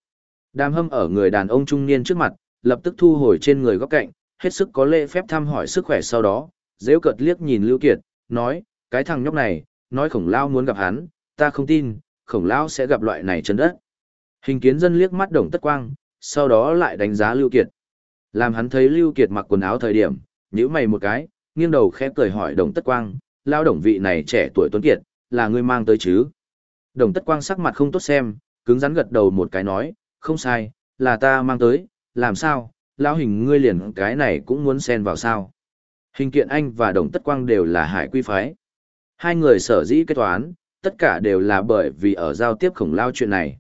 A: Đàm hâm ở người đàn ông trung niên trước mặt, lập tức thu hồi trên người góc cạnh, hết sức có lễ phép thăm hỏi sức khỏe sau đó, dễ cợt liếc nhìn Lưu Kiệt, nói, cái thằng nhóc này, nói khổng lao muốn gặp hắn, ta không tin, khổng lão sẽ gặp loại này chân đất. Hình kiến dân liếc mắt đồng tất quang, sau đó lại đánh giá Lưu Kiệt. Làm hắn thấy Lưu Kiệt mặc quần áo thời điểm, nhíu mày một cái, nghiêng đầu khẽ cười hỏi đồng tất quang, lao đồng vị này trẻ tuổi tuấn kiệt, là ngươi mang tới chứ? Đồng tất quang sắc mặt không tốt xem, cứng rắn gật đầu một cái nói, không sai, là ta mang tới, làm sao, lão hình ngươi liền cái này cũng muốn xen vào sao. Hình kiện anh và đồng tất quang đều là hải quy phái. Hai người sở dĩ kết toán, tất cả đều là bởi vì ở giao tiếp khổng lao chuyện này.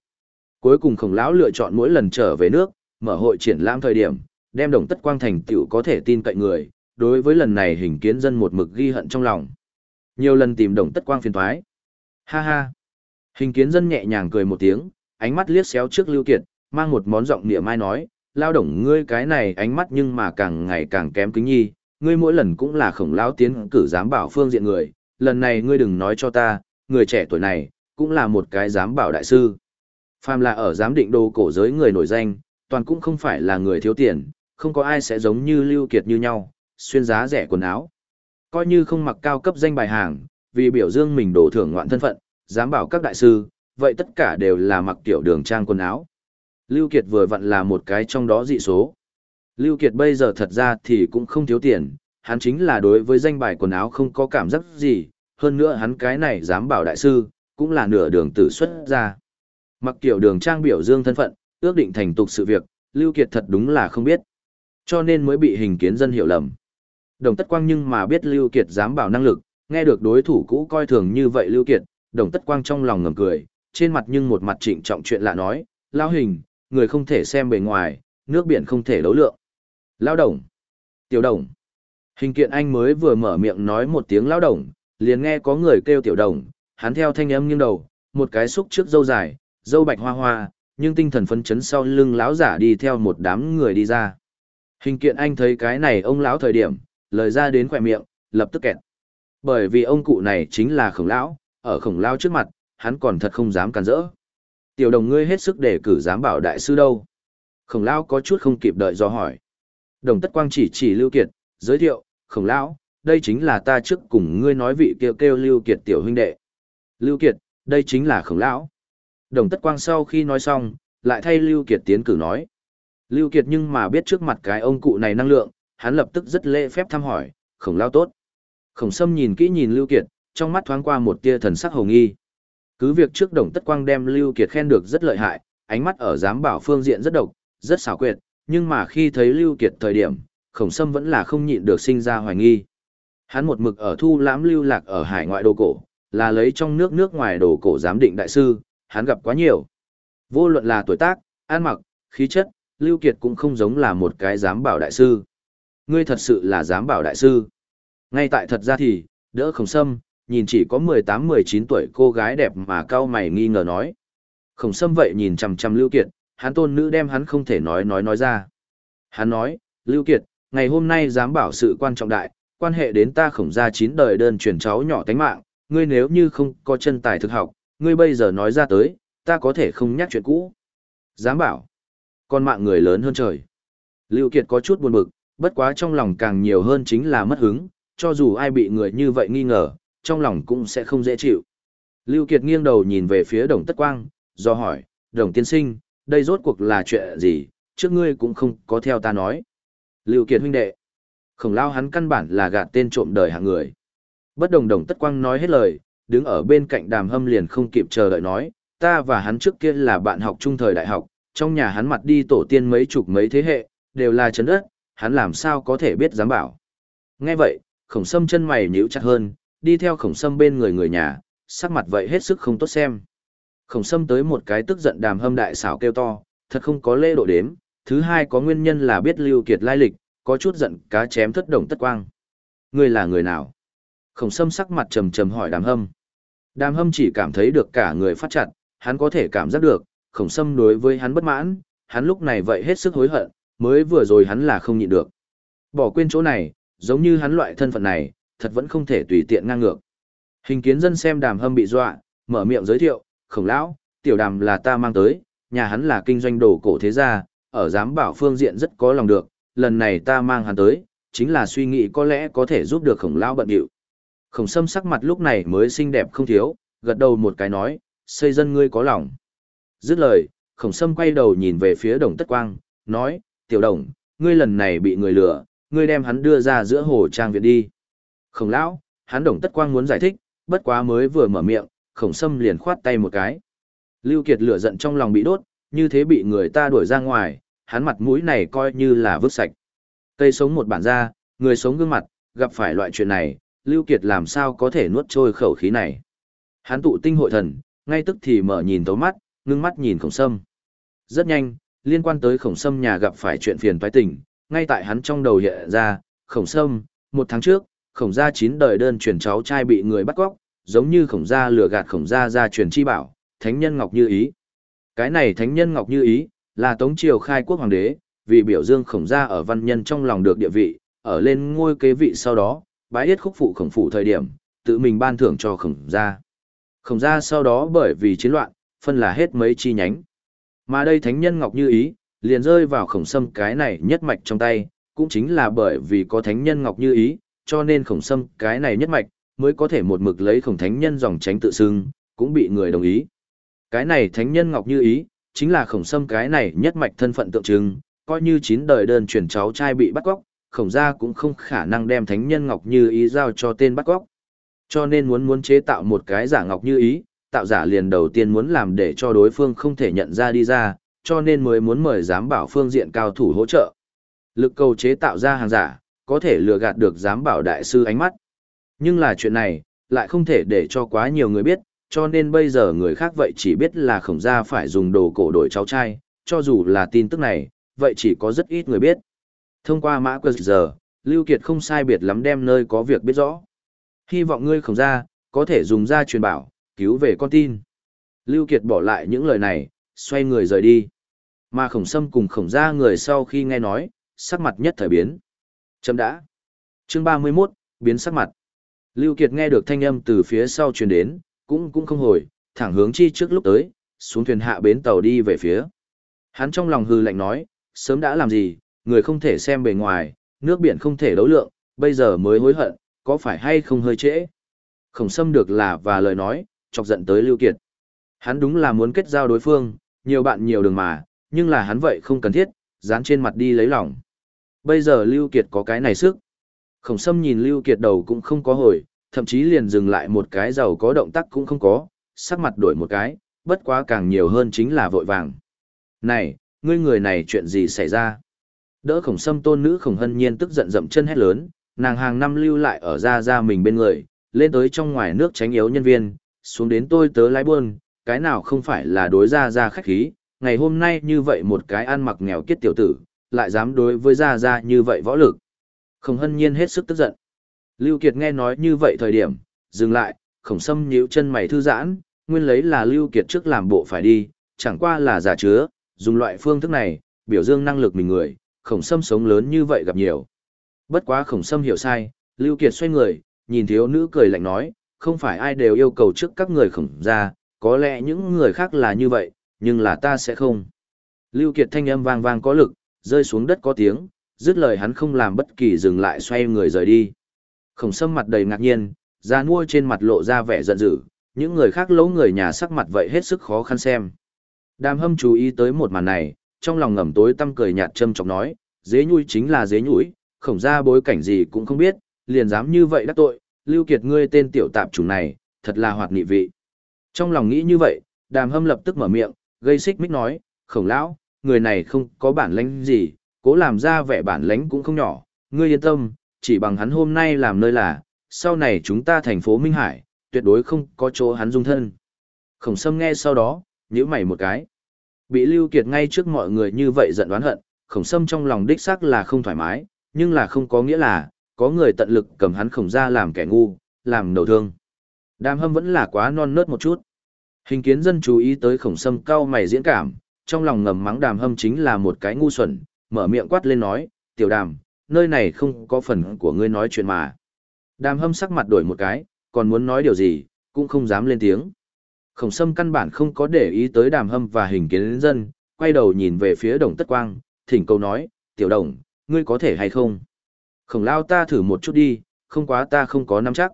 A: Cuối cùng khổng lão lựa chọn mỗi lần trở về nước, mở hội triển lãm thời điểm, đem đồng tất quang thành tựu có thể tin cậy người, đối với lần này hình kiến dân một mực ghi hận trong lòng. Nhiều lần tìm đồng tất quang phiền thoái. Ha ha. Hình kiến dân nhẹ nhàng cười một tiếng, ánh mắt liếc xéo trước Lưu Kiệt, mang một món giọng nịa mai nói, lao động ngươi cái này ánh mắt nhưng mà càng ngày càng kém kính nhi, ngươi mỗi lần cũng là khổng lão tiến cử dám bảo phương diện người, lần này ngươi đừng nói cho ta, người trẻ tuổi này, cũng là một cái giám bảo đại sư. Phàm là ở giám định đồ cổ giới người nổi danh, toàn cũng không phải là người thiếu tiền, không có ai sẽ giống như Lưu Kiệt như nhau, xuyên giá rẻ quần áo. Coi như không mặc cao cấp danh bài hàng, vì biểu dương mình đổ thưởng ngoạn thân phận, giám bảo các đại sư, vậy tất cả đều là mặc tiểu đường trang quần áo. Lưu Kiệt vừa vặn là một cái trong đó dị số. Lưu Kiệt bây giờ thật ra thì cũng không thiếu tiền, hắn chính là đối với danh bài quần áo không có cảm giác gì, hơn nữa hắn cái này dám bảo đại sư, cũng là nửa đường tử xuất ra. Mặc kiểu đường trang biểu dương thân phận, ước định thành tục sự việc, Lưu Kiệt thật đúng là không biết. Cho nên mới bị hình kiến dân hiểu lầm. Đồng Tất Quang nhưng mà biết Lưu Kiệt dám bảo năng lực, nghe được đối thủ cũ coi thường như vậy Lưu Kiệt, Đồng Tất Quang trong lòng ngầm cười, trên mặt nhưng một mặt trịnh trọng chuyện lạ nói, lao hình, người không thể xem bề ngoài, nước biển không thể đấu lượng. Lao đồng, tiểu đồng. Hình kiện anh mới vừa mở miệng nói một tiếng lao đồng, liền nghe có người kêu tiểu đồng, hắn theo thanh âm nghiêng đầu, một cái xúc trước dâu dài, dâu bạch hoa hoa, nhưng tinh thần phấn chấn sau lưng lão giả đi theo một đám người đi ra. Hình kiện anh thấy cái này ông lão thời điểm, lời ra đến khỏe miệng, lập tức kẹt. Bởi vì ông cụ này chính là khổng lão, ở khổng lão trước mặt, hắn còn thật không dám cản rỡ. Tiểu đồng ngươi hết sức để cử dám bảo đại sư đâu. Khổng lão có chút không kịp đợi do hỏi. Đồng tất quang chỉ chỉ Lưu Kiệt, giới thiệu, khổng lão, đây chính là ta trước cùng ngươi nói vị kêu kêu Lưu Kiệt tiểu huynh đệ. Lưu Kiệt, đây chính là khổng lão. Đồng tất quang sau khi nói xong, lại thay Lưu Kiệt tiến cử nói. Lưu Kiệt nhưng mà biết trước mặt cái ông cụ này năng lượng, hắn lập tức rất lễ phép thăm hỏi, khổng lão tốt. Khổng sâm nhìn kỹ nhìn Lưu Kiệt, trong mắt thoáng qua một tia thần sắc hồng nghi. Cứ việc trước đồng tất quang đem Lưu Kiệt khen được rất lợi hại, ánh mắt ở giám bảo phương diện rất độc, rất xảo quyệt, nhưng mà khi thấy Lưu Kiệt thời điểm, khổng sâm vẫn là không nhịn được sinh ra hoài nghi. Hắn một mực ở thu lãm lưu lạc ở hải ngoại đồ cổ, là lấy trong nước nước ngoài đồ cổ giám định đại sư, hắn gặp quá nhiều. Vô luận là tuổi tác, ăn mặc, khí chất, Lưu Kiệt cũng không giống là một cái giám bảo đại sư. Ngươi thật sự là giám bảo đại sư. Ngay tại thật ra thì, đỡ khổng sâm, nhìn chỉ có 18-19 tuổi cô gái đẹp mà cao mày nghi ngờ nói. Khổng sâm vậy nhìn chằm chằm Lưu Kiệt, hắn tôn nữ đem hắn không thể nói nói nói ra. Hắn nói, Lưu Kiệt, ngày hôm nay giám bảo sự quan trọng đại, quan hệ đến ta khổng gia chín đời đơn truyền cháu nhỏ tánh mạng, ngươi nếu như không có chân tài thực học, ngươi bây giờ nói ra tới, ta có thể không nhắc chuyện cũ. Dám bảo, con mạng người lớn hơn trời. Lưu Kiệt có chút buồn bực, bất quá trong lòng càng nhiều hơn chính là mất hứng, cho dù ai bị người như vậy nghi ngờ, trong lòng cũng sẽ không dễ chịu. Lưu Kiệt nghiêng đầu nhìn về phía đồng tất quang, do hỏi, đồng tiên sinh, đây rốt cuộc là chuyện gì, trước ngươi cũng không có theo ta nói. Lưu Kiệt huynh đệ, khổng lao hắn căn bản là gạt tên trộm đời hạng người. Bất đồng đồng tất quang nói hết lời, đứng ở bên cạnh đàm hâm liền không kịp chờ đợi nói, ta và hắn trước kia là bạn học trung thời đại học, trong nhà hắn mặt đi tổ tiên mấy chục mấy thế hệ, đều là chấn đất, hắn làm sao có thể biết dám bảo. Nghe vậy, khổng sâm chân mày nhíu chặt hơn, đi theo khổng sâm bên người người nhà, sắc mặt vậy hết sức không tốt xem. Khổng sâm tới một cái tức giận đàm hâm đại xảo kêu to, thật không có lễ độ đếm, thứ hai có nguyên nhân là biết lưu kiệt lai lịch, có chút giận cá chém thất đồng tất quang. Ngươi là người nào? Khổng sâm sắc mặt trầm trầm hỏi đàm hâm. Đàm hâm chỉ cảm thấy được cả người phát chặt, hắn có thể cảm giác được, khổng sâm đối với hắn bất mãn, hắn lúc này vậy hết sức hối hận, mới vừa rồi hắn là không nhịn được. Bỏ quên chỗ này, giống như hắn loại thân phận này, thật vẫn không thể tùy tiện ngang ngược. Hình kiến dân xem đàm hâm bị dọa, mở miệng giới thiệu, khổng lão, tiểu đàm là ta mang tới, nhà hắn là kinh doanh đồ cổ thế gia, ở giám bảo phương diện rất có lòng được, lần này ta mang hắn tới, chính là suy nghĩ có lẽ có thể giúp được khổng lão bận điệu. Khổng sâm sắc mặt lúc này mới xinh đẹp không thiếu, gật đầu một cái nói, xây dân ngươi có lòng. Dứt lời, khổng sâm quay đầu nhìn về phía đồng tất quang, nói, tiểu đồng, ngươi lần này bị người lừa, ngươi đem hắn đưa ra giữa hồ trang viện đi. Khổng lão, hắn đồng tất quang muốn giải thích, bất quá mới vừa mở miệng, khổng sâm liền khoát tay một cái. Lưu Kiệt lửa giận trong lòng bị đốt, như thế bị người ta đuổi ra ngoài, hắn mặt mũi này coi như là vứt sạch. Cây sống một bản ra, người sống gương mặt, gặp phải loại chuyện này, Lưu Kiệt làm sao có thể nuốt trôi khẩu khí này. Hắn tụ tinh hội thần, ngay tức thì mở nhìn tấu mắt, ngưng mắt nhìn khổng sâm. Rất nhanh, liên quan tới khổng sâm nhà gặp phải chuyện phiền toái tình, ngay tại hắn trong đầu hiện ra, khổng sâm, một tháng trước, khổng gia chín đời đơn truyền cháu trai bị người bắt cóc, giống như khổng gia lừa gạt khổng gia ra truyền chi bảo, thánh nhân ngọc như ý. Cái này thánh nhân ngọc như ý, là tống triều khai quốc hoàng đế, vì biểu dương khổng gia ở văn nhân trong lòng được địa vị, ở lên ngôi kế vị sau đó, bái yết khúc phụ khổng phụ thời điểm, tự mình ban thưởng cho khổng gia. Khổng gia sau đó bởi vì chiến loạn, phân là hết mấy chi nhánh. Mà đây thánh nhân ngọc như ý, liền rơi vào khổng sâm cái này nhất mạch trong tay, cũng chính là bởi vì có thánh nhân ngọc như ý, cho nên khổng sâm cái này nhất mạch, mới có thể một mực lấy khổng thánh nhân dòng tránh tự xưng, cũng bị người đồng ý. Cái này thánh nhân ngọc như ý, chính là khổng sâm cái này nhất mạch thân phận tượng trưng, coi như chín đời đơn truyền cháu trai bị bắt cóc, khổng gia cũng không khả năng đem thánh nhân ngọc như ý giao cho tên bắt cóc. Cho nên muốn muốn chế tạo một cái giả ngọc như ý, tạo giả liền đầu tiên muốn làm để cho đối phương không thể nhận ra đi ra, cho nên mới muốn mời giám bảo phương diện cao thủ hỗ trợ. Lực cầu chế tạo ra hàng giả, có thể lừa gạt được giám bảo đại sư ánh mắt. Nhưng là chuyện này, lại không thể để cho quá nhiều người biết, cho nên bây giờ người khác vậy chỉ biết là khổng gia phải dùng đồ cổ đổi cháu trai, cho dù là tin tức này, vậy chỉ có rất ít người biết. Thông qua mã quật giờ, Lưu Kiệt không sai biệt lắm đem nơi có việc biết rõ. Hy vọng ngươi khổng gia, có thể dùng ra truyền bảo, cứu về con tin. Lưu Kiệt bỏ lại những lời này, xoay người rời đi. Mà khổng sâm cùng khổng gia người sau khi nghe nói, sắc mặt nhất thời biến. Chấm đã. Chương 31, biến sắc mặt. Lưu Kiệt nghe được thanh âm từ phía sau truyền đến, cũng cũng không hồi, thẳng hướng chi trước lúc tới, xuống thuyền hạ bến tàu đi về phía. Hắn trong lòng hư lạnh nói, sớm đã làm gì, người không thể xem bề ngoài, nước biển không thể đấu lượng, bây giờ mới hối hận, có phải hay không hơi trễ. Khổng xâm được là và lời nói, chọc giận tới Lưu Kiệt. Hắn đúng là muốn kết giao đối phương, nhiều bạn nhiều đường mà, nhưng là hắn vậy không cần thiết, dán trên mặt đi lấy lòng. Bây giờ Lưu Kiệt có cái này sức. Khổng Sâm nhìn Lưu Kiệt đầu cũng không có hồi, thậm chí liền dừng lại một cái giàu có động tác cũng không có, sắc mặt đổi một cái, bất quá càng nhiều hơn chính là vội vàng. Này, ngươi người này chuyện gì xảy ra? Đỡ khổng sâm tôn nữ khổng hân nhiên tức giận dậm chân hét lớn, nàng hàng năm lưu lại ở ra ra mình bên người, lên tới trong ngoài nước tránh yếu nhân viên, xuống đến tôi tớ lái buôn, cái nào không phải là đối ra ra khách khí, ngày hôm nay như vậy một cái ăn mặc nghèo kiết tiểu tử, lại dám đối với ra ra như vậy võ lực. Khổng hân nhiên hết sức tức giận. Lưu Kiệt nghe nói như vậy thời điểm, dừng lại, khổng sâm nhíu chân mày thư giãn, nguyên lấy là Lưu Kiệt trước làm bộ phải đi, chẳng qua là giả chứa, dùng loại phương thức này, biểu dương năng lực mình người, khổng sâm sống lớn như vậy gặp nhiều. Bất quá khổng sâm hiểu sai, Lưu Kiệt xoay người, nhìn thiếu nữ cười lạnh nói, không phải ai đều yêu cầu trước các người khổng ra, có lẽ những người khác là như vậy, nhưng là ta sẽ không. Lưu Kiệt thanh âm vang vang có lực, rơi xuống đất có tiếng, dứt lời hắn không làm bất kỳ dừng lại xoay người rời đi. Khổng sâm mặt đầy ngạc nhiên, ra nuôi trên mặt lộ ra vẻ giận dữ, những người khác lỗ người nhà sắc mặt vậy hết sức khó khăn xem. Đàm hâm chú ý tới một màn này, trong lòng ngầm tối tâm cười nhạt châm chọc nói, dế nhui chính là dế nhũi, khổng ra bối cảnh gì cũng không biết, liền dám như vậy đắc tội, lưu kiệt ngươi tên tiểu tạp chủng này, thật là hoạt nghị vị. Trong lòng nghĩ như vậy, đàm hâm lập tức mở miệng, gây xích mích nói, khổng lão, người này không có bản lãnh gì, cố làm ra vẻ bản lãnh cũng không nhỏ, ngươi yên tâm, chỉ bằng hắn hôm nay làm nơi là, sau này chúng ta thành phố Minh Hải, tuyệt đối không có chỗ hắn dung thân. Khổng sâm nghe sau đó, nhíu mày một cái. Bị Lưu Kiệt ngay trước mọi người như vậy giận đoán hận, khổng sâm trong lòng đích xác là không thoải mái, nhưng là không có nghĩa là, có người tận lực cầm hắn khổng ra làm kẻ ngu, làm đầu thương. Đàm hâm vẫn là quá non nớt một chút. Hình kiến dân chú ý tới khổng sâm cao mày diễn cảm, trong lòng ngầm mắng đàm hâm chính là một cái ngu xuẩn, mở miệng quát lên nói, tiểu đàm, nơi này không có phần của ngươi nói chuyện mà. Đàm hâm sắc mặt đổi một cái, còn muốn nói điều gì, cũng không dám lên tiếng. Khổng sâm căn bản không có để ý tới đàm hâm và hình kiến dân, quay đầu nhìn về phía đồng tất quang, thỉnh cầu nói, tiểu đồng, ngươi có thể hay không? Khổng lao ta thử một chút đi, không quá ta không có nắm chắc.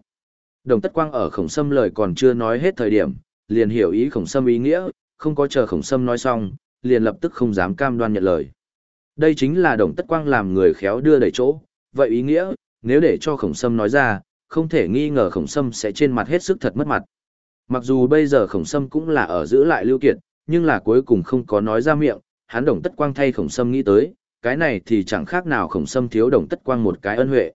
A: Đồng tất quang ở khổng sâm lời còn chưa nói hết thời điểm, liền hiểu ý khổng sâm ý nghĩa, không có chờ khổng sâm nói xong, liền lập tức không dám cam đoan nhận lời. Đây chính là đồng tất quang làm người khéo đưa đẩy chỗ, vậy ý nghĩa, nếu để cho khổng sâm nói ra, không thể nghi ngờ khổng sâm sẽ trên mặt hết sức thật mất mặt. Mặc dù bây giờ khổng sâm cũng là ở giữ lại lưu kiệt, nhưng là cuối cùng không có nói ra miệng, hắn đồng tất quang thay khổng sâm nghĩ tới, cái này thì chẳng khác nào khổng sâm thiếu đồng tất quang một cái ân huệ.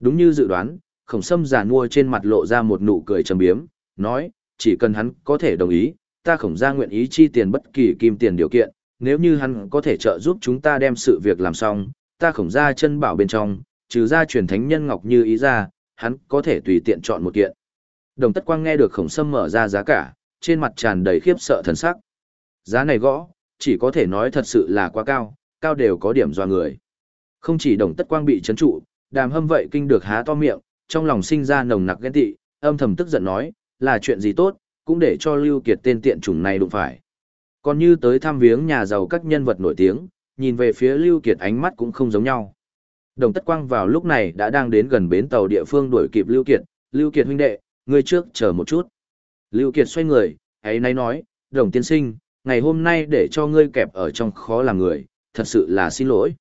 A: Đúng như dự đoán, khổng sâm già mua trên mặt lộ ra một nụ cười trầm biếm, nói, chỉ cần hắn có thể đồng ý, ta khổng ra nguyện ý chi tiền bất kỳ kim tiền điều kiện, nếu như hắn có thể trợ giúp chúng ta đem sự việc làm xong, ta khổng ra chân bảo bên trong, trừ ra truyền thánh nhân ngọc như ý ra, hắn có thể tùy tiện chọn một kiện. Đồng tất quang nghe được khổng sâm mở ra giá cả, trên mặt tràn đầy khiếp sợ thần sắc. Giá này gõ, chỉ có thể nói thật sự là quá cao, cao đều có điểm do người. Không chỉ đồng tất quang bị chấn trụ, đàm hâm vậy kinh được há to miệng, trong lòng sinh ra nồng nặc ghen tị, âm thầm tức giận nói, là chuyện gì tốt, cũng để cho Lưu Kiệt tên tiện chủng này đụng phải. Còn như tới thăm viếng nhà giàu các nhân vật nổi tiếng, nhìn về phía Lưu Kiệt ánh mắt cũng không giống nhau. Đồng Tất Quang vào lúc này đã đang đến gần bến tàu địa phương đuổi kịp Lưu Kiệt, Lưu Kiệt huynh đệ, ngươi trước chờ một chút. Lưu Kiệt xoay người, ấy nay nói, Đồng tiên sinh, ngày hôm nay để cho ngươi kẹp ở trong khó làm người, thật sự là xin lỗi.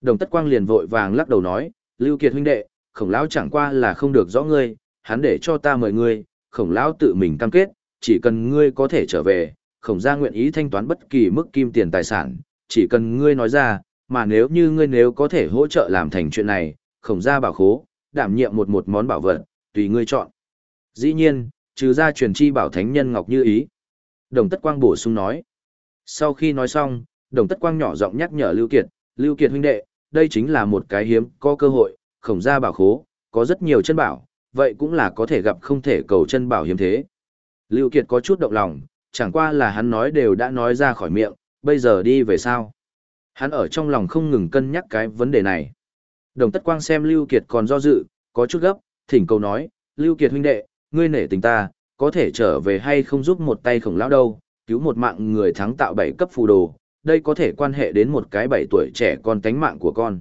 A: Đồng Tất Quang liền vội vàng lắc đầu nói, Lưu Kiệt huynh đệ, khổng lão chẳng qua là không được rõ ngươi, hắn để cho ta mời ngươi, khổng lão tự mình cam kết, chỉ cần ngươi có thể trở về, khổng gia nguyện ý thanh toán bất kỳ mức kim tiền tài sản, chỉ cần ngươi nói ra, mà nếu như ngươi nếu có thể hỗ trợ làm thành chuyện này, khổng gia bảo khố, đảm nhiệm một một món bảo vật, tùy ngươi chọn. Dĩ nhiên, trừ ra truyền chi bảo thánh nhân ngọc như ý. Đồng Tất Quang bổ sung nói. Sau khi nói xong, Đồng Tất Quang nhỏ giọng nhắc nhở Lưu Kiệt, Lưu Kiệt huynh đệ, đây chính là một cái hiếm có cơ hội, khổng gia bảo khố, có rất nhiều chân bảo, vậy cũng là có thể gặp không thể cầu chân bảo hiếm thế. Lưu Kiệt có chút động lòng, chẳng qua là hắn nói đều đã nói ra khỏi miệng, bây giờ đi về sao? Hắn ở trong lòng không ngừng cân nhắc cái vấn đề này. Đồng Tất Quang xem Lưu Kiệt còn do dự, có chút gấp, thỉnh cầu nói, Lưu Kiệt huynh đệ, ngươi nể tình ta, có thể trở về hay không giúp một tay khổng lão đâu, cứu một mạng người thắng tạo bảy cấp phù đồ, đây có thể quan hệ đến một cái bảy tuổi trẻ con tánh mạng của con.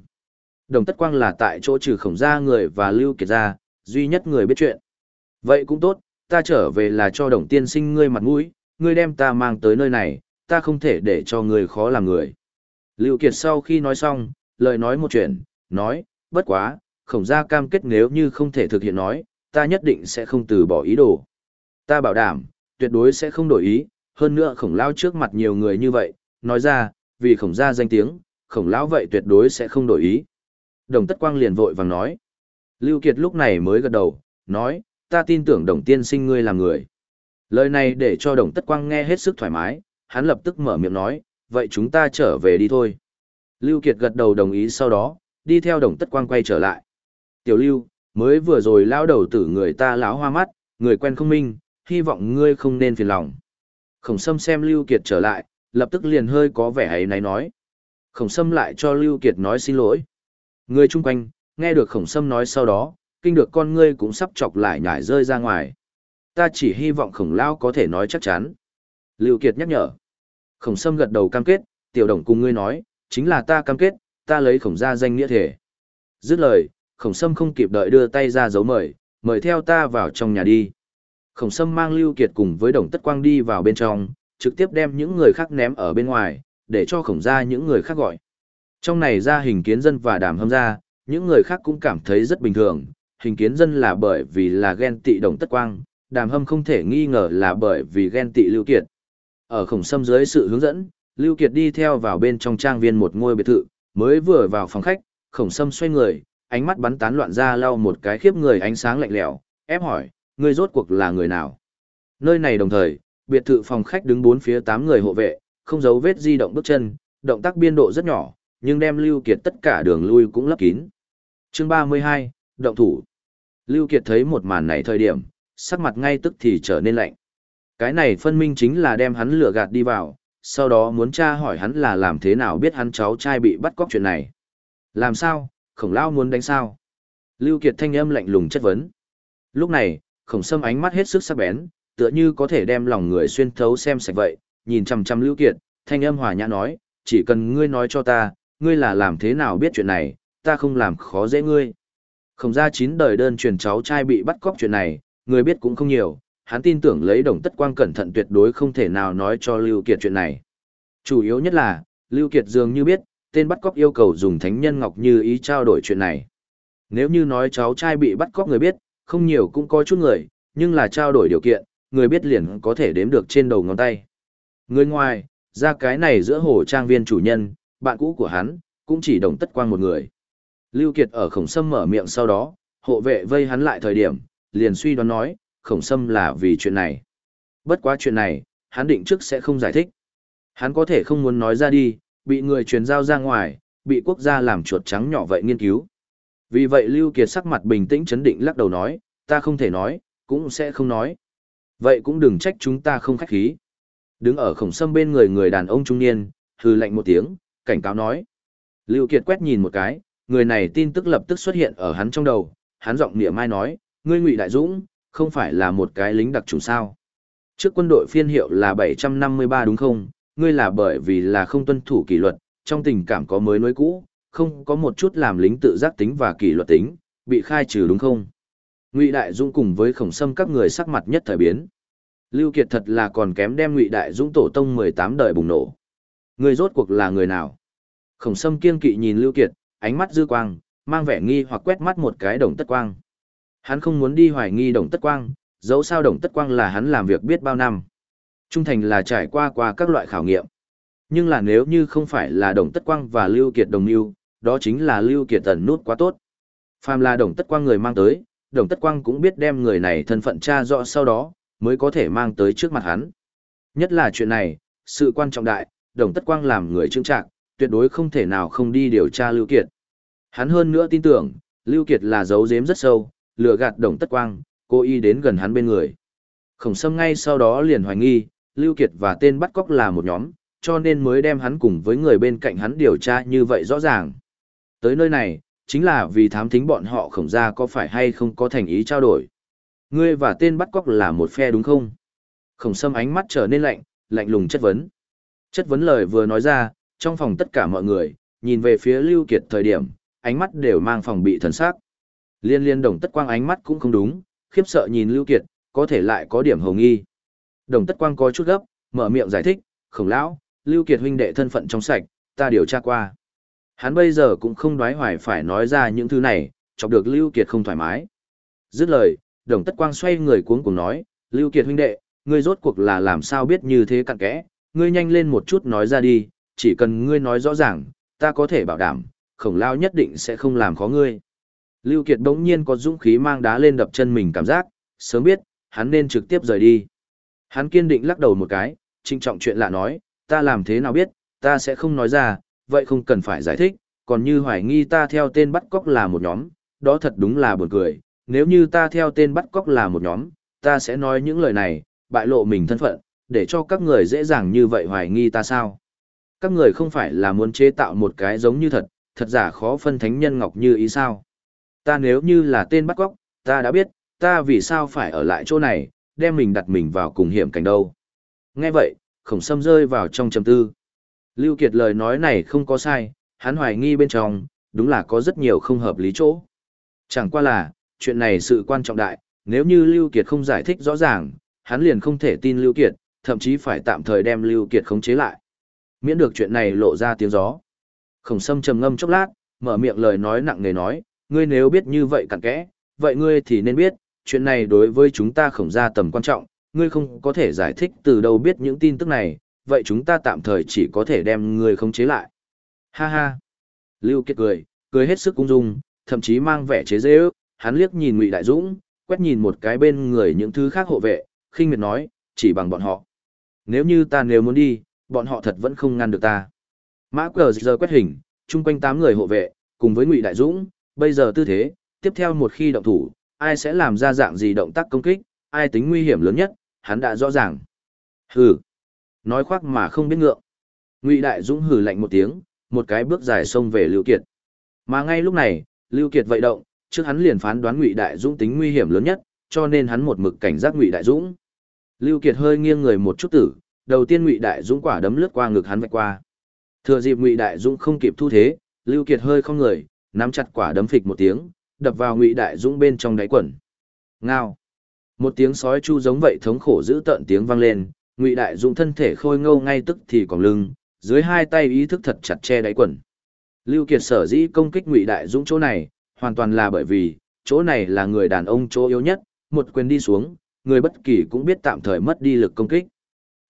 A: Đồng Tất Quang là tại chỗ trừ khổng gia người và Lưu Kiệt gia, duy nhất người biết chuyện. Vậy cũng tốt, ta trở về là cho đồng tiên sinh ngươi mặt mũi, ngươi đem ta mang tới nơi này, ta không thể để cho ngươi khó làm người. Lưu Kiệt sau khi nói xong, lời nói một chuyện, nói, bất quá, khổng gia cam kết nếu như không thể thực hiện nói, ta nhất định sẽ không từ bỏ ý đồ. Ta bảo đảm, tuyệt đối sẽ không đổi ý, hơn nữa khổng lao trước mặt nhiều người như vậy, nói ra, vì khổng gia danh tiếng, khổng lão vậy tuyệt đối sẽ không đổi ý. Đồng tất quang liền vội vàng nói. Lưu Kiệt lúc này mới gật đầu, nói, ta tin tưởng đồng tiên sinh ngươi là người. Lời này để cho đồng tất quang nghe hết sức thoải mái, hắn lập tức mở miệng nói, vậy chúng ta trở về đi thôi. Lưu Kiệt gật đầu đồng ý sau đó, đi theo đồng tất quang quay trở lại. Tiểu Lưu, mới vừa rồi lão đầu tử người ta lão hoa mắt, người quen không minh, hy vọng ngươi không nên phiền lòng. Khổng Sâm xem Lưu Kiệt trở lại, lập tức liền hơi có vẻ ấy náy nói. Khổng Sâm lại cho Lưu Kiệt nói xin lỗi. Người chung quanh, nghe được Khổng Sâm nói sau đó, kinh được con ngươi cũng sắp chọc lại nhảy rơi ra ngoài. Ta chỉ hy vọng Khổng Lao có thể nói chắc chắn. Lưu Kiệt nhắc nhở. Khổng Sâm gật đầu cam kết, tiểu đồng cùng ngươi nói, chính là ta cam kết, ta lấy khổng gia danh nghĩa thể. Dứt lời, khổng sâm không kịp đợi đưa tay ra dấu mời, mời theo ta vào trong nhà đi. Khổng sâm mang Lưu Kiệt cùng với đồng tất quang đi vào bên trong, trực tiếp đem những người khác ném ở bên ngoài, để cho khổng gia những người khác gọi. Trong này ra hình kiến dân và đàm hâm gia, những người khác cũng cảm thấy rất bình thường, hình kiến dân là bởi vì là ghen tị đồng tất quang, đàm hâm không thể nghi ngờ là bởi vì ghen tị Lưu Kiệt. Ở khổng sâm dưới sự hướng dẫn, Lưu Kiệt đi theo vào bên trong trang viên một ngôi biệt thự, mới vừa vào phòng khách, khổng sâm xoay người, ánh mắt bắn tán loạn ra lau một cái khiếp người ánh sáng lạnh lẽo, ép hỏi, ngươi rốt cuộc là người nào? Nơi này đồng thời, biệt thự phòng khách đứng bốn phía tám người hộ vệ, không giấu vết di động bước chân, động tác biên độ rất nhỏ, nhưng đem Lưu Kiệt tất cả đường lui cũng lấp kín. Chương 32, động thủ. Lưu Kiệt thấy một màn này thời điểm, sắc mặt ngay tức thì trở nên lạnh. Cái này phân minh chính là đem hắn lừa gạt đi vào, sau đó muốn tra hỏi hắn là làm thế nào biết hắn cháu trai bị bắt cóc chuyện này. Làm sao, khổng lao muốn đánh sao? Lưu Kiệt thanh âm lạnh lùng chất vấn. Lúc này, khổng sâm ánh mắt hết sức sắc bén, tựa như có thể đem lòng người xuyên thấu xem sạch vậy, nhìn chăm chăm Lưu Kiệt, thanh âm hòa nhã nói, chỉ cần ngươi nói cho ta, ngươi là làm thế nào biết chuyện này, ta không làm khó dễ ngươi. Khổng gia chín đời đơn truyền cháu trai bị bắt cóc chuyện này, người biết cũng không nhiều, hắn tin tưởng lấy đồng tất quang cẩn thận tuyệt đối không thể nào nói cho Lưu Kiệt chuyện này. Chủ yếu nhất là, Lưu Kiệt dường như biết, tên bắt cóc yêu cầu dùng thánh nhân ngọc như ý trao đổi chuyện này. Nếu như nói cháu trai bị bắt cóc người biết, không nhiều cũng có chút người, nhưng là trao đổi điều kiện, người biết liền có thể đếm được trên đầu ngón tay. Người ngoài, ra cái này giữa hồ trang viên chủ nhân, bạn cũ của hắn, cũng chỉ đồng tất quang một người. Lưu Kiệt ở khổng sâm mở miệng sau đó, hộ vệ vây hắn lại thời điểm, liền suy đoán nói, khổng sâm là vì chuyện này. Bất quá chuyện này, hắn định trước sẽ không giải thích. Hắn có thể không muốn nói ra đi, bị người truyền giao ra ngoài, bị quốc gia làm chuột trắng nhỏ vậy nghiên cứu. Vì vậy Lưu Kiệt sắc mặt bình tĩnh chấn định lắc đầu nói, ta không thể nói, cũng sẽ không nói. Vậy cũng đừng trách chúng ta không khách khí. Đứng ở khổng sâm bên người người đàn ông trung niên, hừ lạnh một tiếng, cảnh cáo nói. Lưu Kiệt quét nhìn một cái, người này tin tức lập tức xuất hiện ở hắn trong đầu, hắn giọng nịa mai nói, ngươi ngụy đại dũng, không phải là một cái lính đặc trùng sao. Trước quân đội phiên hiệu là 753 đúng không, ngươi là bởi vì là không tuân thủ kỷ luật, trong tình cảm có mới nối cũ, không có một chút làm lính tự giác tính và kỷ luật tính, bị khai trừ đúng không? Ngụy Đại Dũng cùng với Khổng Sâm các người sắc mặt nhất thời biến. Lưu Kiệt thật là còn kém đem Ngụy Đại Dũng tổ tông 18 đời bùng nổ. Người rốt cuộc là người nào? Khổng Sâm kiên kỵ nhìn Lưu Kiệt, ánh mắt dư quang, mang vẻ nghi hoặc quét mắt một cái đồng tất quang. Hắn không muốn đi hoài nghi đồng tất quang, dẫu sao đồng tất quang là hắn làm việc biết bao năm. Trung thành là trải qua qua các loại khảo nghiệm. Nhưng là nếu như không phải là Đồng Tất Quang và Lưu Kiệt đồng lưu đó chính là Lưu Kiệt tẩn nút quá tốt. Phàm là Đồng Tất Quang người mang tới, Đồng Tất Quang cũng biết đem người này thân phận tra rõ sau đó, mới có thể mang tới trước mặt hắn. Nhất là chuyện này, sự quan trọng đại, Đồng Tất Quang làm người trưng trạng, tuyệt đối không thể nào không đi điều tra Lưu Kiệt. Hắn hơn nữa tin tưởng, Lưu Kiệt là giấu giếm rất sâu, lừa gạt Đồng Tất Quang, cô y đến gần hắn bên người. Khổng Sâm ngay sau đó liền hoài nghi, Lưu Kiệt và tên bắt cóc là một nhóm, cho nên mới đem hắn cùng với người bên cạnh hắn điều tra như vậy rõ ràng. Tới nơi này, chính là vì thám thính bọn họ khổng ra có phải hay không có thành ý trao đổi. Ngươi và tên bắt cóc là một phe đúng không? Khổng Sâm ánh mắt trở nên lạnh, lạnh lùng chất vấn. Chất vấn lời vừa nói ra, trong phòng tất cả mọi người, nhìn về phía Lưu Kiệt thời điểm, ánh mắt đều mang phòng bị thần sắc. Liên liên đồng tất quang ánh mắt cũng không đúng, khiếp sợ nhìn Lưu Kiệt, có thể lại có điểm hồng nghi. Đồng tất quang có chút gấp, mở miệng giải thích, khổng lão, Lưu Kiệt huynh đệ thân phận trong sạch, ta điều tra qua. Hắn bây giờ cũng không đoái hoài phải nói ra những thứ này, chọc được Lưu Kiệt không thoải mái. Dứt lời, đồng tất quang xoay người cuống cuồng nói, Lưu Kiệt huynh đệ, ngươi rốt cuộc là làm sao biết như thế cặn kẽ, ngươi nhanh lên một chút nói ra đi, chỉ cần ngươi nói rõ ràng, ta có thể bảo đảm, khổng lao nhất định sẽ không làm khó ngươi. Lưu Kiệt đống nhiên có dũng khí mang đá lên đập chân mình cảm giác, sớm biết, hắn nên trực tiếp rời đi. Hắn kiên định lắc đầu một cái, trinh trọng chuyện lạ nói, ta làm thế nào biết, ta sẽ không nói ra, vậy không cần phải giải thích, còn như hoài nghi ta theo tên bắt cóc là một nhóm, đó thật đúng là buồn cười, nếu như ta theo tên bắt cóc là một nhóm, ta sẽ nói những lời này, bại lộ mình thân phận, để cho các người dễ dàng như vậy hoài nghi ta sao. Các người không phải là muốn chế tạo một cái giống như thật, thật giả khó phân thánh nhân ngọc như ý sao. Ta nếu như là tên bắt cóc, ta đã biết, ta vì sao phải ở lại chỗ này, đem mình đặt mình vào cùng hiểm cảnh đâu. Nghe vậy, khổng sâm rơi vào trong trầm tư. Lưu Kiệt lời nói này không có sai, hắn hoài nghi bên trong, đúng là có rất nhiều không hợp lý chỗ. Chẳng qua là, chuyện này sự quan trọng đại, nếu như Lưu Kiệt không giải thích rõ ràng, hắn liền không thể tin Lưu Kiệt, thậm chí phải tạm thời đem Lưu Kiệt khống chế lại. Miễn được chuyện này lộ ra tiếng gió. Khổng Sâm trầm ngâm chốc lát, mở miệng lời nói nặng nề nói, ngươi nếu biết như vậy cặn kẽ, vậy ngươi thì nên biết, chuyện này đối với chúng ta khổng ra tầm quan trọng, ngươi không có thể giải thích từ đâu biết những tin tức này, vậy chúng ta tạm thời chỉ có thể đem ngươi khống chế lại. Ha ha. Lưu Kiệt cười, cười hết sức cung dung, thậm chí mang vẻ chế giễu, hắn liếc nhìn Ngụy Đại Dũng, quét nhìn một cái bên người những thứ khác hộ vệ, khinh miệt nói, chỉ bằng bọn họ. Nếu như ta nếu muốn đi, bọn họ thật vẫn không ngăn được ta. Mã cờ giờ quét hình, chung quanh 8 người hộ vệ, cùng với Ngụy Đại Dũng, bây giờ tư thế, tiếp theo một khi động thủ, ai sẽ làm ra dạng gì động tác công kích, ai tính nguy hiểm lớn nhất, hắn đã rõ ràng. Hừ. Nói khoác mà không biết ngượng. Ngụy Đại Dũng hừ lạnh một tiếng, một cái bước dài xông về Lưu Kiệt. Mà ngay lúc này, Lưu Kiệt vậy động, trước hắn liền phán đoán Ngụy Đại Dũng tính nguy hiểm lớn nhất, cho nên hắn một mực cảnh giác Ngụy Đại Dũng. Lưu Kiệt hơi nghiêng người một chút tử, đầu tiên Ngụy Đại Dũng quả đấm lướt qua ngực hắn vạch qua. Thừa dịp Ngụy Đại Dũng không kịp thu thế, Lưu Kiệt hơi không người, nắm chặt quả đấm phịch một tiếng, đập vào Ngụy Đại Dũng bên trong đáy quần. Ngao. Một tiếng sói chu giống vậy thống khổ giữ tợn tiếng vang lên, Ngụy Đại Dũng thân thể khôi ngâu ngay tức thì còn lưng, dưới hai tay ý thức thật chặt che đáy quần. Lưu Kiệt sở dĩ công kích Ngụy Đại Dũng chỗ này, hoàn toàn là bởi vì, chỗ này là người đàn ông chỗ yếu nhất, một quyền đi xuống, người bất kỳ cũng biết tạm thời mất đi lực công kích.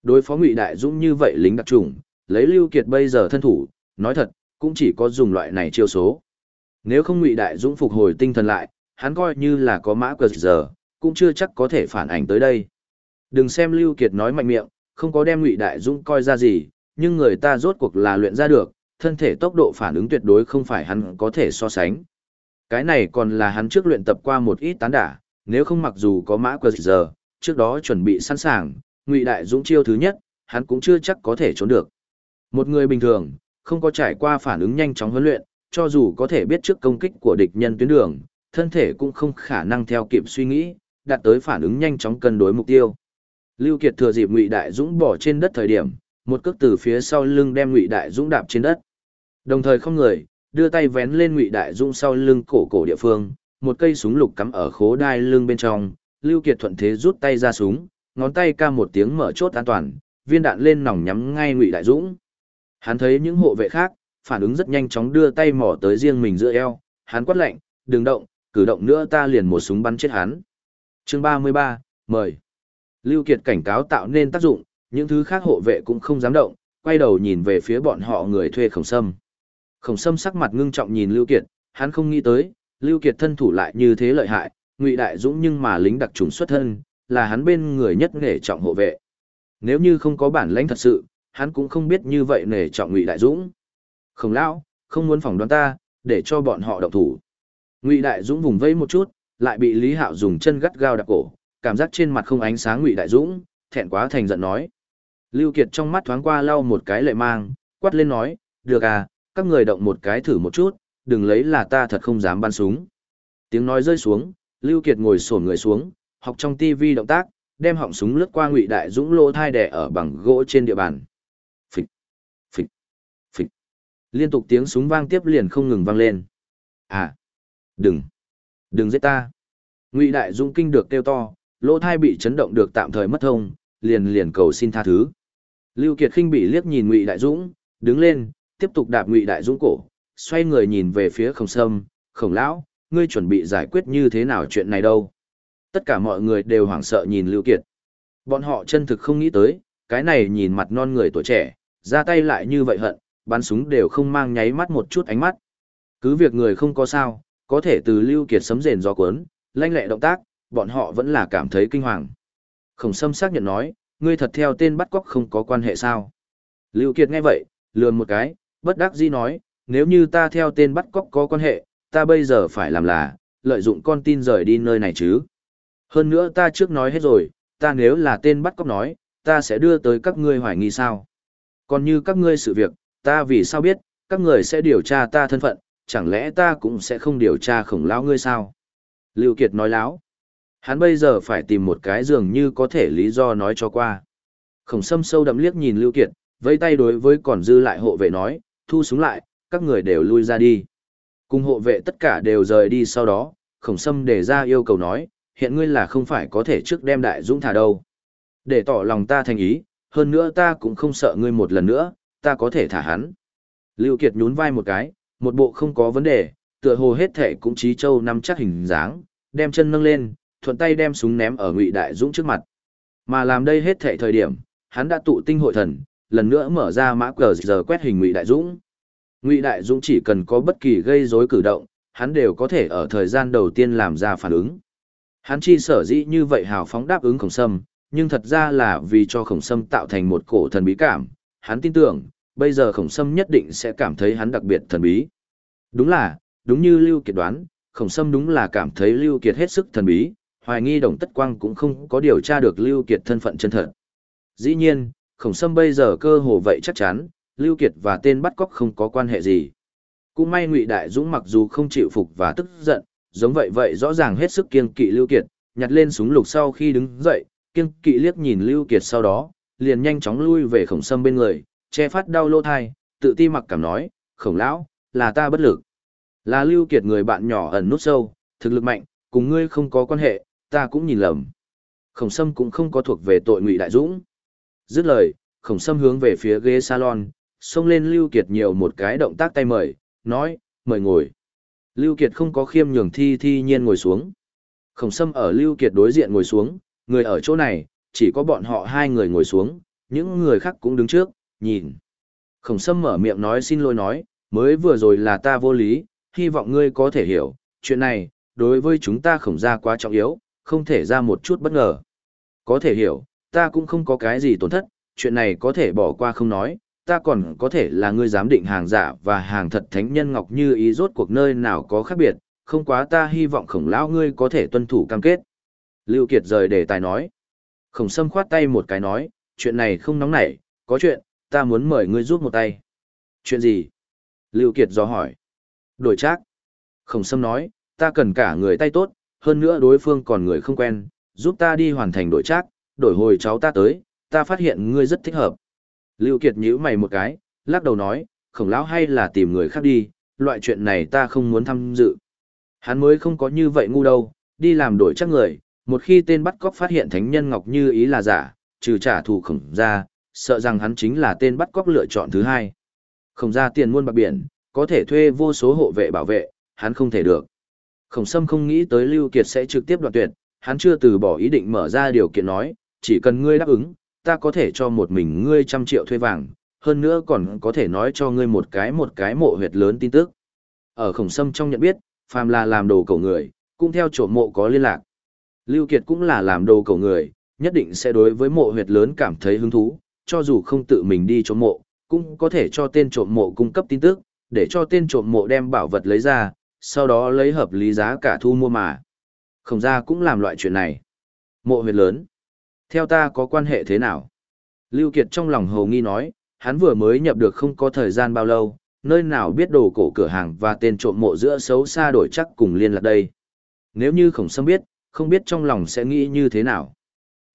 A: Đối phó Ngụy Đại Dũng như vậy lính đặc trùng, lấy Lưu Kiệt bây giờ thân thủ, nói thật, cũng chỉ có dùng loại này chiêu số. Nếu không Ngụy Đại Dũng phục hồi tinh thần lại, hắn coi như là có mã cờ giờ, cũng chưa chắc có thể phản ảnh tới đây. Đừng xem Lưu Kiệt nói mạnh miệng, không có đem Ngụy Đại Dũng coi ra gì, nhưng người ta rốt cuộc là luyện ra được, thân thể tốc độ phản ứng tuyệt đối không phải hắn có thể so sánh. Cái này còn là hắn trước luyện tập qua một ít tán đả, nếu không mặc dù có mã quờ giờ, trước đó chuẩn bị sẵn sàng, Ngụy Đại Dũng chiêu thứ nhất, hắn cũng chưa chắc có thể trốn được. Một người bình thường, không có trải qua phản ứng nhanh chóng huấn luyện, cho dù có thể biết trước công kích của địch nhân tuyến đường, thân thể cũng không khả năng theo kịp suy nghĩ, đạt tới phản ứng nhanh chóng cân đối mục tiêu. Lưu Kiệt thừa dịp Ngụy Đại Dũng bỏ trên đất thời điểm, một cước từ phía sau lưng đem Ngụy Đại Dũng đạp trên đất. Đồng thời không người, đưa tay vén lên Ngụy Đại Dũng sau lưng cổ cổ địa phương, một cây súng lục cắm ở khố đai lưng bên trong, Lưu Kiệt thuận thế rút tay ra súng, ngón tay ca một tiếng mở chốt an toàn, viên đạn lên nòng nhắm ngay Ngụy Đại Dũng. Hắn thấy những hộ vệ khác, phản ứng rất nhanh chóng đưa tay mỏ tới riêng mình giữa eo, hắn quát lệnh, đừng động, cử động nữa ta liền một súng bắn chết hắn. Chương 33, mời. Lưu Kiệt cảnh cáo tạo nên tác dụng, những thứ khác hộ vệ cũng không dám động, quay đầu nhìn về phía bọn họ người thuê khổng sâm. Khổng sâm sắc mặt ngưng trọng nhìn Lưu Kiệt, hắn không nghĩ tới, Lưu Kiệt thân thủ lại như thế lợi hại, Ngụy Đại Dũng nhưng mà lính đặc trùng xuất thân, là hắn bên người nhất nghề trọng hộ vệ. Nếu như không có bản lãnh thật sự, hắn cũng không biết như vậy nể trọng Ngụy Đại Dũng. Khổng lão, không muốn phỏng đoán ta, để cho bọn họ động thủ. Ngụy Đại Dũng vùng vẫy một chút, lại bị Lý Hạo dùng chân gắt gao đạp cổ, cảm giác trên mặt không ánh sáng Ngụy Đại Dũng, thẹn quá thành giận nói. Lưu Kiệt trong mắt thoáng qua lau một cái lệ mang, quát lên nói, được à, các người động một cái thử một chút, đừng lấy là ta thật không dám bắn súng. Tiếng nói rơi xuống, Lưu Kiệt ngồi xổm người xuống, học trong tivi động tác, đem họng súng lướt qua Ngụy Đại Dũng lỗ thai đè ở bằng gỗ trên địa bàn. Phịch, phịch, phịch. Liên tục tiếng súng vang tiếp liền không ngừng vang lên. À, đừng, đừng giết ta. Ngụy Đại Dũng kinh được kêu to, lỗ thai bị chấn động được tạm thời mất thông, liền liền cầu xin tha thứ. Lưu Kiệt khinh bị liếc nhìn Ngụy Đại Dũng, đứng lên, tiếp tục đạp Ngụy Đại Dũng cổ, xoay người nhìn về phía Khổng Sâm, "Khổng lão, ngươi chuẩn bị giải quyết như thế nào chuyện này đâu?" Tất cả mọi người đều hoảng sợ nhìn Lưu Kiệt. Bọn họ chân thực không nghĩ tới, cái này nhìn mặt non người tuổi trẻ, ra tay lại như vậy hận, bắn súng đều không mang nháy mắt một chút ánh mắt. Cứ việc người không có sao, có thể từ Lưu Kiệt sấm rền gió cuốn, lanh lẹ động tác, bọn họ vẫn là cảm thấy kinh hoàng. Khổng Sâm xác nhận nói, ngươi thật theo tên bắt cóc không có quan hệ sao? Lưu Kiệt nghe vậy, lườn một cái, bất đắc dĩ nói, nếu như ta theo tên bắt cóc có quan hệ, ta bây giờ phải làm là, lợi dụng con tin rời đi nơi này chứ. Hơn nữa ta trước nói hết rồi, ta nếu là tên bắt cóc nói, ta sẽ đưa tới các ngươi hoài nghi sao. Còn như các ngươi sự việc, ta vì sao biết, các người sẽ điều tra ta thân phận, chẳng lẽ ta cũng sẽ không điều tra khổng lão ngươi sao? Lưu Kiệt nói láo. Hắn bây giờ phải tìm một cái dường như có thể lý do nói cho qua. Khổng sâm sâu đậm liếc nhìn Lưu Kiệt, vẫy tay đối với còn dư lại hộ vệ nói, thu súng lại, các người đều lui ra đi. Cùng hộ vệ tất cả đều rời đi sau đó, khổng sâm đề ra yêu cầu nói, hiện ngươi là không phải có thể trước đem đại dũng thả đâu. Để tỏ lòng ta thành ý, hơn nữa ta cũng không sợ ngươi một lần nữa, ta có thể thả hắn. Lưu Kiệt nhún vai một cái, một bộ không có vấn đề, tựa hồ hết thể cũng trí châu nắm chắc hình dáng, đem chân nâng lên, thuận tay đem súng ném ở Ngụy Đại Dũng trước mặt. Mà làm đây hết thể thời điểm, hắn đã tụ tinh hội thần, lần nữa mở ra mã cờ giờ quét hình Ngụy Đại Dũng. Ngụy Đại Dũng chỉ cần có bất kỳ gây rối cử động, hắn đều có thể ở thời gian đầu tiên làm ra phản ứng. Hắn chi sở dĩ như vậy hào phóng đáp ứng khổng sâm, nhưng thật ra là vì cho khổng sâm tạo thành một cổ thần bí cảm. Hắn tin tưởng, bây giờ khổng sâm nhất định sẽ cảm thấy hắn đặc biệt thần bí. Đúng là, đúng như Lưu Kiệt đoán, khổng sâm đúng là cảm thấy Lưu Kiệt hết sức thần bí, hoài nghi đồng tất quang cũng không có điều tra được Lưu Kiệt thân phận chân thật. Dĩ nhiên, khổng sâm bây giờ cơ hồ vậy chắc chắn, Lưu Kiệt và tên bắt cóc không có quan hệ gì. Cũng may Ngụy Đại Dũng mặc dù không chịu phục và tức giận, giống vậy vậy rõ ràng hết sức kiên kỵ Lưu Kiệt, nhặt lên súng lục sau khi đứng dậy, kiên kỵ liếc nhìn Lưu Kiệt sau đó, liền nhanh chóng lui về khổng sâm bên người, che phát đau lô thai, tự ti mặc cảm nói, khổng lão, là ta bất lực. Là Lưu Kiệt người bạn nhỏ ẩn nút sâu, thực lực mạnh, cùng ngươi không có quan hệ, ta cũng nhìn lầm. Khổng Sâm cũng không có thuộc về tội Ngụy Đại Dũng. Dứt lời, Khổng Sâm hướng về phía ghế salon, xông lên Lưu Kiệt nhiều một cái động tác tay mời, nói, mời ngồi. Lưu Kiệt không có khiêm nhường thi thi nhiên ngồi xuống. Khổng Sâm ở Lưu Kiệt đối diện ngồi xuống, người ở chỗ này, chỉ có bọn họ hai người ngồi xuống, những người khác cũng đứng trước, nhìn. Khổng Sâm mở miệng nói xin lỗi nói, mới vừa rồi là ta vô lý, hy vọng ngươi có thể hiểu, chuyện này, đối với chúng ta khổng ra quá trọng yếu, không thể ra một chút bất ngờ. Có thể hiểu, ta cũng không có cái gì tổn thất, chuyện này có thể bỏ qua không nói, ta còn có thể là ngươi giám định hàng giả và hàng thật thánh nhân ngọc như ý rốt cuộc nơi nào có khác biệt, không quá ta hy vọng khổng lão ngươi có thể tuân thủ cam kết. Lưu Kiệt rời đề tài nói. Khổng sâm khoát tay một cái nói, chuyện này không nóng nảy, có chuyện, ta muốn mời ngươi giúp một tay. Chuyện gì? Lưu Kiệt do hỏi. Đổi trác. Khổng sâm nói, ta cần cả người tay tốt, hơn nữa đối phương còn người không quen, giúp ta đi hoàn thành đổi trác, đổi hồi cháu ta tới, ta phát hiện ngươi rất thích hợp. Lưu Kiệt nhíu mày một cái, lắc đầu nói, khổng lão hay là tìm người khác đi, loại chuyện này ta không muốn tham dự. Hắn mới không có như vậy ngu đâu, đi làm đổi chắc người, một khi tên bắt cóc phát hiện thánh nhân ngọc như ý là giả, trừ trả thù khổng ra, sợ rằng hắn chính là tên bắt cóc lựa chọn thứ hai. Không ra tiền muôn bạc biển, có thể thuê vô số hộ vệ bảo vệ, hắn không thể được. Khổng Sâm không nghĩ tới Lưu Kiệt sẽ trực tiếp đoạt tuyệt, hắn chưa từ bỏ ý định mở ra điều kiện nói, chỉ cần ngươi đáp ứng, ta có thể cho một mình ngươi trăm triệu thuê vàng, hơn nữa còn có thể nói cho ngươi một cái một cái mộ huyệt lớn tin tức. Ở khổng sâm trong nhận biết, phàm là làm đồ cầu người, cũng theo chỗ mộ có liên lạc. Lưu Kiệt cũng là làm đồ cầu người, nhất định sẽ đối với mộ huyệt lớn cảm thấy hứng thú, cho dù không tự mình đi trộm mộ, cũng có thể cho tên trộm mộ cung cấp tin tức, để cho tên trộm mộ đem bảo vật lấy ra, sau đó lấy hợp lý giá cả thu mua mà. Khổng gia cũng làm loại chuyện này. Mộ huyệt lớn. Theo ta có quan hệ thế nào? Lưu Kiệt trong lòng hồ nghi nói, hắn vừa mới nhập được không có thời gian bao lâu, nơi nào biết đồ cổ cửa hàng và tên trộm mộ giữa xấu xa đổi chắc cùng liên lạc đây. Nếu như khổng sâm biết, không biết trong lòng sẽ nghĩ như thế nào.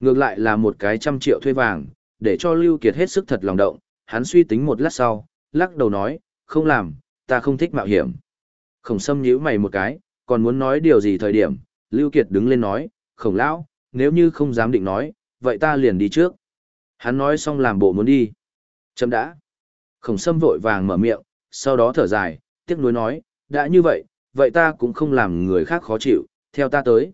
A: Ngược lại là một cái trăm triệu thuê vàng, để cho Lưu Kiệt hết sức thật lòng động, hắn suy tính một lát sau, lắc đầu nói, không làm, ta không thích mạo hiểm. Khổng sâm nhíu mày một cái, còn muốn nói điều gì thời điểm, Lưu Kiệt đứng lên nói, khổng lão, nếu như không dám định nói, vậy ta liền đi trước. Hắn nói xong làm bộ muốn đi. Chấm đã. Khổng sâm vội vàng mở miệng, sau đó thở dài, tiếc nuối nói, đã như vậy, vậy ta cũng không làm người khác khó chịu, theo ta tới.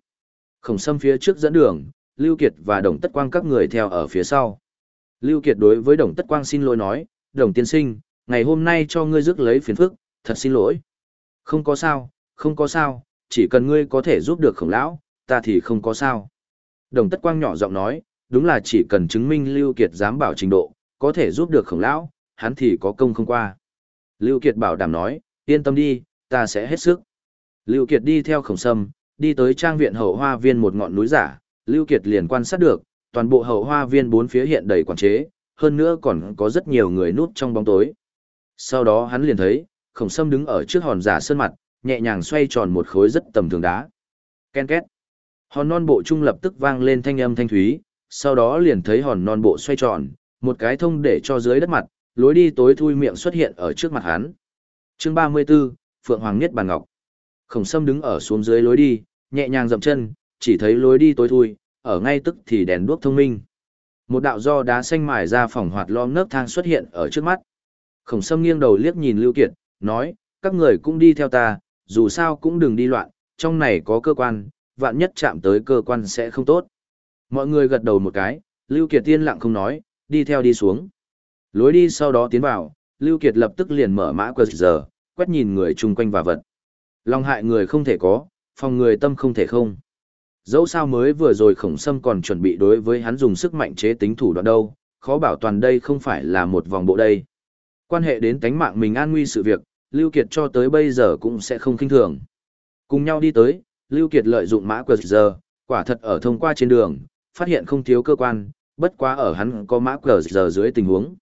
A: Khổng sâm phía trước dẫn đường, Lưu Kiệt và Đồng Tất Quang các người theo ở phía sau. Lưu Kiệt đối với Đồng Tất Quang xin lỗi nói, Đồng tiên sinh, ngày hôm nay cho ngươi rước lấy phiền phức, thật xin lỗi. Không có sao, không có sao, chỉ cần ngươi có thể giúp được khổng lão, ta thì không có sao. Đồng Tất Quang nhỏ giọng nói, đúng là chỉ cần chứng minh Lưu Kiệt dám bảo trình độ, có thể giúp được khổng lão, hắn thì có công không qua. Lưu Kiệt bảo đảm nói, yên tâm đi, ta sẽ hết sức. Lưu Kiệt đi theo khổng sâm, đi tới trang viện hậu hoa viên một ngọn núi giả, Lưu Kiệt liền quan sát được, toàn bộ hậu hoa viên bốn phía hiện đầy quản chế, hơn nữa còn có rất nhiều người núp trong bóng tối. Sau đó hắn liền thấy, khổng sâm đứng ở trước hòn giả sơn mặt, nhẹ nhàng xoay tròn một khối rất tầm thường đá. Ken két. Hòn non bộ trung lập tức vang lên thanh âm thanh thúy, sau đó liền thấy hòn non bộ xoay tròn, một cái thông để cho dưới đất mặt, lối đi tối thui miệng xuất hiện ở trước mặt hắn. Chương 34, Phượng Hoàng Niết Bàn Ngọc. Khổng Sâm đứng ở xuống dưới lối đi, nhẹ nhàng dậm chân, chỉ thấy lối đi tối thui, ở ngay tức thì đèn đuốc thông minh. Một đạo do đá xanh mài ra phòng hoạt lom nấc thang xuất hiện ở trước mắt. Khổng Sâm nghiêng đầu liếc nhìn Lưu Kiệt, nói, các người cũng đi theo ta, dù sao cũng đừng đi loạn, trong này có cơ quan, vạn nhất chạm tới cơ quan sẽ không tốt. Mọi người gật đầu một cái, Lưu Kiệt tiên lặng không nói, đi theo đi xuống. Lối đi sau đó tiến vào, Lưu Kiệt lập tức liền mở mã quật giờ, quét nhìn người chung quanh và vật. Lòng hại người không thể có, phòng người tâm không thể không. Dẫu sao mới vừa rồi khổng sâm còn chuẩn bị đối với hắn dùng sức mạnh chế tính thủ đoạn đâu, khó bảo toàn đây không phải là một vòng bộ đây. Quan hệ đến tánh mạng mình an nguy sự việc, Lưu Kiệt cho tới bây giờ cũng sẽ không kinh thường. Cùng nhau đi tới, Lưu Kiệt lợi dụng mã quật giờ, quả thật ở thông qua trên đường, phát hiện không thiếu cơ quan, bất quá ở hắn có mã quật giờ dưới tình huống.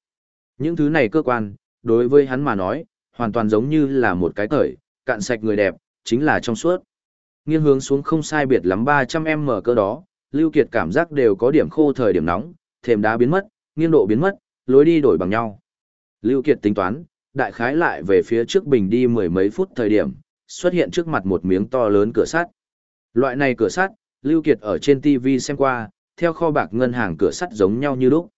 A: Những thứ này cơ quan, đối với hắn mà nói, hoàn toàn giống như là một cái cởi, cạn sạch người đẹp, chính là trong suốt. Nghiêng hướng xuống không sai biệt lắm 300m cơ đó, Lưu Kiệt cảm giác đều có điểm khô thời điểm nóng, thềm đá biến mất, nghiêng độ biến mất, lối đi đổi bằng nhau. Lưu Kiệt tính toán, đại khái lại về phía trước bình đi mười mấy phút thời điểm, xuất hiện trước mặt một miếng to lớn cửa sắt. Loại này cửa sắt, Lưu Kiệt ở trên TV xem qua, theo kho bạc ngân hàng cửa sắt giống nhau như lúc.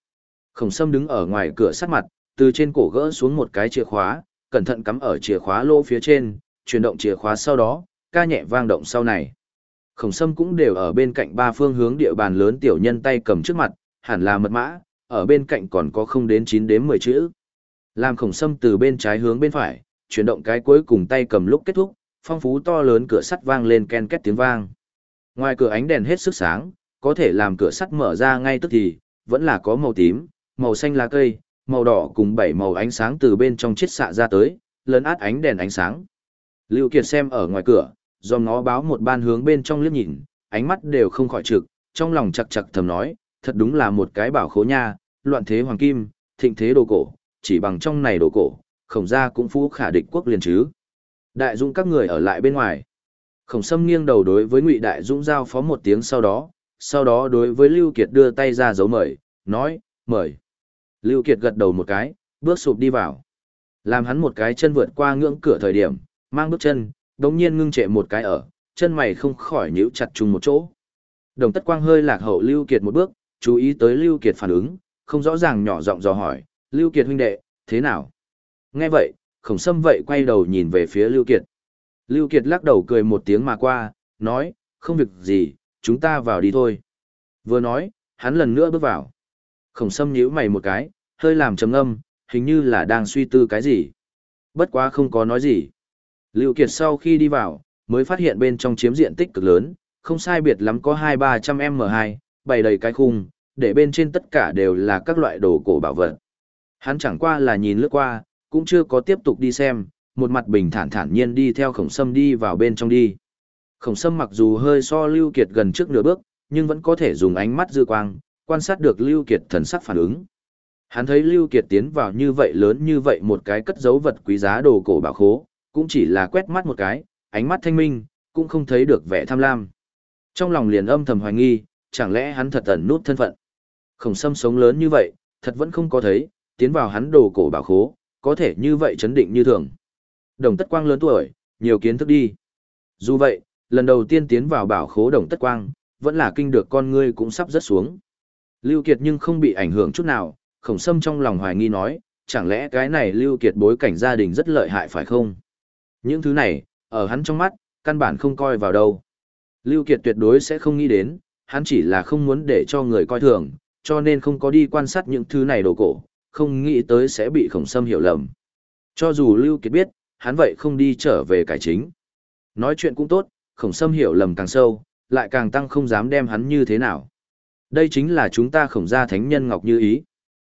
A: Khổng Sâm đứng ở ngoài cửa sắt mặt, từ trên cổ gỡ xuống một cái chìa khóa, cẩn thận cắm ở chìa khóa lỗ phía trên, chuyển động chìa khóa sau đó, ca nhẹ vang động sau này. Khổng Sâm cũng đều ở bên cạnh ba phương hướng địa bàn lớn tiểu nhân tay cầm trước mặt, hẳn là mật mã, ở bên cạnh còn có không đến 9 đến 10 chữ. Làm Khổng Sâm từ bên trái hướng bên phải, chuyển động cái cuối cùng tay cầm lúc kết thúc, phong phú to lớn cửa sắt vang lên ken két tiếng vang. Ngoài cửa ánh đèn hết sức sáng, có thể làm cửa sắt mở ra ngay tức thì, vẫn là có màu tím, màu xanh lá cây, màu đỏ cùng bảy màu ánh sáng từ bên trong chiết xạ ra tới, lớn át ánh đèn ánh sáng. Lưu Kiệt xem ở ngoài cửa, do nó báo một ban hướng bên trong liếc nhìn, ánh mắt đều không khỏi trực, trong lòng chặt chặt thầm nói, thật đúng là một cái bảo khố nha, loạn thế hoàng kim, thịnh thế đồ cổ, chỉ bằng trong này đồ cổ, khổng gia cũng phú khả địch quốc liền chứ. Đại Dũng các người ở lại bên ngoài. Khổng Sâm nghiêng đầu đối với Ngụy Đại Dũng giao phó một tiếng sau đó, sau đó đối với Lưu Kiệt đưa tay ra dấu mời, nói, mời. Lưu Kiệt gật đầu một cái, bước sụp đi vào. Làm hắn một cái chân vượt qua ngưỡng cửa thời điểm, mang bước chân, đống nhiên ngưng trệ một cái ở, chân mày không khỏi nhíu chặt chung một chỗ. Đồng tất quang hơi lạc hậu Lưu Kiệt một bước, chú ý tới Lưu Kiệt phản ứng, không rõ ràng nhỏ giọng dò hỏi, Lưu Kiệt huynh đệ, thế nào? Nghe vậy, khổng sâm vậy quay đầu nhìn về phía Lưu Kiệt. Lưu Kiệt lắc đầu cười một tiếng mà qua, nói, không việc gì, chúng ta vào đi thôi. Vừa nói, hắn lần nữa bước vào. Khổng sâm nhíu mày một cái, hơi làm trầm ngâm, hình như là đang suy tư cái gì. Bất quá không có nói gì. Lưu Kiệt sau khi đi vào, mới phát hiện bên trong chiếm diện tích cực lớn, không sai biệt lắm có 2-300 M2, bày đầy cái khung, để bên trên tất cả đều là các loại đồ cổ bảo vật. Hắn chẳng qua là nhìn lướt qua, cũng chưa có tiếp tục đi xem, một mặt bình thản thản nhiên đi theo khổng sâm đi vào bên trong đi. Khổng sâm mặc dù hơi so Lưu Kiệt gần trước nửa bước, nhưng vẫn có thể dùng ánh mắt dư quang, quan sát được Lưu Kiệt thần sắc phản ứng. Hắn thấy Lưu Kiệt tiến vào như vậy lớn như vậy một cái cất giấu vật quý giá đồ cổ bảo khố, cũng chỉ là quét mắt một cái, ánh mắt thanh minh, cũng không thấy được vẻ tham lam. Trong lòng liền âm thầm hoài nghi, chẳng lẽ hắn thật ẩn nút thân phận. Khổng sâm sống lớn như vậy, thật vẫn không có thấy, tiến vào hắn đồ cổ bảo khố, có thể như vậy chấn định như thường. Đồng tất quang lớn tuổi, nhiều kiến thức đi. Dù vậy, lần đầu tiên tiến vào bảo khố đồng tất quang, vẫn là kinh được con ngươi cũng sắp rớt xuống. Lưu Kiệt nhưng không bị ảnh hưởng chút nào, khổng sâm trong lòng hoài nghi nói, chẳng lẽ cái này Lưu Kiệt bối cảnh gia đình rất lợi hại phải không? Những thứ này, ở hắn trong mắt, căn bản không coi vào đâu. Lưu Kiệt tuyệt đối sẽ không nghĩ đến, hắn chỉ là không muốn để cho người coi thường, cho nên không có đi quan sát những thứ này đồ cổ, không nghĩ tới sẽ bị khổng sâm hiểu lầm. Cho dù Lưu Kiệt biết, hắn vậy không đi trở về cải chính. Nói chuyện cũng tốt, khổng sâm hiểu lầm càng sâu, lại càng tăng không dám đem hắn như thế nào. Đây chính là chúng ta khổng gia thánh nhân Ngọc Như Ý.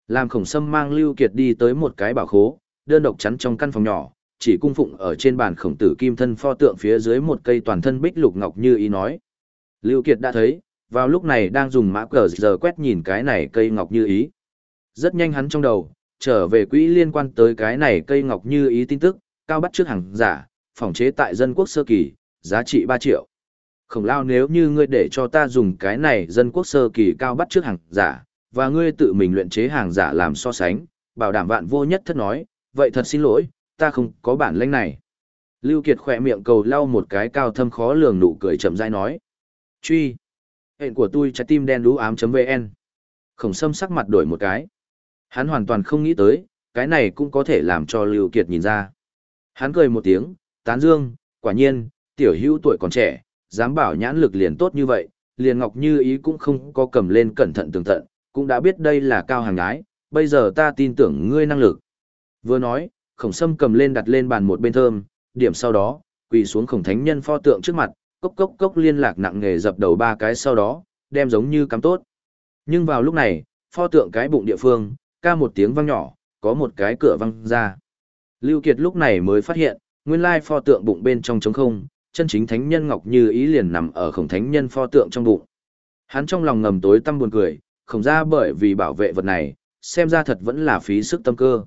A: Làm khổng sâm mang Lưu Kiệt đi tới một cái bảo khố, đơn độc chắn trong căn phòng nhỏ, chỉ cung phụng ở trên bàn khổng tử kim thân pho tượng phía dưới một cây toàn thân bích lục ngọc như ý nói. Lưu Kiệt đã thấy, vào lúc này đang dùng mã cờ giờ quét nhìn cái này cây ngọc như ý. Rất nhanh hắn trong đầu, trở về quỹ liên quan tới cái này cây ngọc như ý tin tức, cao bắt trước hàng giả, phòng chế tại dân quốc sơ kỳ, giá trị 3 triệu. Khổng lao nếu như ngươi để cho ta dùng cái này dân quốc sơ kỳ cao bắt trước hàng giả, và ngươi tự mình luyện chế hàng giả làm so sánh, bảo đảm vạn vô nhất thất nói, vậy thật xin lỗi, ta không có bản lĩnh này. Lưu Kiệt khỏe miệng cầu lau một cái cao thâm khó lường nụ cười chậm rãi nói. Truy. Hẹn của tôi trái tim đen đú ám.vn. Khổng sâm sắc mặt đổi một cái. Hắn hoàn toàn không nghĩ tới, cái này cũng có thể làm cho Lưu Kiệt nhìn ra. Hắn cười một tiếng, tán dương, quả nhiên, tiểu hữu tuổi còn trẻ, dám bảo nhãn lực liền tốt như vậy, liền ngọc như ý cũng không có cầm lên cẩn thận tường tận, cũng đã biết đây là cao hàng ái, bây giờ ta tin tưởng ngươi năng lực. Vừa nói, khổng sâm cầm lên đặt lên bàn một bên thơm, điểm sau đó, quỳ xuống khổng thánh nhân pho tượng trước mặt, cốc cốc cốc liên lạc nặng nghề dập đầu ba cái sau đó, đem giống như cắm tốt. Nhưng vào lúc này, pho tượng cái bụng địa phương, ca một tiếng vang nhỏ, có một cái cửa văng ra. Lưu Kiệt lúc này mới phát hiện, nguyên lai pho tượng bụng bên trong trống không, chân chính thánh nhân ngọc như ý liền nằm ở khổng thánh nhân pho tượng trong bụng. Hắn trong lòng ngầm tối tâm buồn cười, không ra bởi vì bảo vệ vật này, xem ra thật vẫn là phí sức tâm cơ.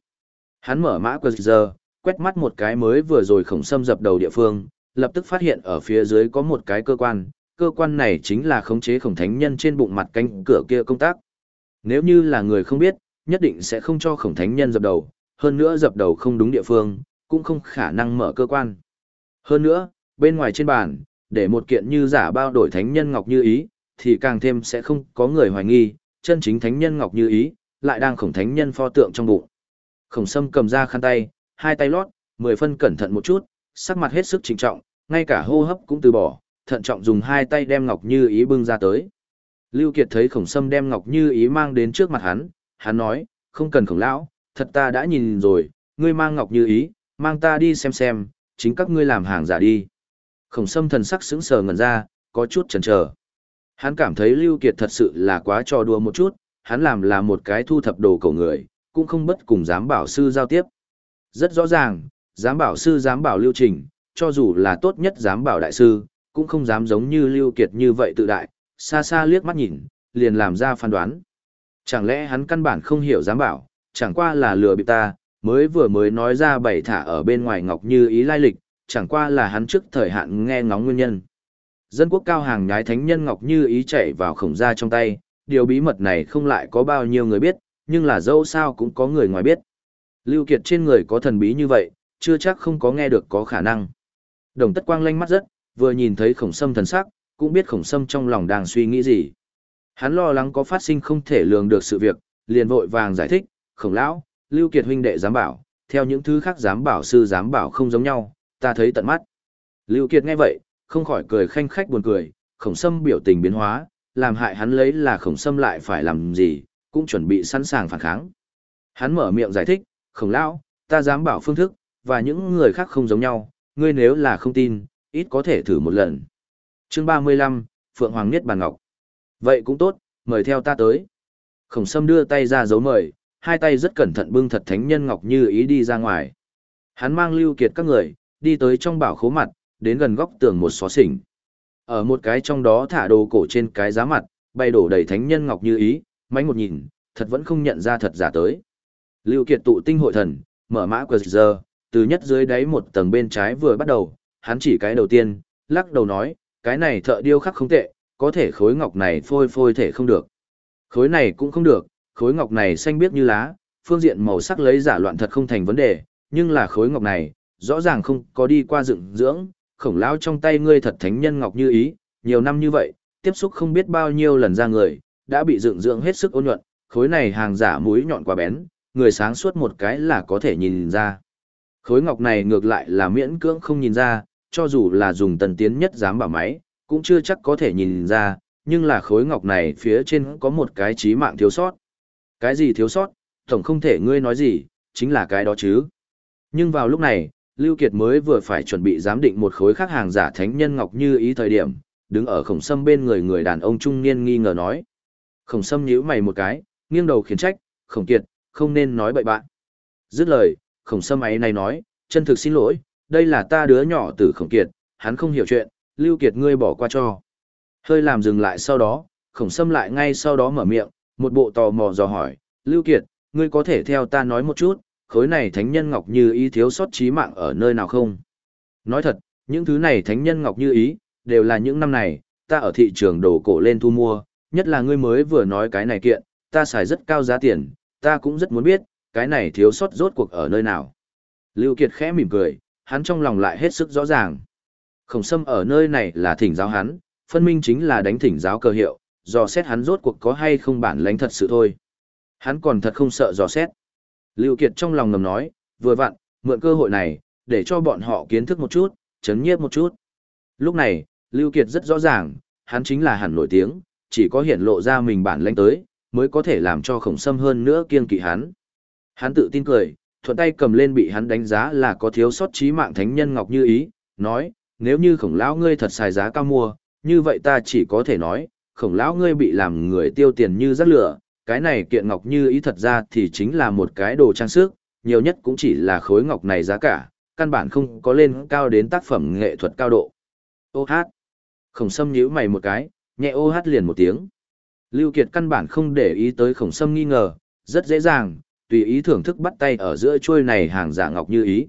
A: Hắn mở mã quờ giờ, quét mắt một cái mới vừa rồi khổng xâm dập đầu địa phương, lập tức phát hiện ở phía dưới có một cái cơ quan, cơ quan này chính là khống chế khổng thánh nhân trên bụng mặt cánh cửa kia công tác. Nếu như là người không biết, nhất định sẽ không cho khổng thánh nhân dập đầu, hơn nữa dập đầu không đúng địa phương, cũng không khả năng mở cơ quan. Hơn nữa, bên ngoài trên bàn, để một kiện như giả bao đổi thánh nhân ngọc như ý, thì càng thêm sẽ không có người hoài nghi, chân chính thánh nhân ngọc như ý, lại đang khổng thánh nhân pho tượng trong bụng. Khổng sâm cầm ra khăn tay, hai tay lót, mười phân cẩn thận một chút, sắc mặt hết sức trịnh trọng, ngay cả hô hấp cũng từ bỏ, thận trọng dùng hai tay đem Ngọc Như Ý bưng ra tới. Lưu Kiệt thấy khổng sâm đem Ngọc Như Ý mang đến trước mặt hắn, hắn nói, không cần khổng lão, thật ta đã nhìn rồi, ngươi mang Ngọc Như Ý, mang ta đi xem xem, chính các ngươi làm hàng giả đi. Khổng sâm thần sắc sững sờ ngẩn ra, có chút chần chờ. Hắn cảm thấy Lưu Kiệt thật sự là quá trò đùa một chút, hắn làm là một cái thu thập đồ cầu người, cũng không bất cùng giám bảo sư giao tiếp. Rất rõ ràng, giám bảo sư giám bảo lưu trình, cho dù là tốt nhất giám bảo đại sư, cũng không dám giống như lưu kiệt như vậy tự đại, xa xa liếc mắt nhìn, liền làm ra phán đoán. Chẳng lẽ hắn căn bản không hiểu giám bảo, chẳng qua là lừa bịp ta, mới vừa mới nói ra bảy thả ở bên ngoài ngọc như ý lai lịch, chẳng qua là hắn trước thời hạn nghe ngóng nguyên nhân. Dân quốc cao hàng nhái thánh nhân ngọc như ý chạy vào khổng gia trong tay, điều bí mật này không lại có bao nhiêu người biết, nhưng là dẫu sao cũng có người ngoài biết. Lưu Kiệt trên người có thần bí như vậy, chưa chắc không có nghe được có khả năng. Đồng tất quang lanh mắt rất, vừa nhìn thấy khổng sâm thần sắc, cũng biết khổng sâm trong lòng đang suy nghĩ gì. Hắn lo lắng có phát sinh không thể lường được sự việc, liền vội vàng giải thích, khổng lão, Lưu Kiệt huynh đệ dám bảo, theo những thứ khác dám bảo sư dám bảo không giống nhau, ta thấy tận mắt. Lưu Kiệt nghe vậy, không khỏi cười khanh khách buồn cười, khổng sâm biểu tình biến hóa, làm hại hắn lấy là khổng sâm lại phải làm gì, cũng chuẩn bị sẵn sàng phản kháng. Hắn mở miệng giải thích, khổng lão, ta dám bảo phương thức, và những người khác không giống nhau, ngươi nếu là không tin, ít có thể thử một lần. Chương 35, Phượng Hoàng Niết Bàn Ngọc. Vậy cũng tốt, mời theo ta tới. Khổng Sâm đưa tay ra dấu mời, hai tay rất cẩn thận bưng thật thánh nhân ngọc như ý đi ra ngoài. Hắn mang lưu kiệt các người, đi tới trong bảo khố mặt, đến gần góc tường một xó xỉnh. Ở một cái trong đó thả đồ cổ trên cái giá mặt, bay đổ đầy thánh nhân ngọc như ý, mánh một nhìn, thật vẫn không nhận ra thật giả tới. Lưu Kiệt tụ tinh hội thần, mở mã quờ giờ, từ nhất dưới đáy một tầng bên trái vừa bắt đầu, hắn chỉ cái đầu tiên, lắc đầu nói, cái này thợ điêu khắc không tệ, có thể khối ngọc này phôi phôi thể không được. Khối này cũng không được, khối ngọc này xanh biếc như lá, phương diện màu sắc lấy giả loạn thật không thành vấn đề, nhưng là khối ngọc này, rõ ràng không có đi qua dựng dưỡng, khổng lão trong tay ngươi thật thánh nhân ngọc như ý, nhiều năm như vậy, tiếp xúc không biết bao nhiêu lần ra người, đã bị dựng dưỡng hết sức ôn nhuận, khối này hàng giả mũi nhọn quá bén, người sáng suốt một cái là có thể nhìn ra. Khối ngọc này ngược lại là miễn cưỡng không nhìn ra, cho dù là dùng tần tiến nhất dám bảo máy, cũng chưa chắc có thể nhìn ra, nhưng là khối ngọc này phía trên có một cái trí mạng thiếu sót. Cái gì thiếu sót, tổng không thể ngươi nói gì, chính là cái đó chứ. Nhưng vào lúc này, Lưu Kiệt mới vừa phải chuẩn bị giám định một khối khác hàng giả thánh nhân ngọc như ý thời điểm, đứng ở khổng sâm bên người người đàn ông trung niên nghi ngờ nói. Khổng sâm nhíu mày một cái, nghiêng đầu khiển trách, khổng kiệt, không nên nói bậy bạn. Dứt lời, khổng sâm ấy này nói, chân thực xin lỗi, đây là ta đứa nhỏ từ khổng kiệt, hắn không hiểu chuyện, Lưu Kiệt ngươi bỏ qua cho. Hơi làm dừng lại sau đó, khổng sâm lại ngay sau đó mở miệng, một bộ tò mò dò hỏi, Lưu Kiệt, ngươi có thể theo ta nói một chút, khối này thánh nhân ngọc như ý thiếu sót trí mạng ở nơi nào không? Nói thật, những thứ này thánh nhân ngọc như ý, đều là những năm này, ta ở thị trường đồ cổ lên thu mua, nhất là ngươi mới vừa nói cái này kiện, ta xài rất cao giá tiền, ta cũng rất muốn biết, cái này thiếu sót rốt cuộc ở nơi nào. Lưu Kiệt khẽ mỉm cười, hắn trong lòng lại hết sức rõ ràng. Khổng sâm ở nơi này là thỉnh giáo hắn, phân minh chính là đánh thỉnh giáo cơ hiệu, dò xét hắn rốt cuộc có hay không bản lãnh thật sự thôi. Hắn còn thật không sợ dò xét. Lưu Kiệt trong lòng ngầm nói, vừa vặn, mượn cơ hội này, để cho bọn họ kiến thức một chút, chấn nhiếp một chút. Lúc này, Lưu Kiệt rất rõ ràng, hắn chính là hẳn nổi tiếng, chỉ có hiện lộ ra mình bản lãnh tới, mới có thể làm cho khổng sâm hơn nữa kiên kỵ hắn. Hắn tự tin cười, thuận tay cầm lên bị hắn đánh giá là có thiếu sót trí mạng thánh nhân ngọc như ý, nói, nếu như khổng lão ngươi thật xài giá cao mua, như vậy ta chỉ có thể nói, khổng lão ngươi bị làm người tiêu tiền như rác lửa, cái này kiện ngọc như ý thật ra thì chính là một cái đồ trang sức, nhiều nhất cũng chỉ là khối ngọc này giá cả, căn bản không có lên cao đến tác phẩm nghệ thuật cao độ. Ô hát. Khổng sâm nhíu mày một cái, nhẹ ô hát liền một tiếng. Lưu Kiệt căn bản không để ý tới khổng sâm nghi ngờ, rất dễ dàng, tùy ý thưởng thức bắt tay ở giữa chuôi này hàng giả ngọc như ý.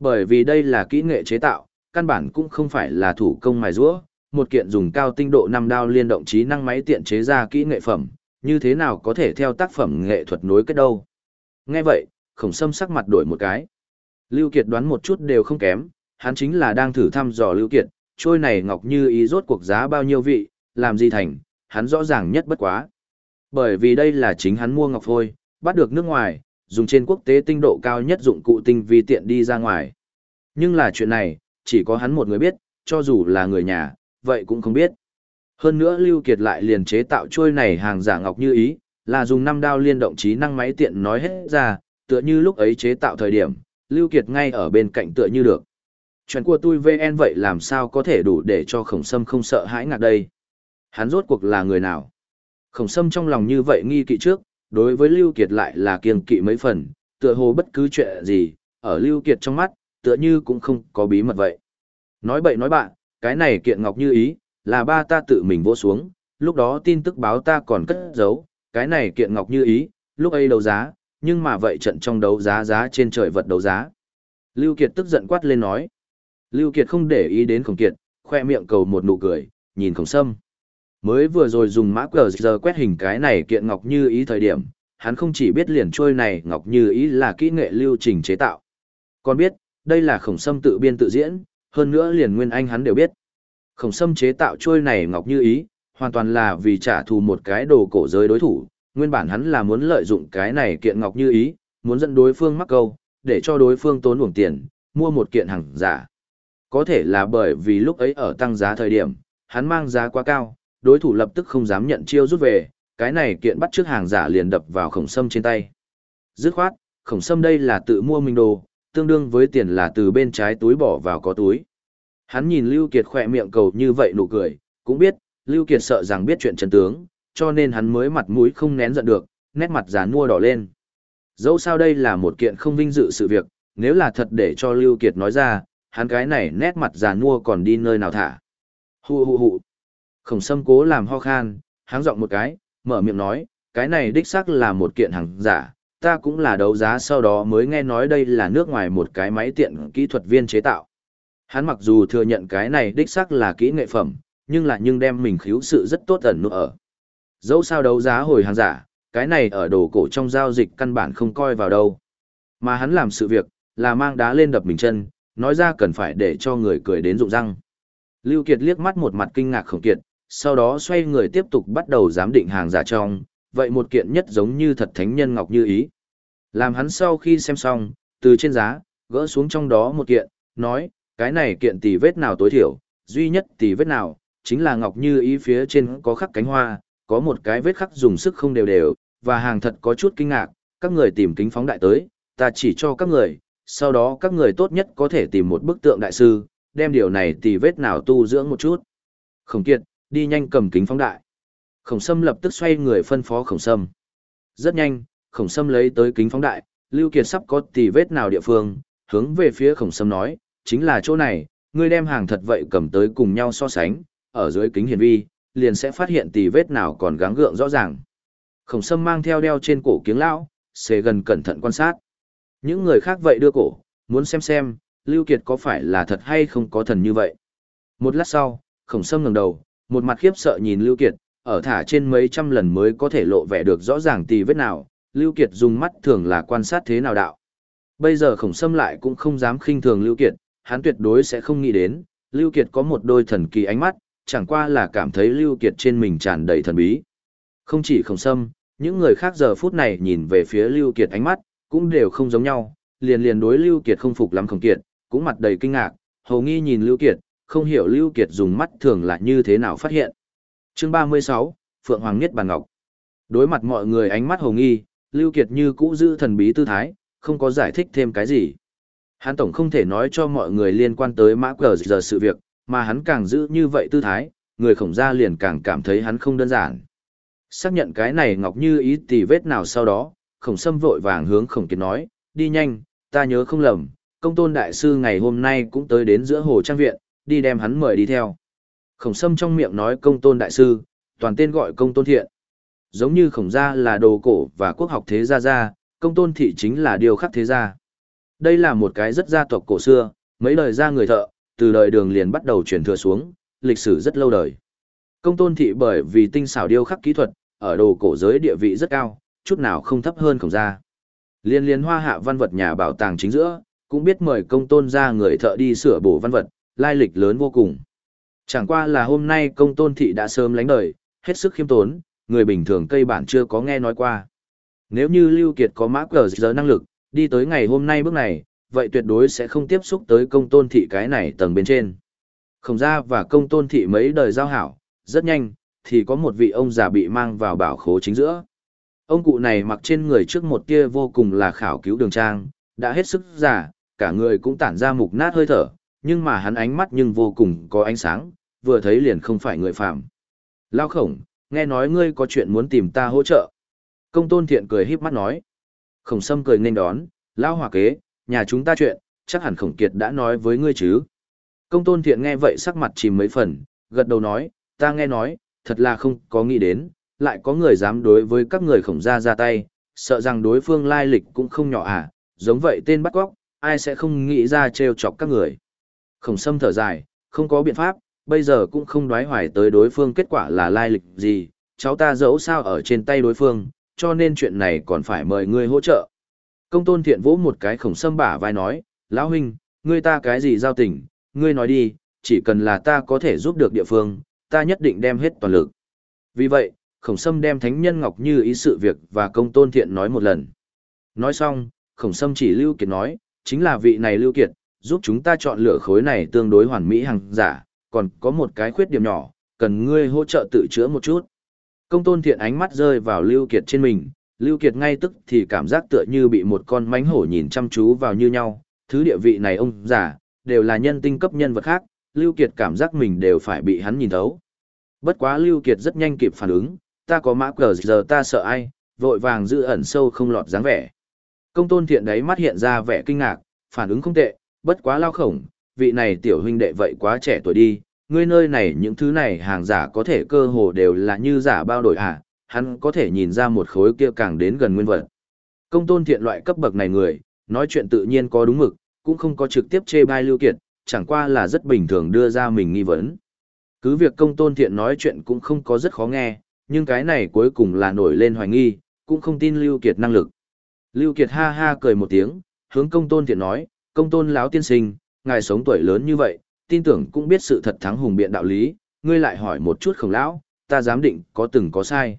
A: Bởi vì đây là kỹ nghệ chế tạo, căn bản cũng không phải là thủ công mài rũa, một kiện dùng cao tinh độ năm đao liên động trí năng máy tiện chế ra kỹ nghệ phẩm, như thế nào có thể theo tác phẩm nghệ thuật nối kết đâu. Nghe vậy, khổng sâm sắc mặt đổi một cái. Lưu Kiệt đoán một chút đều không kém, hắn chính là đang thử thăm dò Lưu Kiệt, trôi này ngọc như ý rốt cuộc giá bao nhiêu vị, làm gì thành, hắn rõ ràng nhất bất quá. Bởi vì đây là chính hắn mua ngọc phôi, bắt được nước ngoài, dùng trên quốc tế tinh độ cao nhất dụng cụ tinh vi tiện đi ra ngoài. Nhưng là chuyện này, chỉ có hắn một người biết, cho dù là người nhà, vậy cũng không biết. Hơn nữa Lưu Kiệt lại liền chế tạo trôi này hàng giả ngọc như ý, là dùng năm đao liên động trí năng máy tiện nói hết ra, tựa như lúc ấy chế tạo thời điểm, Lưu Kiệt ngay ở bên cạnh tựa như được. Chuyện của tôi VN vậy làm sao có thể đủ để cho khổng sâm không sợ hãi ngạc đây? Hắn rốt cuộc là người nào? Khổng sâm trong lòng như vậy nghi kỵ trước, đối với Lưu Kiệt lại là kiêng kỵ mấy phần, tựa hồ bất cứ chuyện gì, ở Lưu Kiệt trong mắt, tựa như cũng không có bí mật vậy. Nói bậy nói bạn, cái này kiện ngọc như ý, là ba ta tự mình vô xuống, lúc đó tin tức báo ta còn cất giấu, cái này kiện ngọc như ý, lúc ấy đấu giá, nhưng mà vậy trận trong đấu giá giá trên trời vật đấu giá. Lưu Kiệt tức giận quát lên nói. Lưu Kiệt không để ý đến khổng kiệt, khoe miệng cầu một nụ cười, nhìn khổng sâm. Mới vừa rồi dùng mã cờ giờ quét hình cái này kiện ngọc như ý thời điểm, hắn không chỉ biết liền trôi này ngọc như ý là kỹ nghệ lưu trình chế tạo. Còn biết, đây là khổng sâm tự biên tự diễn, hơn nữa liền nguyên anh hắn đều biết. Khổng sâm chế tạo trôi này ngọc như ý, hoàn toàn là vì trả thù một cái đồ cổ giới đối thủ, nguyên bản hắn là muốn lợi dụng cái này kiện ngọc như ý, muốn dẫn đối phương mắc câu, để cho đối phương tốn uổng tiền, mua một kiện hàng giả. Có thể là bởi vì lúc ấy ở tăng giá thời điểm, hắn mang giá quá cao, đối thủ lập tức không dám nhận chiêu rút về, cái này kiện bắt trước hàng giả liền đập vào khổng sâm trên tay. Dứt khoát, Khổng sâm đây là tự mua mình đồ, tương đương với tiền là từ bên trái túi bỏ vào có túi. Hắn nhìn Lưu Kiệt khỏe miệng cầu như vậy nụ cười, cũng biết, Lưu Kiệt sợ rằng biết chuyện chân tướng, cho nên hắn mới mặt mũi không nén giận được, nét mặt già nua đỏ lên. Dẫu sao đây là một kiện không vinh dự sự việc, nếu là thật để cho Lưu Kiệt nói ra, hắn cái này nét mặt già nua còn đi nơi nào thả. Hù hù hù. Khổng sâm cố làm ho khan, háng giọng một cái, mở miệng nói, cái này đích xác là một kiện hàng giả, ta cũng là đấu giá sau đó mới nghe nói đây là nước ngoài một cái máy tiện kỹ thuật viên chế tạo. Hắn mặc dù thừa nhận cái này đích xác là kỹ nghệ phẩm, nhưng lại nhưng đem mình khiếu sự rất tốt ẩn nụ ở. Dẫu sao đấu giá hồi hàng giả, cái này ở đồ cổ trong giao dịch căn bản không coi vào đâu. Mà hắn làm sự việc, là mang đá lên đập mình chân, nói ra cần phải để cho người cười đến rụng răng. Lưu Kiệt liếc mắt một mặt kinh ngạc khổng kiệt, sau đó xoay người tiếp tục bắt đầu giám định hàng giả trong, vậy một kiện nhất giống như thật thánh nhân ngọc như ý. Làm hắn sau khi xem xong, từ trên giá, gỡ xuống trong đó một kiện, nói, cái này kiện tỷ vết nào tối thiểu, duy nhất tỷ vết nào, chính là ngọc như ý phía trên có khắc cánh hoa, có một cái vết khắc dùng sức không đều đều, và hàng thật có chút kinh ngạc, các người tìm kính phóng đại tới, ta chỉ cho các người, sau đó các người tốt nhất có thể tìm một bức tượng đại sư, đem điều này tỷ vết nào tu dưỡng một chút. Khổng kiệt, đi nhanh cầm kính phóng đại. Khổng sâm lập tức xoay người phân phó khổng sâm. Rất nhanh, khổng sâm lấy tới kính phóng đại, Lưu Kiệt sắp có tì vết nào địa phương, hướng về phía khổng sâm nói, chính là chỗ này, ngươi đem hàng thật vậy cầm tới cùng nhau so sánh, ở dưới kính hiển vi, liền sẽ phát hiện tì vết nào còn gắng gượng rõ ràng. Khổng sâm mang theo đeo trên cổ kiếng lão, xề gần cẩn thận quan sát. Những người khác vậy đưa cổ, muốn xem xem, Lưu Kiệt có phải là thật hay không có thần như vậy. Một lát sau, khổng sâm ngẩng đầu, một mặt khiếp sợ nhìn Lưu Kiệt, ở thả trên mấy trăm lần mới có thể lộ vẻ được rõ ràng tì vết nào, Lưu Kiệt dùng mắt thường là quan sát thế nào đạo. Bây giờ khổng sâm lại cũng không dám khinh thường Lưu Kiệt, hắn tuyệt đối sẽ không nghĩ đến, Lưu Kiệt có một đôi thần kỳ ánh mắt, chẳng qua là cảm thấy Lưu Kiệt trên mình tràn đầy thần bí. Không chỉ khổng sâm, những người khác giờ phút này nhìn về phía Lưu Kiệt ánh mắt, cũng đều không giống nhau, liền liền đối Lưu Kiệt không phục lắm khổng kiệt, cũng mặt đầy kinh ngạc, hầu nghi nhìn Lưu Kiệt, không hiểu Lưu Kiệt dùng mắt thường là như thế nào phát hiện. Chương 36, Phượng Hoàng Niết Bàn Ngọc. Đối mặt mọi người ánh mắt hồng nghi, Lưu Kiệt như cũ giữ thần bí tư thái, không có giải thích thêm cái gì. Hắn tổng không thể nói cho mọi người liên quan tới mã cờ giờ sự việc, mà hắn càng giữ như vậy tư thái, người khổng gia liền càng cảm thấy hắn không đơn giản. Xác nhận cái này ngọc như ý tì vết nào sau đó, khổng sâm vội vàng hướng khổng kiệt nói, đi nhanh, ta nhớ không lầm, công tôn đại sư ngày hôm nay cũng tới đến giữa hồ trang viện, đi đem hắn mời đi theo. Khổng sâm trong miệng nói công tôn đại sư, toàn tên gọi công tôn thiện. Giống như khổng gia là đồ cổ và quốc học thế gia gia, công tôn thị chính là điều khắc thế gia. Đây là một cái rất gia tộc cổ xưa, mấy đời gia người thợ, từ đời đường liền bắt đầu truyền thừa xuống, lịch sử rất lâu đời. Công tôn thị bởi vì tinh xảo điêu khắc kỹ thuật, ở đồ cổ giới địa vị rất cao, chút nào không thấp hơn khổng gia. Liên liên hoa hạ văn vật nhà bảo tàng chính giữa, cũng biết mời công tôn ra người thợ đi sửa bổ văn vật, lai lịch lớn vô cùng. Chẳng qua là hôm nay công tôn thị đã sớm lánh đời, hết sức khiêm tốn, người bình thường cây bản chưa có nghe nói qua. Nếu như Lưu Kiệt có mã cờ giờ năng lực, đi tới ngày hôm nay bước này, vậy tuyệt đối sẽ không tiếp xúc tới công tôn thị cái này tầng bên trên. Khổng gia và công tôn thị mấy đời giao hảo, rất nhanh, thì có một vị ông già bị mang vào bảo khố chính giữa. Ông cụ này mặc trên người trước một tia vô cùng là khảo cứu đường trang, đã hết sức già, cả người cũng tản ra mục nát hơi thở, nhưng mà hắn ánh mắt nhưng vô cùng có ánh sáng, vừa thấy liền không phải người phạm. Lao khổng, nghe nói ngươi có chuyện muốn tìm ta hỗ trợ. Công tôn thiện cười híp mắt nói. Khổng sâm cười nên đón, Lao hòa kế, nhà chúng ta chuyện, chắc hẳn khổng kiệt đã nói với ngươi chứ. Công tôn thiện nghe vậy sắc mặt chìm mấy phần, gật đầu nói, ta nghe nói, thật là không có nghĩ đến, lại có người dám đối với các người khổng gia ra tay, sợ rằng đối phương lai lịch cũng không nhỏ à, giống vậy tên bắt góc, ai sẽ không nghĩ ra trêu chọc các người. Khổng sâm thở dài, không có biện pháp, bây giờ cũng không đoái hoài tới đối phương kết quả là lai lịch gì, cháu ta dẫu sao ở trên tay đối phương, cho nên chuyện này còn phải mời ngươi hỗ trợ. Công tôn thiện vỗ một cái khổng sâm bả vai nói, lão huynh, ngươi ta cái gì giao tình, ngươi nói đi, chỉ cần là ta có thể giúp được địa phương, ta nhất định đem hết toàn lực. Vì vậy, khổng sâm đem thánh nhân ngọc như ý sự việc và công tôn thiện nói một lần. Nói xong, khổng sâm chỉ Lưu Kiệt nói, chính là vị này Lưu Kiệt, giúp chúng ta chọn lựa khối này tương đối hoàn mỹ hàng giả, còn có một cái khuyết điểm nhỏ, cần ngươi hỗ trợ tự chữa một chút. Công tôn thiện ánh mắt rơi vào Lưu Kiệt trên mình, Lưu Kiệt ngay tức thì cảm giác tựa như bị một con mánh hổ nhìn chăm chú vào như nhau, thứ địa vị này ông giả, đều là nhân tinh cấp nhân vật khác, Lưu Kiệt cảm giác mình đều phải bị hắn nhìn thấu. Bất quá Lưu Kiệt rất nhanh kịp phản ứng, ta có mã cờ giờ ta sợ ai, vội vàng giữ ẩn sâu không lọt dáng vẻ. Công tôn thiện đấy mắt hiện ra vẻ kinh ngạc, phản ứng không tệ, bất quá lao khổng, vị này tiểu huynh đệ vậy quá trẻ tuổi đi, ngươi nơi này những thứ này hàng giả có thể cơ hồ đều là như giả bao đổi à, hắn có thể nhìn ra một khối kia càng đến gần nguyên vật. Công tôn thiện loại cấp bậc này người, nói chuyện tự nhiên có đúng mực, cũng không có trực tiếp chê bai lưu kiệt, chẳng qua là rất bình thường đưa ra mình nghi vấn. Cứ việc công tôn thiện nói chuyện cũng không có rất khó nghe, nhưng cái này cuối cùng là nổi lên hoài nghi, cũng không tin Lưu Kiệt năng lực. Lưu Kiệt ha ha cười một tiếng, hướng công tôn thiện nói, công tôn lão tiên sinh, ngài sống tuổi lớn như vậy, tin tưởng cũng biết sự thật thắng hùng biện đạo lý, ngươi lại hỏi một chút khổng lão, ta dám định có từng có sai.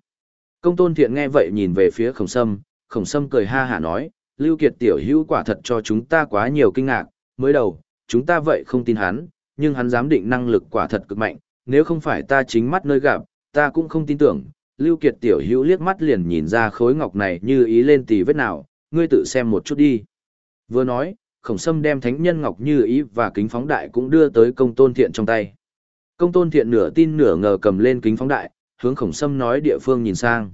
A: Công tôn thiện nghe vậy nhìn về phía khổng sâm, khổng sâm cười ha hả nói, Lưu Kiệt tiểu hữu quả thật cho chúng ta quá nhiều kinh ngạc, mới đầu, chúng ta vậy không tin hắn, nhưng hắn dám định năng lực quả thật cực mạnh, nếu không phải ta chính mắt nơi gặp, ta cũng không tin tưởng. Lưu Kiệt tiểu hữu liếc mắt liền nhìn ra khối ngọc này như ý lên tì vết nào, ngươi tự xem một chút đi. Vừa nói, khổng sâm đem thánh nhân ngọc như ý và kính phóng đại cũng đưa tới công tôn thiện trong tay. Công tôn thiện nửa tin nửa ngờ cầm lên kính phóng đại, hướng khổng sâm nói địa phương nhìn sang.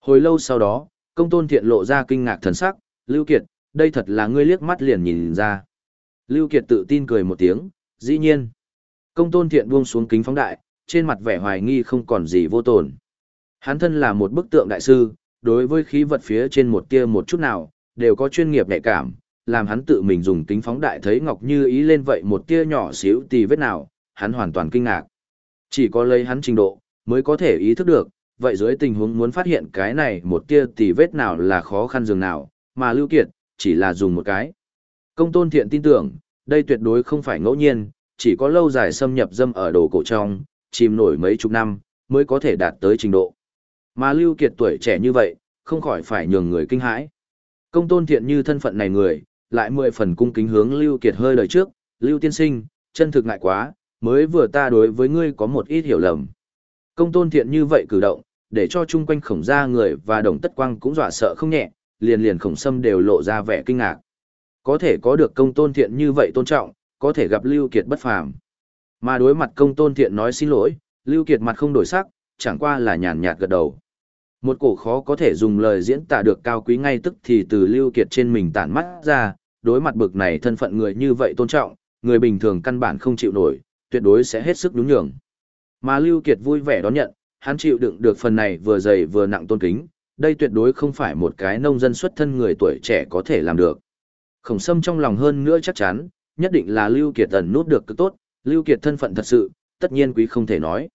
A: Hồi lâu sau đó, công tôn thiện lộ ra kinh ngạc thần sắc, Lưu Kiệt, đây thật là ngươi liếc mắt liền nhìn ra. Lưu Kiệt tự tin cười một tiếng, dĩ nhiên. Công tôn thiện buông xuống kính phóng đại, trên mặt vẻ hoài nghi không còn gì vô tồn. Hắn thân là một bức tượng đại sư, đối với khí vật phía trên một tia một chút nào, đều có chuyên nghiệp nhạy cảm, làm hắn tự mình dùng kính phóng đại thấy ngọc như ý lên vậy một tia nhỏ xíu tì vết nào, hắn hoàn toàn kinh ngạc. Chỉ có lấy hắn trình độ, mới có thể ý thức được, vậy dưới tình huống muốn phát hiện cái này một tia tì vết nào là khó khăn dường nào, mà Lưu Kiệt, chỉ là dùng một cái. Công tôn thiện tin tưởng, đây tuyệt đối không phải ngẫu nhiên, chỉ có lâu dài xâm nhập dâm ở đồ cổ trong, chìm nổi mấy chục năm, mới có thể đạt tới trình độ. Mà Lưu Kiệt tuổi trẻ như vậy, không khỏi phải nhường người kinh hãi. Công tôn thiện như thân phận này người, lại mười phần cung kính hướng Lưu Kiệt hơi lời trước, Lưu tiên sinh, chân thực ngại quá, mới vừa ta đối với ngươi có một ít hiểu lầm. Công tôn thiện như vậy cử động, để cho chung quanh khổng gia người và đồng tất quang cũng dọa sợ không nhẹ, liền liền khổng sâm đều lộ ra vẻ kinh ngạc. Có thể có được công tôn thiện như vậy tôn trọng, có thể gặp Lưu Kiệt bất phàm. Mà đối mặt công tôn thiện nói xin lỗi, Lưu Kiệt mặt không đổi sắc, chẳng qua là nhàn nhạt gật đầu. Một cổ khó có thể dùng lời diễn tả được cao quý ngay tức thì từ Lưu Kiệt trên mình tản mắt ra, đối mặt bực này thân phận người như vậy tôn trọng, người bình thường căn bản không chịu nổi, tuyệt đối sẽ hết sức nhún nhường. Mà Lưu Kiệt vui vẻ đón nhận, hắn chịu đựng được phần này vừa dày vừa nặng tôn kính, đây tuyệt đối không phải một cái nông dân xuất thân người tuổi trẻ có thể làm được. Khổng sâm trong lòng hơn nữa chắc chắn, nhất định là Lưu Kiệt ẩn nút được cực tốt, Lưu Kiệt thân phận thật sự, tất nhiên quý không thể nói.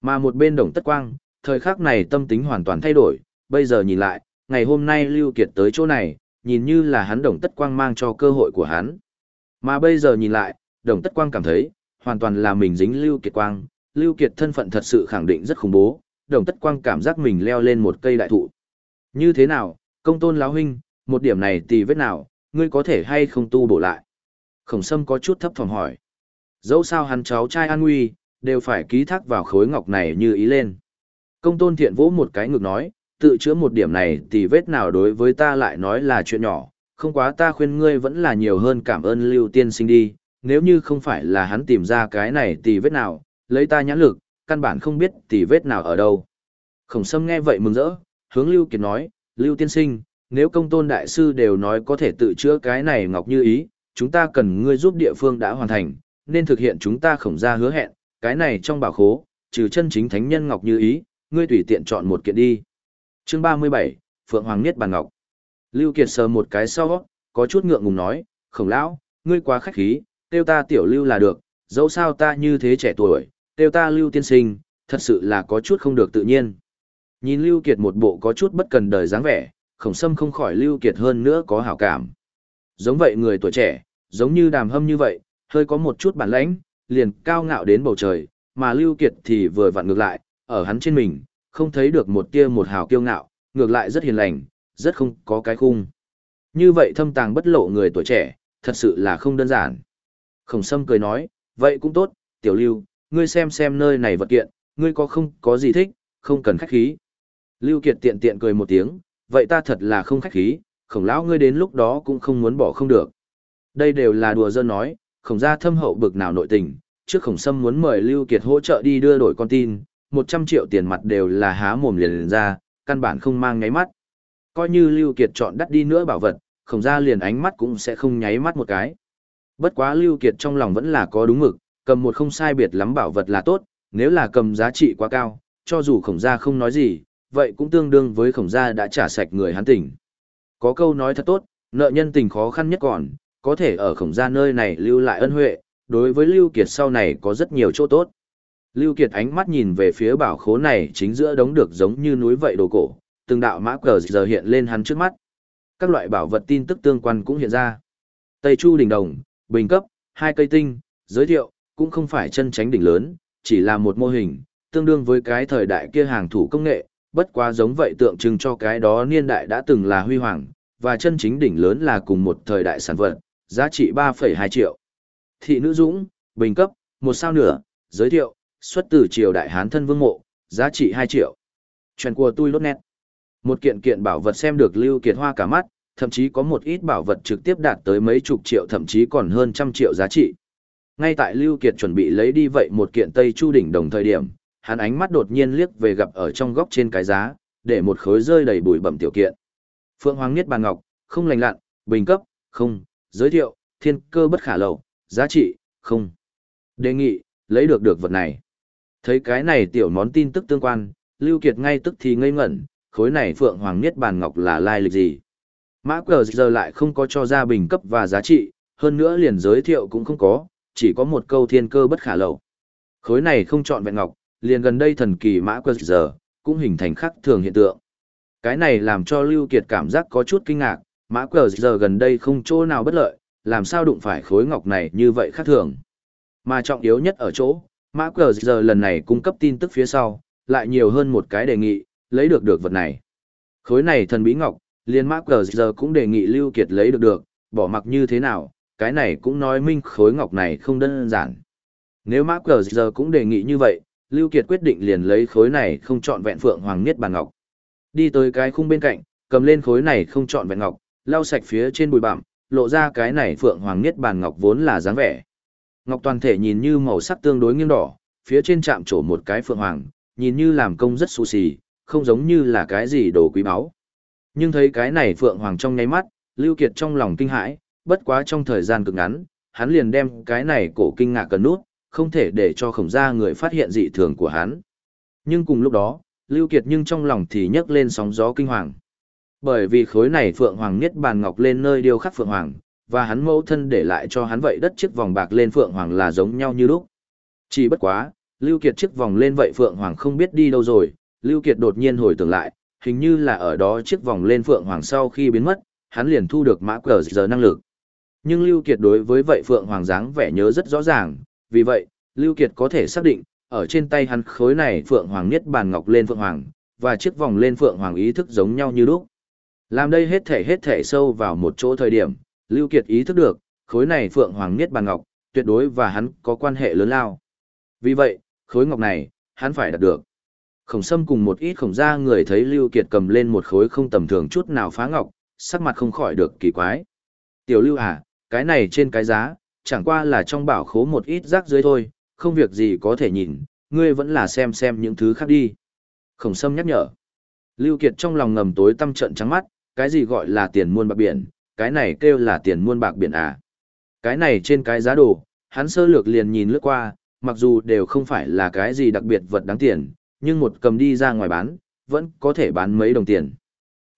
A: Mà một bên đồng tất quang, thời khắc này tâm tính hoàn toàn thay đổi, bây giờ nhìn lại, ngày hôm nay Lưu Kiệt tới chỗ này, nhìn như là hắn đồng tất quang mang cho cơ hội của hắn. Mà bây giờ nhìn lại, đồng tất quang cảm thấy, hoàn toàn là mình dính Lưu Kiệt quang, Lưu Kiệt thân phận thật sự khẳng định rất khủng bố, đồng tất quang cảm giác mình leo lên một cây đại thụ. Như thế nào, công tôn lão huynh, một điểm này tì vết nào, ngươi có thể hay không tu bổ lại? Khổng sâm có chút thấp thỏm hỏi. Dẫu sao hắn cháu trai an nguy, đều phải ký thác vào khối ngọc này như ý lên. Công tôn thiện vỗ một cái ngực nói, tự chữa một điểm này thì vết nào đối với ta lại nói là chuyện nhỏ, không quá ta khuyên ngươi vẫn là nhiều hơn cảm ơn lưu tiên sinh đi, nếu như không phải là hắn tìm ra cái này thì vết nào, lấy ta nhãn lực, căn bản không biết thì vết nào ở đâu. Khổng sâm nghe vậy mừng rỡ, hướng lưu kiệt nói, lưu tiên sinh, nếu công tôn đại sư đều nói có thể tự chữa cái này ngọc như ý, chúng ta cần ngươi giúp địa phương đã hoàn thành, nên thực hiện chúng ta khổng ra hứa hẹn, cái này trong bảo khố, trừ chân chính thánh nhân ngọc như ý, ngươi tùy tiện chọn một kiện đi. Chương 37, Phượng Hoàng Niết Bàn Ngọc. Lưu Kiệt sờ một cái sau, có chút ngượng ngùng nói, khổng lão, ngươi quá khách khí, tiêu ta tiểu lưu là được, dẫu sao ta như thế trẻ tuổi, tiêu ta lưu tiên sinh, thật sự là có chút không được tự nhiên. Nhìn Lưu Kiệt một bộ có chút bất cần đời dáng vẻ, khổng sâm không khỏi Lưu Kiệt hơn nữa có hảo cảm. Giống vậy người tuổi trẻ, giống như đàm hâm như vậy, hơi có một chút bản lãnh, liền cao ngạo đến bầu trời, mà Lưu Kiệt thì vừa vặn ngược lại, ở hắn trên mình, không thấy được một tia một hào kiêu ngạo, ngược lại rất hiền lành, rất không có cái khung. Như vậy thâm tàng bất lộ người tuổi trẻ, thật sự là không đơn giản. Khổng Sâm cười nói, vậy cũng tốt, tiểu lưu, ngươi xem xem nơi này vật kiện, ngươi có không có gì thích, không cần khách khí. Lưu Kiệt tiện tiện cười một tiếng, vậy ta thật là không khách khí, khổng lão ngươi đến lúc đó cũng không muốn bỏ không được. Đây đều là đùa dân nói, khổng gia thâm hậu bực nào nội tình, trước khổng sâm muốn mời Lưu Kiệt hỗ trợ đi đưa đổi con tin, 100 triệu tiền mặt đều là há mồm liền, liền ra, căn bản không mang nháy mắt. Coi như Lưu Kiệt chọn đắt đi nữa bảo vật, khổng gia liền ánh mắt cũng sẽ không nháy mắt một cái. Bất quá Lưu Kiệt trong lòng vẫn là có đúng mực, cầm một không sai biệt lắm bảo vật là tốt, nếu là cầm giá trị quá cao, cho dù khổng gia không nói gì, vậy cũng tương đương với khổng gia đã trả sạch người hắn tỉnh. Có câu nói thật tốt, nợ nhân tình khó khăn nhất còn, có thể ở khổng gia nơi này lưu lại ân huệ, đối với Lưu Kiệt sau này có rất nhiều chỗ tốt. Lưu Kiệt ánh mắt nhìn về phía bảo khố này chính giữa đống được giống như núi vậy đồ cổ, từng đạo mã cờ giờ hiện lên hắn trước mắt. Các loại bảo vật tin tức tương quan cũng hiện ra. Tây Chu đỉnh đồng, bình cấp, hai cây tinh, giới thiệu, cũng không phải chân tránh đỉnh lớn, chỉ là một mô hình, tương đương với cái thời đại kia hàng thủ công nghệ, bất quá giống vậy tượng trưng cho cái đó niên đại đã từng là huy hoàng, và chân chính đỉnh lớn là cùng một thời đại sản vật, giá trị 3,2 triệu. Thị nữ dũng, bình cấp, một sao nửa, giới thiệu, xuất từ triều đại Hán thân vương mộ, giá trị 2 triệu. Chuyện của tôi lốt nét. Một kiện kiện bảo vật xem được Lưu Kiệt Hoa cả mắt, thậm chí có một ít bảo vật trực tiếp đạt tới mấy chục triệu thậm chí còn hơn trăm triệu giá trị. Ngay tại Lưu Kiệt chuẩn bị lấy đi vậy một kiện Tây Chu đỉnh đồng thời điểm, hắn ánh mắt đột nhiên liếc về gặp ở trong góc trên cái giá, để một khối rơi đầy bụi bẩm tiểu kiện. Phượng Hoàng Niết Bàn Ngọc, không lành lặn, bình cấp, không, giới thiệu, thiên cơ bất khả lậu, giá trị, không. Đề nghị, lấy được được vật này. Thấy cái này tiểu món tin tức tương quan, Lưu Kiệt ngay tức thì ngây ngẩn, khối này Phượng Hoàng Niết Bàn Ngọc là lai lịch gì? Mã cờ giờ lại không có cho ra bình cấp và giá trị, hơn nữa liền giới thiệu cũng không có, chỉ có một câu thiên cơ bất khả lậu. Khối này không chọn vẹn ngọc, liền gần đây thần kỳ mã cờ giờ, cũng hình thành khắc thường hiện tượng. Cái này làm cho Lưu Kiệt cảm giác có chút kinh ngạc, mã cờ giờ gần đây không chỗ nào bất lợi, làm sao đụng phải khối ngọc này như vậy khác thường. Mà trọng yếu nhất ở chỗ, mã cờ giờ lần này cung cấp tin tức phía sau, lại nhiều hơn một cái đề nghị, lấy được được vật này. Khối này thần bí ngọc, liên mã cờ giờ cũng đề nghị Lưu Kiệt lấy được được, bỏ mặc như thế nào, cái này cũng nói minh khối ngọc này không đơn giản. Nếu mã cờ giờ cũng đề nghị như vậy, Lưu Kiệt quyết định liền lấy khối này không chọn vẹn phượng hoàng niết bàn ngọc. Đi tới cái khung bên cạnh, cầm lên khối này không chọn vẹn ngọc, lau sạch phía trên bụi bặm, lộ ra cái này phượng hoàng niết bàn ngọc vốn là dáng vẻ. Ngọc toàn thể nhìn như màu sắc tương đối nghiêng đỏ, phía trên chạm trổ một cái phượng hoàng, nhìn như làm công rất xù xì, không giống như là cái gì đồ quý báu. Nhưng thấy cái này phượng hoàng trong nháy mắt, Lưu Kiệt trong lòng kinh hãi, bất quá trong thời gian cực ngắn, hắn liền đem cái này cổ kinh ngạc cần nút, không thể để cho khổng gia người phát hiện dị thường của hắn. Nhưng cùng lúc đó, Lưu Kiệt nhưng trong lòng thì nhấc lên sóng gió kinh hoàng. Bởi vì khối này Phượng Hoàng Niết Bàn Ngọc lên nơi điêu khắc Phượng Hoàng, và hắn mẫu thân để lại cho hắn vậy đất chiếc vòng bạc lên Phượng Hoàng là giống nhau như lúc. Chỉ bất quá, Lưu Kiệt chiếc vòng lên vậy Phượng Hoàng không biết đi đâu rồi, Lưu Kiệt đột nhiên hồi tưởng lại, hình như là ở đó chiếc vòng lên Phượng Hoàng sau khi biến mất, hắn liền thu được mã cờ giờ năng lực. Nhưng Lưu Kiệt đối với vậy Phượng Hoàng dáng vẻ nhớ rất rõ ràng, vì vậy, Lưu Kiệt có thể xác định, ở trên tay hắn khối này Phượng Hoàng Niết Bàn Ngọc lên Phượng Hoàng, và chiếc vòng lên Phượng Hoàng ý thức giống nhau như lúc. Làm đây hết thể hết thể sâu vào một chỗ thời điểm, Lưu Kiệt ý thức được, khối này Phượng Hoàng Niết Bàn Ngọc, tuyệt đối và hắn có quan hệ lớn lao. Vì vậy, khối ngọc này, hắn phải đạt được. Khổng Sâm cùng một ít khổng gia người thấy Lưu Kiệt cầm lên một khối không tầm thường chút nào phá ngọc, sắc mặt không khỏi được kỳ quái. Tiểu Lưu à, cái này trên cái giá, chẳng qua là trong bảo khố một ít rác dưới thôi, không việc gì có thể nhìn, ngươi vẫn là xem xem những thứ khác đi. Khổng Sâm nhắc nhở. Lưu Kiệt trong lòng ngầm tối tâm trận trắng mắt, cái gì gọi là tiền muôn bạc biển, cái này kêu là tiền muôn bạc biển à. Cái này trên cái giá đồ, hắn sơ lược liền nhìn lướt qua, mặc dù đều không phải là cái gì đặc biệt vật đáng tiền, nhưng một cầm đi ra ngoài bán, vẫn có thể bán mấy đồng tiền.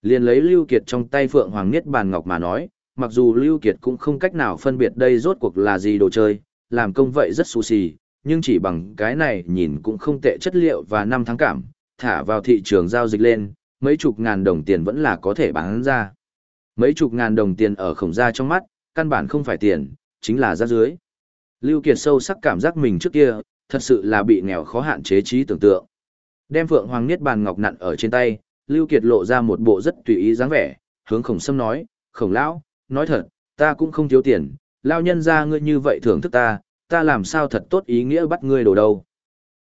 A: Liền lấy Lưu Kiệt trong tay Phượng Hoàng Niết Bàn Ngọc mà nói, mặc dù Lưu Kiệt cũng không cách nào phân biệt đây rốt cuộc là gì đồ chơi, làm công vậy rất xù xì, nhưng chỉ bằng cái này nhìn cũng không tệ chất liệu và năm tháng cảm, thả vào thị trường giao dịch lên, mấy chục ngàn đồng tiền vẫn là có thể bán ra. Mấy chục ngàn đồng tiền ở khổng gia trong mắt, căn bản không phải tiền, chính là ra dưới. Lưu Kiệt sâu sắc cảm giác mình trước kia, thật sự là bị nghèo khó hạn chế trí tưởng tượng. Đem Phượng Hoàng Niết Bàn Ngọc nặn ở trên tay, Lưu Kiệt lộ ra một bộ rất tùy ý dáng vẻ, hướng khổng sâm nói, khổng lão, nói thật, ta cũng không thiếu tiền, lao nhân gia ngươi như vậy thưởng thức ta, ta làm sao thật tốt ý nghĩa bắt ngươi đồ đâu.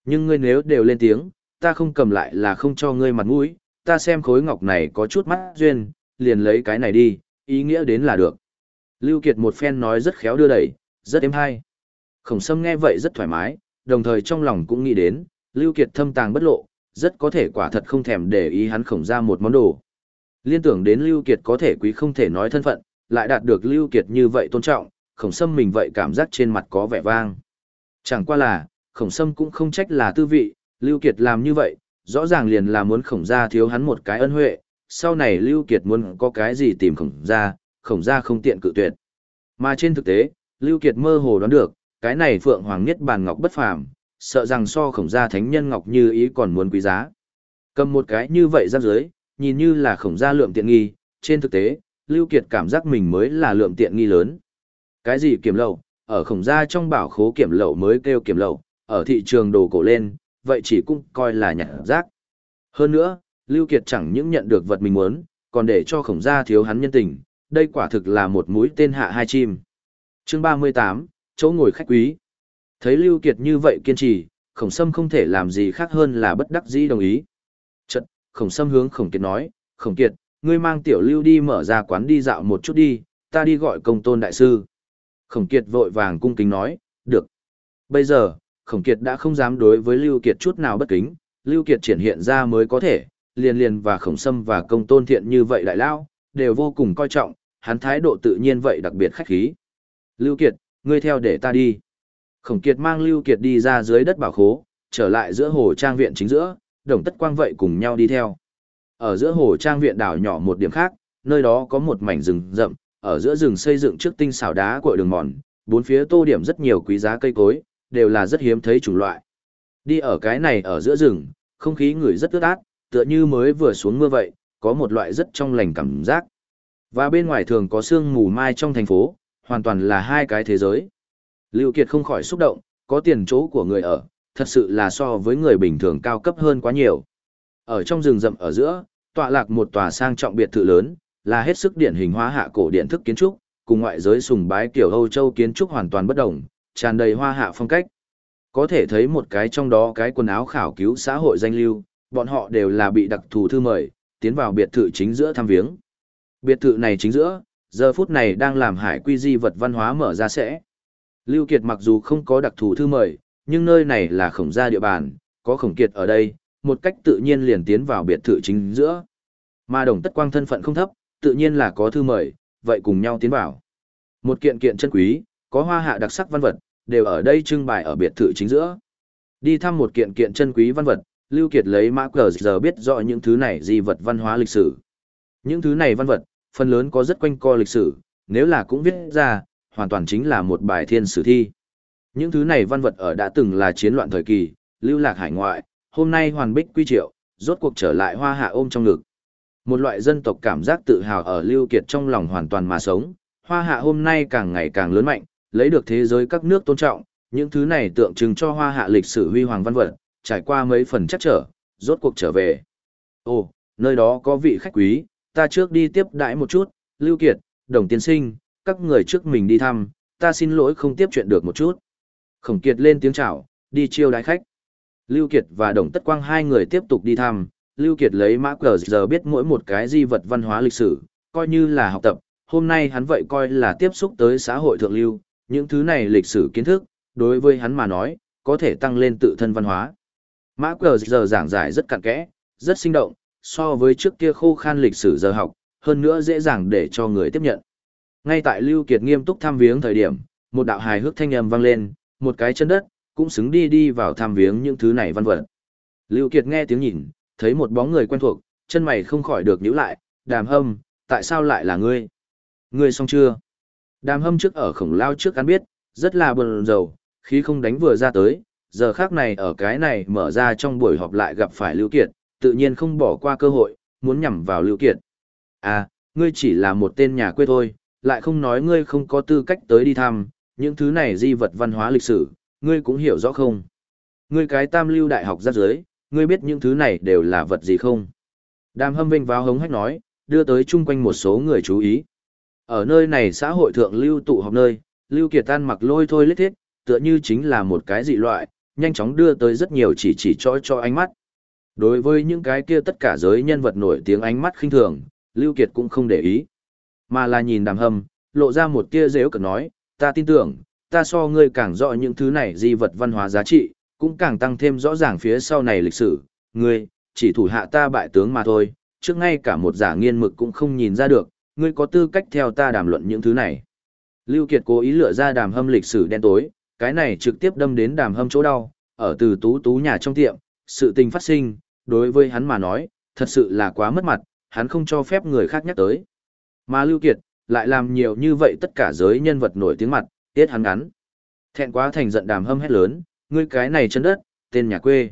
A: Nhưng ngươi nếu đều lên tiếng, ta không cầm lại là không cho ngươi mặt mũi, ta xem khối ngọc này có chút mắt duyên, liền lấy cái này đi, ý nghĩa đến là được. Lưu Kiệt một phen nói rất khéo đưa đẩy, rất êm hay. Khổng Sâm nghe vậy rất thoải mái, đồng thời trong lòng cũng nghĩ đến, Lưu Kiệt thâm tàng bất lộ, rất có thể quả thật không thèm để ý hắn khổng ra một món đồ. Liên tưởng đến Lưu Kiệt có thể quý không thể nói thân phận, lại đạt được Lưu Kiệt như vậy tôn trọng, khổng sâm mình vậy cảm giác trên mặt có vẻ vang. Chẳng qua là, khổng sâm cũng không trách là tư vị, Lưu Kiệt làm như vậy, rõ ràng liền là muốn khổng gia thiếu hắn một cái ân huệ, sau này Lưu Kiệt muốn có cái gì tìm khổng gia, khổng gia không tiện cự tuyệt. Mà trên thực tế, Lưu Kiệt mơ hồ đoán được, cái này Phượng Hoàng Nhất Bàn Ngọc bất phàm, sợ rằng so khổng gia thánh nhân Ngọc như ý còn muốn quý giá. Cầm một cái như vậy ra dưới, nhìn như là khổng gia lượng tiện nghi, trên thực tế, Lưu Kiệt cảm giác mình mới là lượng tiện nghi lớn. Cái gì kiểm lậu, ở khổng gia trong bảo khố kiểm lậu mới kêu kiểm lậu, ở thị trường đồ cổ lên, vậy chỉ cũng coi là nhặt rác. Hơn nữa, Lưu Kiệt chẳng những nhận được vật mình muốn, còn để cho khổng gia thiếu hắn nhân tình, đây quả thực là một mũi tên hạ hai chim. Chương 38, chỗ ngồi khách quý. Thấy Lưu Kiệt như vậy kiên trì, khổng sâm không thể làm gì khác hơn là bất đắc dĩ đồng ý. Chật, khổng sâm hướng khổng kiệt nói, khổng kiệt, ngươi mang tiểu lưu đi mở ra quán đi dạo một chút đi, ta đi gọi công tôn đại sư. Khổng kiệt vội vàng cung kính nói, được. Bây giờ, khổng kiệt đã không dám đối với lưu kiệt chút nào bất kính, lưu kiệt triển hiện ra mới có thể, liền liền và khổng sâm và công tôn thiện như vậy đại lao, đều vô cùng coi trọng, hắn thái độ tự nhiên vậy đặc biệt khách khí. Lưu kiệt, ngươi theo để ta đi. Khổng kiệt mang lưu kiệt đi ra dưới đất bảo khố, trở lại giữa hồ trang viện chính giữa, đồng tất quang vậy cùng nhau đi theo. Ở giữa hồ trang viện đảo nhỏ một điểm khác, nơi đó có một mảnh rừng rậm, ở giữa rừng xây dựng trước tinh xảo đá của đường mòn, bốn phía tô điểm rất nhiều quý giá cây cối, đều là rất hiếm thấy chủng loại. Đi ở cái này ở giữa rừng, không khí người rất ướt át, tựa như mới vừa xuống mưa vậy, có một loại rất trong lành cảm giác. Và bên ngoài thường có sương mù mai trong thành phố, hoàn toàn là hai cái thế giới. Lưu Kiệt không khỏi xúc động, có tiền chỗ của người ở, thật sự là so với người bình thường cao cấp hơn quá nhiều. Ở trong rừng rậm ở giữa, tọa lạc một tòa sang trọng biệt thự lớn, là hết sức điển hình hóa hạ cổ điện thức kiến trúc, cùng ngoại giới sùng bái kiểu Âu Châu kiến trúc hoàn toàn bất đồng, tràn đầy hoa hạ phong cách. Có thể thấy một cái trong đó cái quần áo khảo cứu xã hội danh lưu, bọn họ đều là bị đặc thù thư mời, tiến vào biệt thự chính giữa thăm viếng. Biệt thự này chính giữa, giờ phút này đang làm hải quy di vật văn hóa mở ra sẽ. Lưu Kiệt mặc dù không có đặc thù thư mời, nhưng nơi này là khổng gia địa bàn, có khổng kiệt ở đây, một cách tự nhiên liền tiến vào biệt thự chính giữa. Mà đồng tất quang thân phận không thấp, tự nhiên là có thư mời, vậy cùng nhau tiến vào. Một kiện kiện chân quý, có hoa hạ đặc sắc văn vật, đều ở đây trưng bày ở biệt thự chính giữa. Đi thăm một kiện kiện chân quý văn vật, Lưu Kiệt lấy mã cờ giờ biết rõ những thứ này di vật văn hóa lịch sử. Những thứ này văn vật, phần lớn có rất quanh co lịch sử, nếu là cũng viết ra, hoàn toàn chính là một bài thiên sử thi. Những thứ này văn vật ở đã từng là chiến loạn thời kỳ, lưu lạc hải ngoại, hôm nay hoàn bích quy triệu, rốt cuộc trở lại hoa hạ ôm trong ngực. Một loại dân tộc cảm giác tự hào ở Lưu Kiệt trong lòng hoàn toàn mà sống, hoa hạ hôm nay càng ngày càng lớn mạnh, lấy được thế giới các nước tôn trọng, những thứ này tượng trưng cho hoa hạ lịch sử huy hoàng văn vật, trải qua mấy phần chắc trở, rốt cuộc trở về. Ồ, nơi đó có vị khách quý, ta trước đi tiếp đãi một chút, Lưu Kiệt, Đồng Tiên Sinh, các người trước mình đi thăm, ta xin lỗi không tiếp chuyện được một chút. Khổng Kiệt lên tiếng chào, đi chiêu đái khách. Lưu Kiệt và Đồng Tất Quang hai người tiếp tục đi thăm, Lưu Kiệt lấy mã cờ giờ biết mỗi một cái di vật văn hóa lịch sử, coi như là học tập, hôm nay hắn vậy coi là tiếp xúc tới xã hội thượng lưu, những thứ này lịch sử kiến thức, đối với hắn mà nói, có thể tăng lên tự thân văn hóa. Mã cờ giờ giảng giải rất cặn kẽ, rất sinh động, so với trước kia khô khan lịch sử giờ học, hơn nữa dễ dàng để cho người tiếp nhận. Ngay tại Lưu Kiệt nghiêm túc tham viếng thời điểm, một đạo hài hước thanh âm vang lên, một cái chân đất, cũng xứng đi đi vào tham viếng những thứ này văn vật. Lưu Kiệt nghe tiếng nhìn, thấy một bóng người quen thuộc, chân mày không khỏi được nhíu lại, đàm hâm, tại sao lại là ngươi? Ngươi xong chưa? Đàm hâm trước ở khổng lao trước ăn biết, rất là buồn rầu, khí không đánh vừa ra tới, giờ khác này ở cái này mở ra trong buổi họp lại gặp phải Lưu Kiệt, tự nhiên không bỏ qua cơ hội, muốn nhằm vào Lưu Kiệt. À, ngươi chỉ là một tên nhà quê thôi, lại không nói ngươi không có tư cách tới đi thăm, những thứ này di vật văn hóa lịch sử, ngươi cũng hiểu rõ không? Ngươi cái tam lưu đại học ra dưới, ngươi biết những thứ này đều là vật gì không? Đàm hâm vinh vào hống hách nói, đưa tới chung quanh một số người chú ý. Ở nơi này xã hội thượng lưu tụ họp nơi, lưu kiệt tan mặc lôi thôi lít thiết, tựa như chính là một cái dị loại, nhanh chóng đưa tới rất nhiều chỉ chỉ cho cho ánh mắt. Đối với những cái kia tất cả giới nhân vật nổi tiếng ánh mắt khinh thường, Lưu Kiệt cũng không để ý. Mà là nhìn đàm hâm, lộ ra một tia dễu cực nói, ta tin tưởng, ta so ngươi càng rõ những thứ này di vật văn hóa giá trị, cũng càng tăng thêm rõ ràng phía sau này lịch sử. Ngươi, chỉ thủ hạ ta bại tướng mà thôi, trước ngay cả một giả nghiên mực cũng không nhìn ra được, ngươi có tư cách theo ta đàm luận những thứ này. Lưu Kiệt cố ý lựa ra đàm hâm lịch sử đen tối, cái này trực tiếp đâm đến đàm hâm chỗ đau, ở từ tú tú nhà trong tiệm, sự tình phát sinh, đối với hắn mà nói, thật sự là quá mất mặt, hắn không cho phép người khác nhắc tới. Mà Lưu Kiệt, lại làm nhiều như vậy tất cả giới nhân vật nổi tiếng mặt, tiết hắn ngắn. Thẹn quá thành giận đàm hâm hét lớn, ngươi cái này chân đất, tên nhà quê.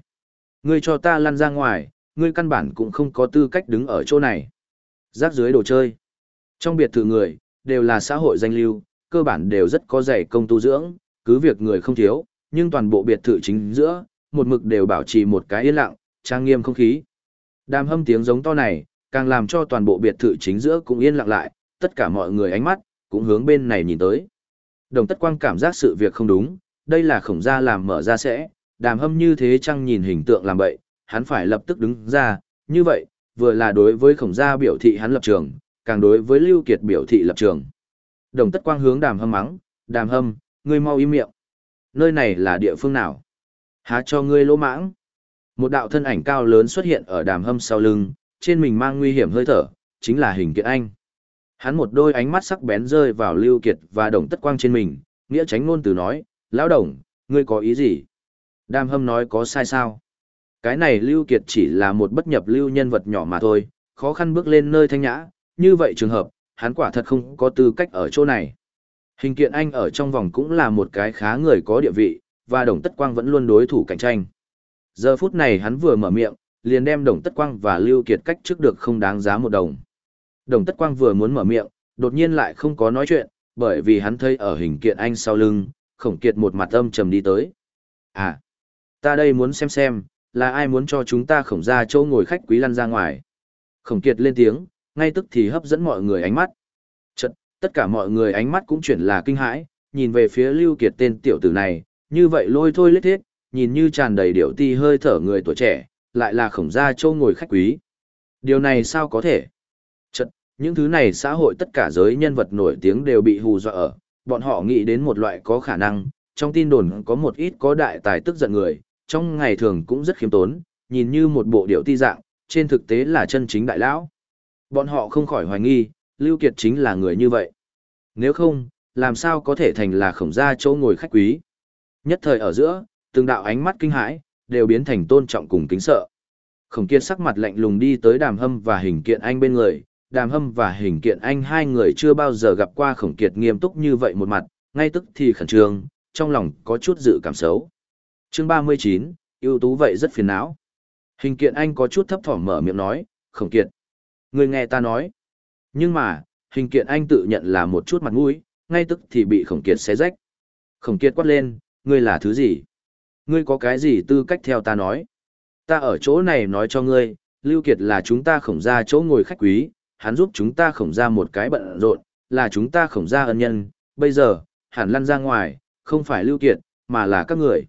A: Ngươi cho ta lăn ra ngoài, ngươi căn bản cũng không có tư cách đứng ở chỗ này. Rác dưới đồ chơi. Trong biệt thự người, đều là xã hội danh lưu, cơ bản đều rất có dày công tu dưỡng, cứ việc người không thiếu, nhưng toàn bộ biệt thự chính giữa, một mực đều bảo trì một cái yên lặng, trang nghiêm không khí. Đàm hâm tiếng giống to này, càng làm cho toàn bộ biệt thự chính giữa cũng yên lặng lại, tất cả mọi người ánh mắt, cũng hướng bên này nhìn tới. Đồng tất quang cảm giác sự việc không đúng, đây là khổng gia làm mở ra sẽ, đàm hâm như thế chăng nhìn hình tượng làm bậy, hắn phải lập tức đứng ra, như vậy, vừa là đối với khổng gia biểu thị hắn lập trường, càng đối với Lưu Kiệt biểu thị lập trường. Đồng tất quang hướng đàm hâm mắng, đàm hâm, ngươi mau im miệng. Nơi này là địa phương nào? Há cho ngươi lỗ mãng. Một đạo thân ảnh cao lớn xuất hiện ở đàm hâm sau lưng, trên mình mang nguy hiểm hơi thở, chính là hình kiện anh. Hắn một đôi ánh mắt sắc bén rơi vào Lưu Kiệt và Đồng Tất Quang trên mình, nghĩa tránh ngôn từ nói, lão đồng, ngươi có ý gì? Đàm hâm nói có sai sao? Cái này Lưu Kiệt chỉ là một bất nhập lưu nhân vật nhỏ mà thôi, khó khăn bước lên nơi thanh nhã, như vậy trường hợp, hắn quả thật không có tư cách ở chỗ này. Hình kiện anh ở trong vòng cũng là một cái khá người có địa vị, và Đồng Tất Quang vẫn luôn đối thủ cạnh tranh. Giờ phút này hắn vừa mở miệng, liền đem Đồng Tất Quang và Lưu Kiệt cách trước được không đáng giá một đồng. Đồng Tất Quang vừa muốn mở miệng, đột nhiên lại không có nói chuyện, bởi vì hắn thấy ở hình kiện anh sau lưng, khổng kiệt một mặt âm trầm đi tới. À, ta đây muốn xem xem, là ai muốn cho chúng ta khổng ra chỗ ngồi khách quý lăn ra ngoài. Khổng kiệt lên tiếng, ngay tức thì hấp dẫn mọi người ánh mắt. Chật, tất cả mọi người ánh mắt cũng chuyển là kinh hãi, nhìn về phía Lưu Kiệt tên tiểu tử này, như vậy lôi thôi lết thiết, nhìn như tràn đầy điệu ti hơi thở người tuổi trẻ, lại là khổng gia châu ngồi khách quý. Điều này sao có thể? Chật, những thứ này xã hội tất cả giới nhân vật nổi tiếng đều bị hù dọa ở, bọn họ nghĩ đến một loại có khả năng, trong tin đồn có một ít có đại tài tức giận người, trong ngày thường cũng rất khiêm tốn, nhìn như một bộ điệu ti dạng, trên thực tế là chân chính đại lão. Bọn họ không khỏi hoài nghi, Lưu Kiệt chính là người như vậy. Nếu không, làm sao có thể thành là khổng gia chỗ ngồi khách quý. Nhất thời ở giữa, từng đạo ánh mắt kinh hãi, đều biến thành tôn trọng cùng kính sợ. Khổng kiệt sắc mặt lạnh lùng đi tới đàm hâm và hình kiện anh bên người, đàm hâm và hình kiện anh hai người chưa bao giờ gặp qua khổng kiệt nghiêm túc như vậy một mặt, ngay tức thì khẩn trương, trong lòng có chút dự cảm xấu. Chương 39, ưu tú vậy rất phiền não. Hình kiện anh có chút thấp thỏm mở miệng nói, khổng kiệt. Người nghe ta nói. Nhưng mà, hình kiện anh tự nhận là một chút mặt mũi, ngay tức thì bị khổng kiệt xé rách. Khổng kiệt quát lên, ngươi là thứ gì? Ngươi có cái gì tư cách theo ta nói? Ta ở chỗ này nói cho ngươi, Lưu Kiệt là chúng ta khổng ra chỗ ngồi khách quý, hắn giúp chúng ta khổng ra một cái bận rộn, là chúng ta khổng ra ân nhân, bây giờ, hẳn lăn ra ngoài, không phải Lưu Kiệt, mà là các người.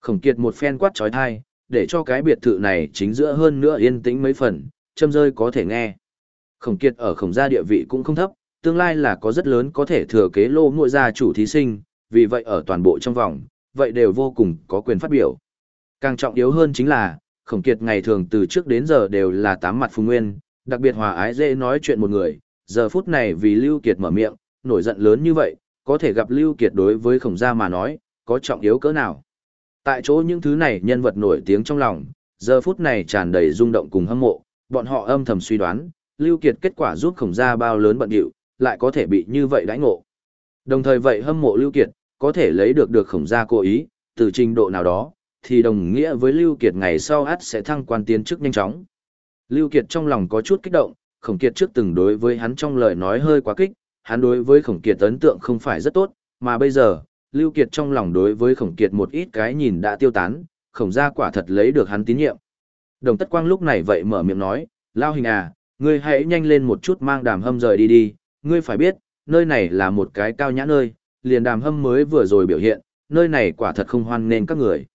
A: Khổng Kiệt một phen quát trói thai, để cho cái biệt thự này chính giữa hơn nữa yên tĩnh mấy phần, châm rơi có thể nghe. Khổng Kiệt ở khổng gia địa vị cũng không thấp, tương lai là có rất lớn có thể thừa kế lô mỗi gia chủ thí sinh, vì vậy ở toàn bộ trong vòng, vậy đều vô cùng có quyền phát biểu. Càng trọng yếu hơn chính là, khổng kiệt ngày thường từ trước đến giờ đều là tám mặt phùng nguyên, đặc biệt hòa ái dễ nói chuyện một người, giờ phút này vì Lưu Kiệt mở miệng, nổi giận lớn như vậy, có thể gặp Lưu Kiệt đối với khổng gia mà nói, có trọng yếu cỡ nào. Tại chỗ những thứ này nhân vật nổi tiếng trong lòng, giờ phút này tràn đầy rung động cùng hâm mộ, bọn họ âm thầm suy đoán, Lưu Kiệt kết quả giúp khổng gia bao lớn bận điệu, lại có thể bị như vậy đãi ngộ. Đồng thời vậy hâm mộ Lưu Kiệt, có thể lấy được được khổng gia cố ý, từ trình độ nào đó, thì đồng nghĩa với Lưu Kiệt ngày sau ắt sẽ thăng quan tiến chức nhanh chóng. Lưu Kiệt trong lòng có chút kích động, khổng kiệt trước từng đối với hắn trong lời nói hơi quá kích, hắn đối với khổng kiệt ấn tượng không phải rất tốt, mà bây giờ, Lưu Kiệt trong lòng đối với khổng kiệt một ít cái nhìn đã tiêu tán, khổng gia quả thật lấy được hắn tín nhiệm. Đồng tất quang lúc này vậy mở miệng nói, lao hình à, ngươi hãy nhanh lên một chút mang đàm hâm rời đi đi, ngươi phải biết, nơi này là một cái cao nhã nơi, liền đàm hâm mới vừa rồi biểu hiện, nơi này quả thật không hoan nên các người.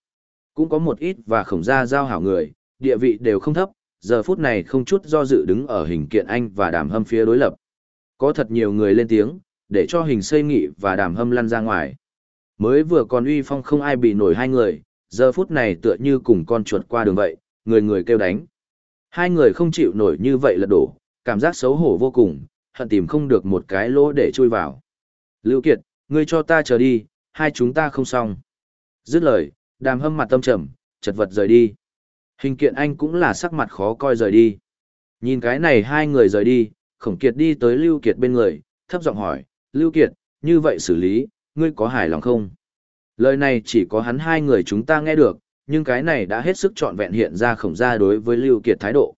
A: Cũng có một ít và khổng gia giao hảo người, địa vị đều không thấp, giờ phút này không chút do dự đứng ở hình kiện anh và đàm hâm phía đối lập. Có thật nhiều người lên tiếng, để cho hình xây nghị và đàm hâm lăn ra ngoài. Mới vừa còn uy phong không ai bị nổi hai người, giờ phút này tựa như cùng con chuột qua đường vậy, người người kêu đánh. Hai người không chịu nổi như vậy lật đổ, cảm giác xấu hổ vô cùng, hận tìm không được một cái lỗ để chui vào. Lưu Kiệt, ngươi cho ta chờ đi, hai chúng ta không xong. Dứt lời, đàm hâm mặt tâm trầm, chật vật rời đi. Hình kiện anh cũng là sắc mặt khó coi rời đi. Nhìn cái này hai người rời đi, khổng kiệt đi tới Lưu Kiệt bên người, thấp giọng hỏi, Lưu Kiệt, như vậy xử lý, ngươi có hài lòng không? Lời này chỉ có hắn hai người chúng ta nghe được, nhưng cái này đã hết sức trọn vẹn hiện ra khổng ra đối với Lưu Kiệt thái độ.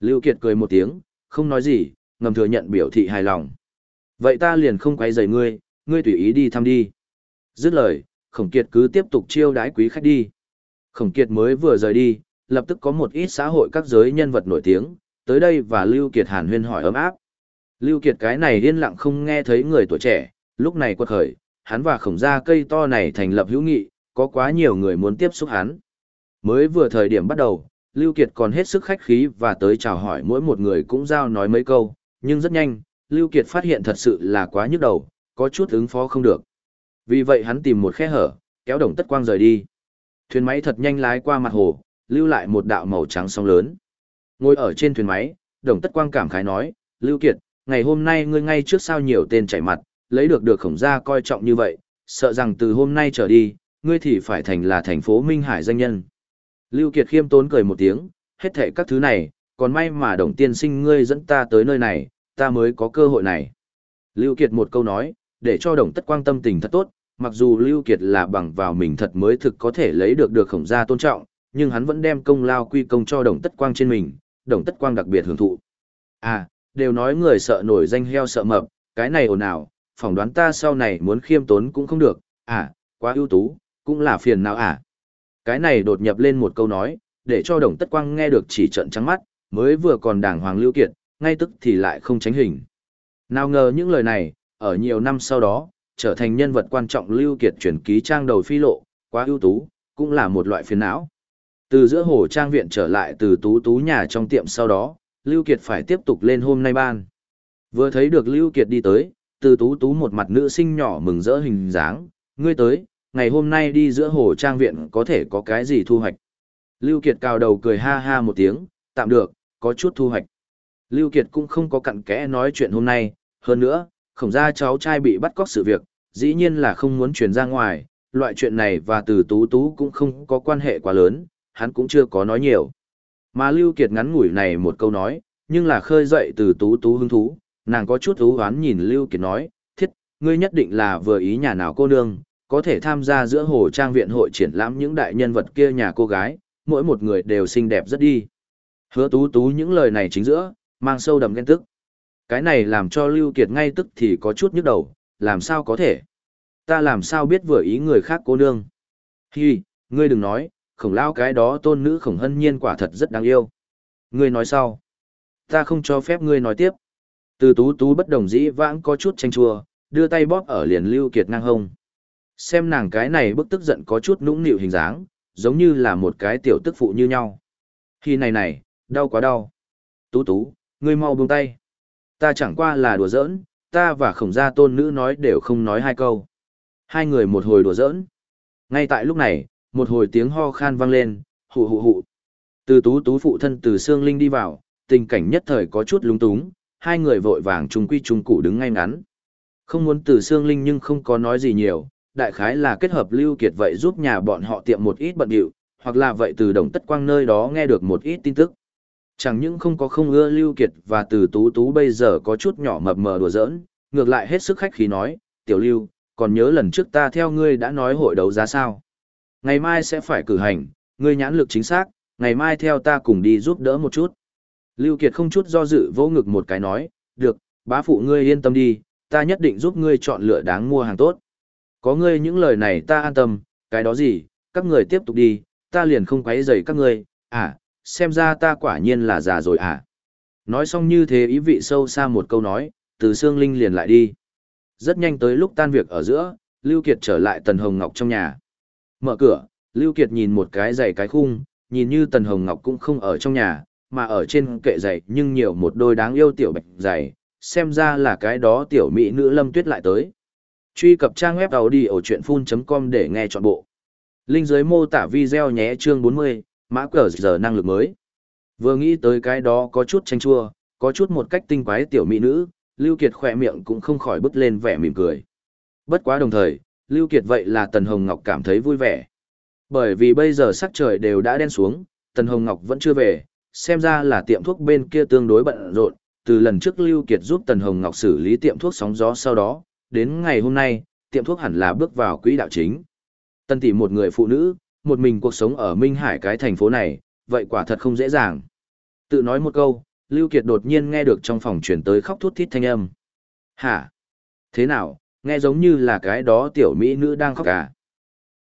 A: Lưu Kiệt cười một tiếng, không nói gì, ngầm thừa nhận biểu thị hài lòng. Vậy ta liền không quay rời ngươi, ngươi tùy ý đi thăm đi. Dứt lời, khổng kiệt cứ tiếp tục chiêu đái quý khách đi. Khổng kiệt mới vừa rời đi, lập tức có một ít xã hội các giới nhân vật nổi tiếng, tới đây và Lưu Kiệt hàn huyên hỏi ấm áp. Lưu Kiệt cái này yên lặng không nghe thấy người tuổi trẻ, lúc này quật khởi, hắn và khổng gia cây to này thành lập hữu nghị, có quá nhiều người muốn tiếp xúc hắn. Mới vừa thời điểm bắt đầu, Lưu Kiệt còn hết sức khách khí và tới chào hỏi mỗi một người cũng giao nói mấy câu, nhưng rất nhanh, Lưu Kiệt phát hiện thật sự là quá nhức đầu, có chút ứng phó không được. Vì vậy hắn tìm một khe hở, kéo đồng tất quang rời đi. Thuyền máy thật nhanh lái qua mặt hồ, lưu lại một đạo màu trắng sóng lớn. Ngồi ở trên thuyền máy, đồng tất quang cảm khái nói, Lưu Kiệt, ngày hôm nay ngươi ngay trước sao nhiều tên chảy mặt, lấy được được khổng gia coi trọng như vậy, sợ rằng từ hôm nay trở đi, ngươi thì phải thành là thành phố Minh Hải danh nhân. Lưu Kiệt khiêm tốn cười một tiếng, hết thảy các thứ này, còn may mà đồng tiên sinh ngươi dẫn ta tới nơi này, ta mới có cơ hội này. Lưu Kiệt một câu nói, để cho đồng tất quang tâm tình thật tốt, mặc dù Lưu Kiệt là bằng vào mình thật mới thực có thể lấy được được khổng gia tôn trọng, nhưng hắn vẫn đem công lao quy công cho đồng tất quang trên mình, đồng tất quang đặc biệt hưởng thụ. À, đều nói người sợ nổi danh heo sợ mập, cái này ồn ào, phỏng đoán ta sau này muốn khiêm tốn cũng không được, à, quá ưu tú, cũng là phiền não à. Cái này đột nhập lên một câu nói, để cho đồng tất quang nghe được chỉ trận trắng mắt, mới vừa còn đàng hoàng lưu kiệt, ngay tức thì lại không tránh hình. Nào ngờ những lời này, ở nhiều năm sau đó, trở thành nhân vật quan trọng lưu kiệt chuyển ký trang đầu phi lộ, quá ưu tú, cũng là một loại phiền não. Từ giữa hồ trang viện trở lại từ tú tú nhà trong tiệm sau đó, Lưu Kiệt phải tiếp tục lên hôm nay ban. Vừa thấy được Lưu Kiệt đi tới, từ tú tú một mặt nữ sinh nhỏ mừng rỡ hình dáng, ngươi tới, ngày hôm nay đi giữa hồ trang viện có thể có cái gì thu hoạch. Lưu Kiệt cào đầu cười ha ha một tiếng, tạm được, có chút thu hoạch. Lưu Kiệt cũng không có cặn kẽ nói chuyện hôm nay, hơn nữa, khổng gia cháu trai bị bắt cóc sự việc, dĩ nhiên là không muốn truyền ra ngoài, loại chuyện này và từ tú tú cũng không có quan hệ quá lớn, hắn cũng chưa có nói nhiều. Mà Lưu Kiệt ngắn ngủi này một câu nói, nhưng là khơi dậy từ tú tú hứng thú, nàng có chút thú hoán nhìn Lưu Kiệt nói, thiết, ngươi nhất định là vừa ý nhà nào cô nương, có thể tham gia giữa hồ trang viện hội triển lãm những đại nhân vật kia nhà cô gái, mỗi một người đều xinh đẹp rất đi. Hứa tú tú những lời này chính giữa, mang sâu đậm ghen tức. Cái này làm cho Lưu Kiệt ngay tức thì có chút nhức đầu, làm sao có thể? Ta làm sao biết vừa ý người khác cô nương? Hi, ngươi đừng nói, khổng lao cái đó tôn nữ khổng hân nhiên quả thật rất đáng yêu. Ngươi nói sau Ta không cho phép ngươi nói tiếp. Từ tú tú bất đồng dĩ vãng có chút tranh chua, đưa tay bóp ở liền Lưu Kiệt ngang hông. Xem nàng cái này bức tức giận có chút nũng nịu hình dáng, giống như là một cái tiểu tức phụ như nhau. Khi này này, đau quá đau. Tú tú, ngươi mau buông tay. Ta chẳng qua là đùa giỡn, ta và khổng gia tôn nữ nói đều không nói hai câu. Hai người một hồi đùa giỡn. Ngay tại lúc này, một hồi tiếng ho khan vang lên, hụ hụ hụ. Từ tú tú phụ thân từ xương linh đi vào, tình cảnh nhất thời có chút lúng túng, hai người vội vàng trùng quy trùng cụ đứng ngay ngắn. Không muốn từ xương linh nhưng không có nói gì nhiều, đại khái là kết hợp lưu kiệt vậy giúp nhà bọn họ tiệm một ít bận điệu, hoặc là vậy từ đồng tất quang nơi đó nghe được một ít tin tức. Chẳng những không có không ưa lưu kiệt và từ tú tú bây giờ có chút nhỏ mập mờ đùa giỡn, ngược lại hết sức khách khí nói, tiểu lưu, còn nhớ lần trước ta theo ngươi đã nói hội đấu giá sao. Ngày mai sẽ phải cử hành, ngươi nhãn lực chính xác, ngày mai theo ta cùng đi giúp đỡ một chút. Lưu Kiệt không chút do dự vỗ ngực một cái nói, được, bá phụ ngươi yên tâm đi, ta nhất định giúp ngươi chọn lựa đáng mua hàng tốt. Có ngươi những lời này ta an tâm, cái đó gì, các người tiếp tục đi, ta liền không quấy rầy các ngươi, à, xem ra ta quả nhiên là già rồi à. Nói xong như thế ý vị sâu xa một câu nói, từ xương linh liền lại đi. Rất nhanh tới lúc tan việc ở giữa, Lưu Kiệt trở lại Tần Hồng Ngọc trong nhà. Mở cửa, Lưu Kiệt nhìn một cái giày cái khung, nhìn như Tần Hồng Ngọc cũng không ở trong nhà, mà ở trên kệ giày nhưng nhiều một đôi đáng yêu tiểu bạch giày, xem ra là cái đó tiểu mỹ nữ Lâm Tuyết lại tới. Truy cập trang web đầu đi ở chuyện full.com để nghe trọn bộ. Linh dưới mô tả video nhé chương 40, mã cờ giờ năng lực mới. Vừa nghĩ tới cái đó có chút tranh chua, có chút một cách tinh quái tiểu mỹ nữ, Lưu Kiệt khỏe miệng cũng không khỏi bứt lên vẻ mỉm cười. Bất quá đồng thời, Lưu Kiệt vậy là Tần Hồng Ngọc cảm thấy vui vẻ. Bởi vì bây giờ sắc trời đều đã đen xuống, Tần Hồng Ngọc vẫn chưa về, xem ra là tiệm thuốc bên kia tương đối bận rộn, từ lần trước Lưu Kiệt giúp Tần Hồng Ngọc xử lý tiệm thuốc sóng gió sau đó, đến ngày hôm nay, tiệm thuốc hẳn là bước vào quỹ đạo chính. Tần tỷ một người phụ nữ, một mình cuộc sống ở Minh Hải cái thành phố này, vậy quả thật không dễ dàng. Tự nói một câu, Lưu Kiệt đột nhiên nghe được trong phòng truyền tới khóc thút thít thanh âm. Hả? Thế nào, nghe giống như là cái đó tiểu mỹ nữ đang khóc cả.